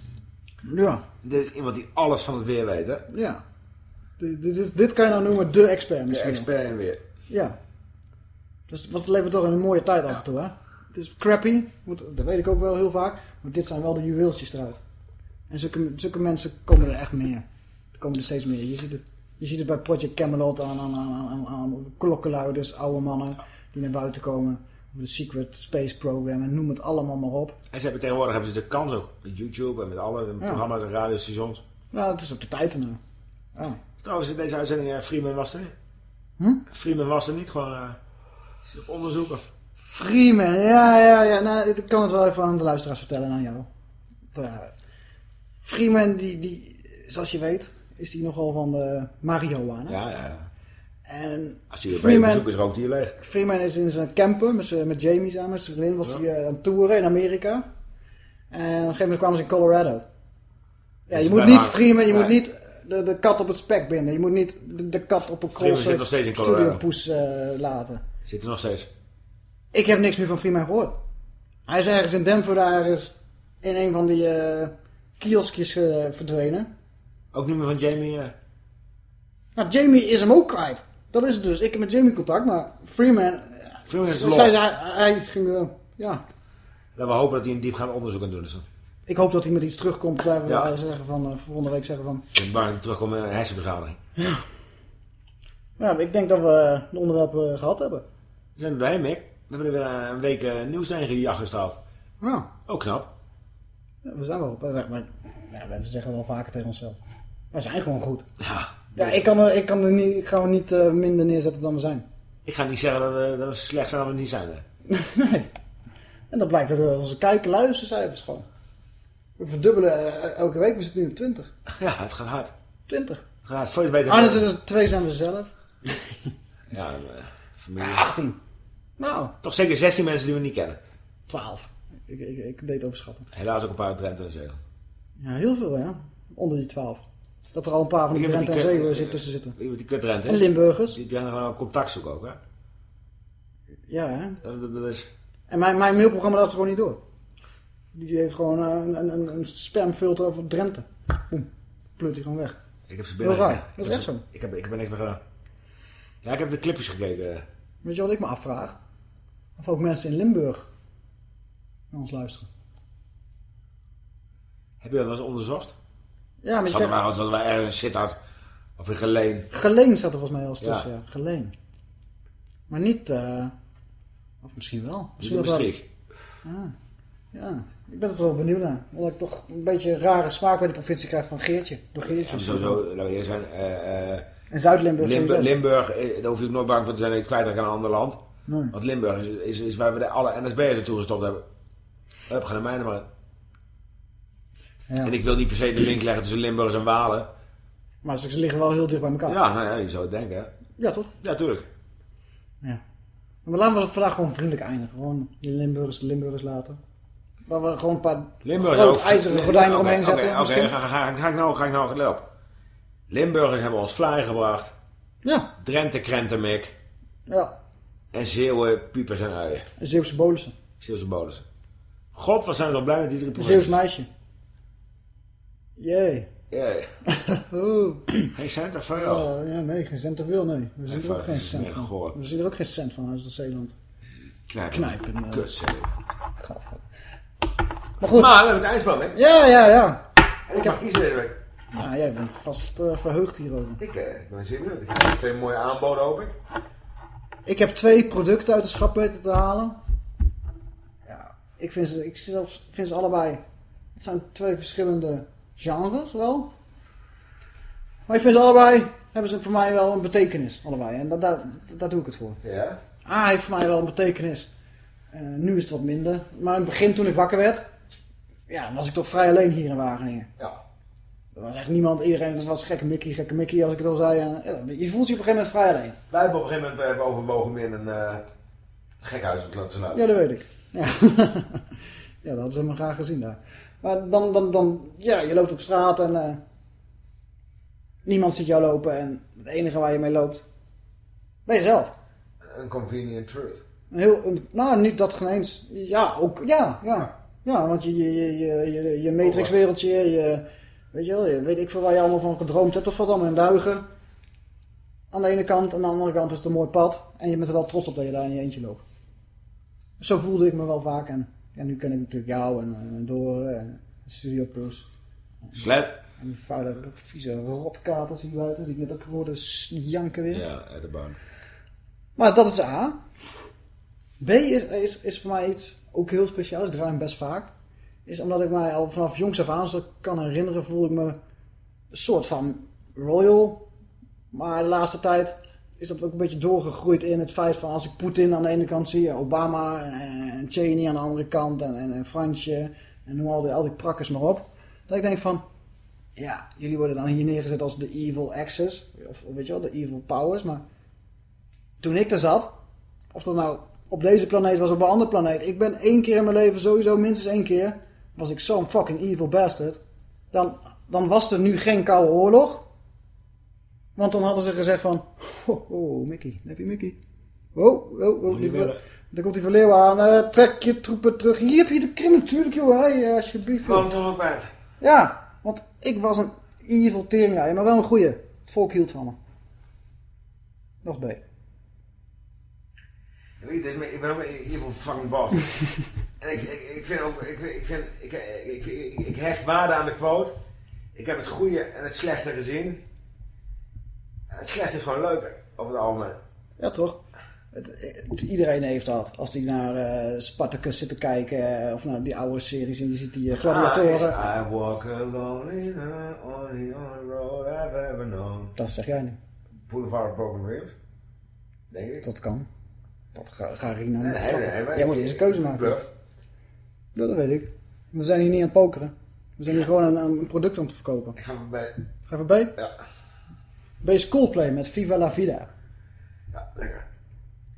Ja, Dit is iemand die alles van het weer weet, hè? ja. Dit, dit, dit kan je nou noemen de expert De misschien. expert in weer. Ja. Dus wat levert toch een mooie tijd af en toe, hè? Het is crappy, moet, dat weet ik ook wel heel vaak. Maar dit zijn wel de juweeltjes eruit. En zulke, zulke mensen komen er echt meer. Er komen er steeds meer. Je ziet het, je ziet het bij Project Camelot aan, aan, aan, aan, aan klokkenluiders, oude mannen die naar buiten komen. Of de Secret Space Program en noem het allemaal maar op. En ze hebben tegenwoordig hebben ze de kans ook. Met YouTube en met alle programma's en radiostations. Nou, het is op de tijd nou. Ja. Trouwens, in deze uitzending, eh, Freeman was er niet. Hm? Freeman was er niet, gewoon uh, onderzoeker. Freeman, ja, ja, ja. Nou, ik kan het wel even aan de luisteraars vertellen aan jou. Freeman, die, die, zoals je weet, is die nogal van de marihuana. Ja, ja, ja. En Als hij Freeman- bezoek is, rookt hij leeg. Freeman is in zijn camper met, Jamie samen, met zijn vriendin, was Ja. hij eh, aan het toeren in Amerika. En op een gegeven moment kwamen ze in Colorado. Ja, Dus je moet niet Freeman, je Nee. moet niet de, de kat op het spek binden. Je moet niet de, de kat op een Freeman zit nog cross steeds in Colorado. studiopoes eh laten. Zit er nog steeds. Ik heb niks meer van Freeman gehoord. Hij is ergens in Denver daar is in een van die eh kioskjes eh, verdwenen. Ook niet meer van Jamie. eh. Nou, Jamie is hem ook kwijt. Dat is het dus. Ik heb met Jamie contact, maar Freeman... Freeman is los. hij, hij ging... eh, ja, we hopen dat hij een diepgaand onderzoek aan het doen is. ik hoop dat hij met iets terugkomt. Daar we Ja. zeggen van, eh, volgende week zeggen van... Hij terugkomt met een hersenbeschadiging. Ja, ik denk dat we de onderwerpen gehad hebben. We zijn er doorheen, Mick. We hebben er weer een week uh, nieuws tegen gesteld. Ja. Ook knap. We zijn wel op. Maar, maar, ja, we zeggen wel vaker tegen onszelf. We zijn gewoon goed. Ja. Ja, ik, kan, er- ik, kan er niet, ik ga er niet eh, minder neerzetten dan we zijn. Ik ga niet zeggen dat we, dat we slecht zijn dan we niet zijn. Hè. nee. En dat blijkt uit onze kijken luistercijfers gewoon. We verdubbelen eh, elke week. We zitten nu op 20. Ja, het gaat hard. 20. Het gaat hard. Voor je het weet... Ah, dan zitten er twee zijn we zelf. Ja, eh, familie. 18. Nou. Toch zeker 16 mensen die we niet kennen. 12. Ik, ik, ik deed overschatten. Helaas ook een paar uit Drenthe en Zeeland. Ja, heel veel ja. Onder die 12. Dat er al een paar van die Drenthe en Zeeuwen zit tussen zitten. Die met die kut Drenthe. En Limburgers. Die Drenthe gewoon contact zoeken ook, hè. Ja, hè. Dat, is... En mijn, mijn mailprogramma laat ze gewoon niet door. Die heeft gewoon eh, een, een, een, spamfilter over Drenthe. Boem. Pleurt hij gewoon weg. Ik heb ze Heel binnen. raar. Ik Dat is echt zo. Ik heb, ik heb er niks meer gedaan. Ja, ik heb de clipjes gekeken. Weet je wat ik me afvraag? Of ook mensen in Limburg naar ons luisteren. Heb je dat wel eens onderzocht? Ja, maar je Zat er maar we ergens zit had. Of in Geleen. Geleen staat er volgens mij als tussen, Ja. ja. Geleen. Maar niet... eh, of misschien wel. Misschien Niet wel- Maastricht. Ah, ja, ik ben er wel benieuwd naar. Omdat ik toch een beetje een rare smaak bij de provincie krijg van Geertje. Door Geertje. Ja, sowieso, laten we eerlijk zijn. eh, eh, En Zuid-Limburg Limburg. Limburg, eh, daar hoef je ook nooit bang voor te zijn dat je kwijtraakt aan een ander land. Nee. Want Limburg is, is, is waar we de alle NSB'ers naartoe gestopt hebben. Hup, ga naar mij maar. Ja. En ik wil niet per se de link leggen tussen Limburg en Walen. Maar ze liggen wel heel dicht bij elkaar. Ja, nou ja, je zou het denken. Hè? Ja, toch? Ja, tuurlijk. Ja. Maar laten we het vandaag gewoon vriendelijk eindigen. Gewoon die Limburgers de Limburgers laten. Waar we gewoon een paar Limburg groot ook. ijzeren gordijnen omheen zetten. Oké, ga, ga, ga ik nou, ga ik nou op. Limburgers hebben ons fly gebracht. Ja. Drenthe krentenmik. Ja. En Zeeuwen piepers en uien. Een Zeeuwse bolussen. Zeeuwse bolussen. God, wat zijn we toch blij met die drie. Zeeuws meisje. Jee. Jee. Oeh. Geen cent of veel? Oh, ja, nee, geen cent te veel, nee. We zien er ook geen cent van. We zien er ook geen cent van uit Zeeland. Knijpen. Knijpen. Gadver. Maar goed. Maar we hebben het eindspel, hè? Ja, ja, ja. En ik mag kiezen deze week. Ja, jij bent vast eh, verheugd hierover. Ik ik ben zeer benieuwd. Ik heb twee mooie aanboden, hoop ik. Ik heb twee producten uit de schap weten te halen. Ik vind ze, ik zelf vind ze allebei. Het zijn twee verschillende genres wel. Maar ik vind ze allebei, hebben ze voor mij wel een betekenis. Allebei. En daar, daar, daar doe ik het voor. Ja? A heeft voor mij wel een betekenis. Eh, nu is het wat minder. Maar in het begin toen ik wakker werd, ja, was ik toch vrij alleen hier in Wageningen. Ja. Er was echt niemand, iedereen, het was gekke Mickey, gekke Mickey als ik het al zei. En, ja, je voelt je op een gegeven moment vrij alleen. Wij hebben op een gegeven moment eh, hebben overwogen meer in een eh gekhuis sluiten. Ja, dat weet ik. Ja, ja dat hadden ze me graag gezien daar. Maar dan, dan, dan ja, je loopt op straat en eh, niemand ziet jou lopen en het enige waar je mee loopt, ben je zelf. Een convenient truth. Een heel, een- nou, niet dat geen eens. Ja, ook, ja, ja. Ja, want je, je, je, je, je, je matrixwereldje, je, weet je wel, je weet ik veel waar je allemaal van gedroomd hebt, of wat allemaal in duigen. Aan de ene kant, aan de andere kant is het een mooi pad. En je bent er wel trots op dat je daar in je eentje loopt. Zo voelde ik me wel vaak. En ja, nu ken ik natuurlijk jou en, en Door en Studio Plus. Slet. En die vuile, vieze rotkaters hier buiten, die ik net ook hoorde janken weer. Ja, uit de baan. Maar dat is A. B is, is, is voor mij iets ook heel speciaals. Ik draai hem best vaak. Is omdat ik mij al vanaf jongs af aan kan herinneren, voel ik me een soort van royal. Maar de laatste tijd is dat ook een beetje doorgegroeid in het feit van als ik Poetin aan de ene kant zie, Obama en, en Cheney aan de andere kant en, en, en Fransje en noem al die, al die prakkers maar op. Dat ik denk van, ja, jullie worden dan hier neergezet als de evil axis. Of weet je wel, de evil powers. Maar toen ik er zat, of dat nou op deze planeet was of op een andere planeet. Ik ben één keer in mijn leven, sowieso minstens één keer, was ik zo'n fucking evil bastard. Dan, dan was er nu geen koude oorlog. Want dan hadden ze gezegd van, oh, oh Mickey, heb je Mickey. Oh, oh, oh, die, daar komt die verleeuw aan. Eh, trek je troepen terug. Hier heb je de krim natuurlijk, joh. Hey, eh, alsjeblieft. Gewoon toch ook bij het. Ja, want ik was een evil teringlijn, maar wel een goeie. Het volk hield van me. Dat is B. Ik weet het, maar ik ben ook een evil fucking boss. en ik, ik, ik vind ook, ik, ik, vind, ik, ik, ik, ik hecht waarde aan de quote. Ik heb het goede en het slechte gezien. Het slechte is gewoon leuker, over het algemeen. Ja, toch? Het, het- iedereen heeft dat. Als die naar eh Spartacus zit te kijken, eh, of naar die oude series en je ziet die eh, gladiatoren. I walk alone in the only on road I've ever known. Dat zeg jij nu. Boulevard of Broken Dreams. Denk ik. Dat kan. Dat ga, ga Rina Nee, nee, nee, Jij moet eerst een keuze maken. Bluff. Ja, dat weet ik. We zijn hier niet aan het pokeren. We zijn hier gewoon een, een product aan te verkopen. Ik ga voorbij. Ga even bij? Ja. B is Coldplay met Viva la Vida. Ja, lekker.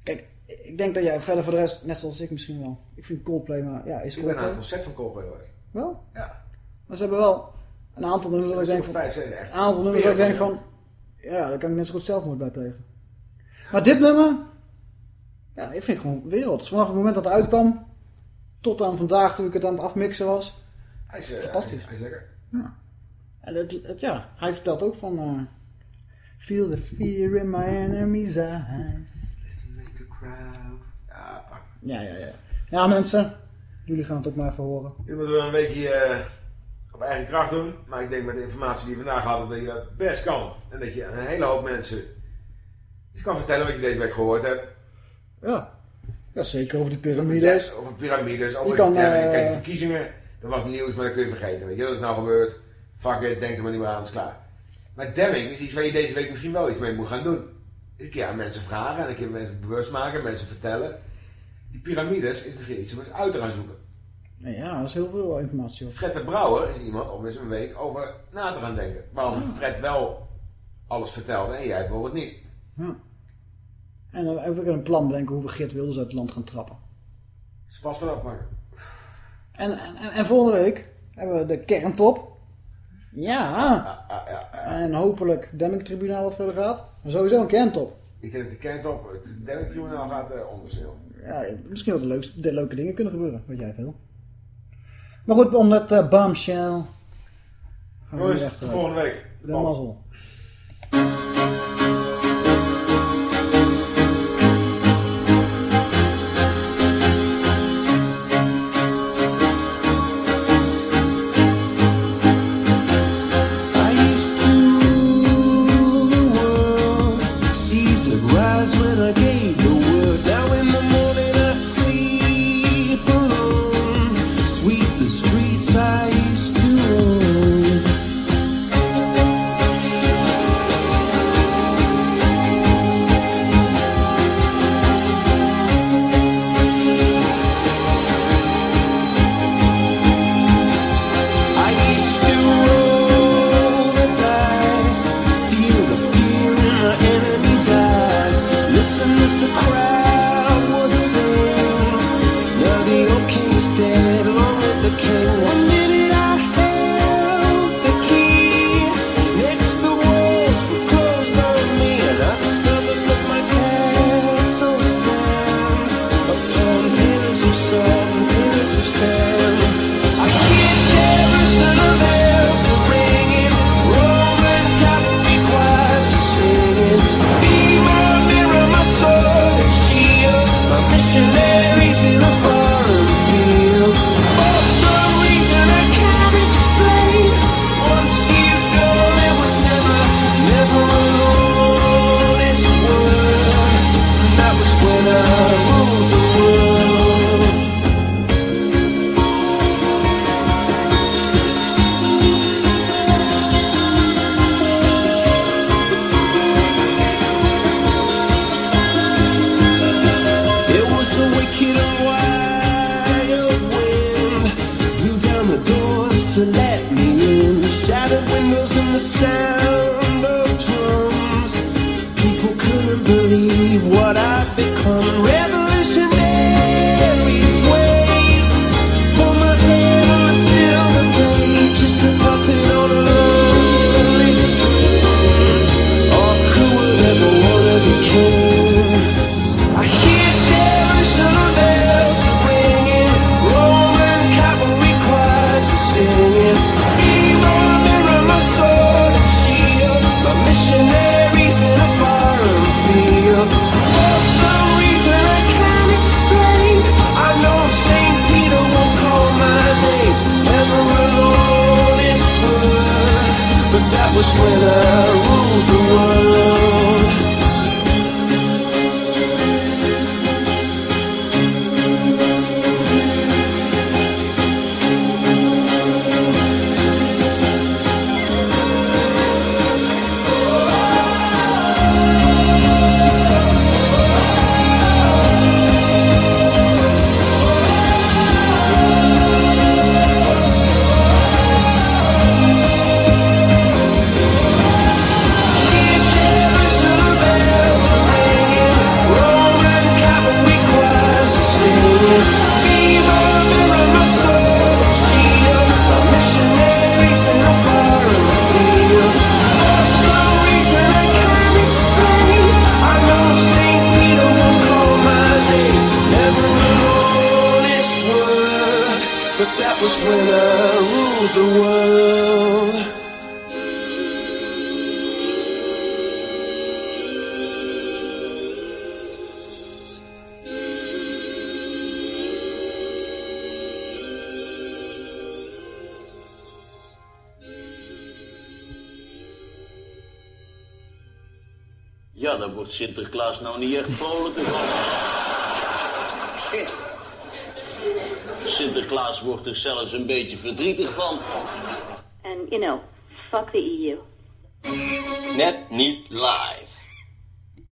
Kijk, ik denk dat jij verder voor de rest, net zoals ik misschien wel. Ik vind Coldplay, maar ja, is Ik ben Coldplay? een concert van Coldplay geweest. Wel? Ja. Maar ze hebben wel een aantal nummers dat ik denk van... Vijf, echt. Een aantal nummers dat ik denk van... Ja, daar kan ik net zo goed zelfmoord bij plegen. Maar dit nummer... Ja, ik vind het gewoon werelds. Vanaf het moment dat het uitkwam... Tot aan vandaag toen ik het aan het afmixen was. Hij is, eh, Fantastisch. Hij is lekker. En het, het- ja, hij vertelt ook van... eh, Feel the fear in my enemy's eyes. Listen, Mr. Crowd. Ja, prachtig. Ja, ja, ja. Ja, mensen. Jullie gaan het ook maar even horen. Jullie moeten een weekje eh, op eigen kracht doen. Maar ik denk met de informatie die je vandaag had, dat je dat best kan. En dat je een hele hoop mensen iets kan vertellen wat je deze week gehoord hebt. Ja. Ja, zeker over die piramides. Over piramides, over kan, ja, eh, kijk, de verkiezingen, dat was nieuws, maar dat kun je vergeten. Weet je, dat is nou gebeurd. Fuck it, denk er maar niet meer aan, het is klaar. Maar demming is iets waar je deze week misschien wel iets mee moet gaan doen. Ik een keer aan mensen vragen en een keer mensen bewust maken, mensen vertellen. Die piramides is misschien iets om eens uit te gaan zoeken. Ja, dat is heel veel informatie. Over. Fred de Brouwer is iemand om eens een week over na te gaan denken. Waarom ja. Fred wel alles vertelde en jij bijvoorbeeld niet. Ja. En dan even een plan bedenken hoe we Geert Wilders uit het land gaan trappen. Ze pas vanaf. En, en, en volgende week hebben we de kerntop. Ja. Ah, ah, ah, en hopelijk Demming-tribunaal wat verder gaat. Maar sowieso een kentop. Ik denk dat de kentop. Het Demming-tribunaal gaat eh, uh, onderzeel. Ja, misschien wat de, leukste, leuke dingen kunnen gebeuren. Wat jij veel. Maar goed, om dat uh, bombshell... Gaan we Jongens, volgende week. De mazzel.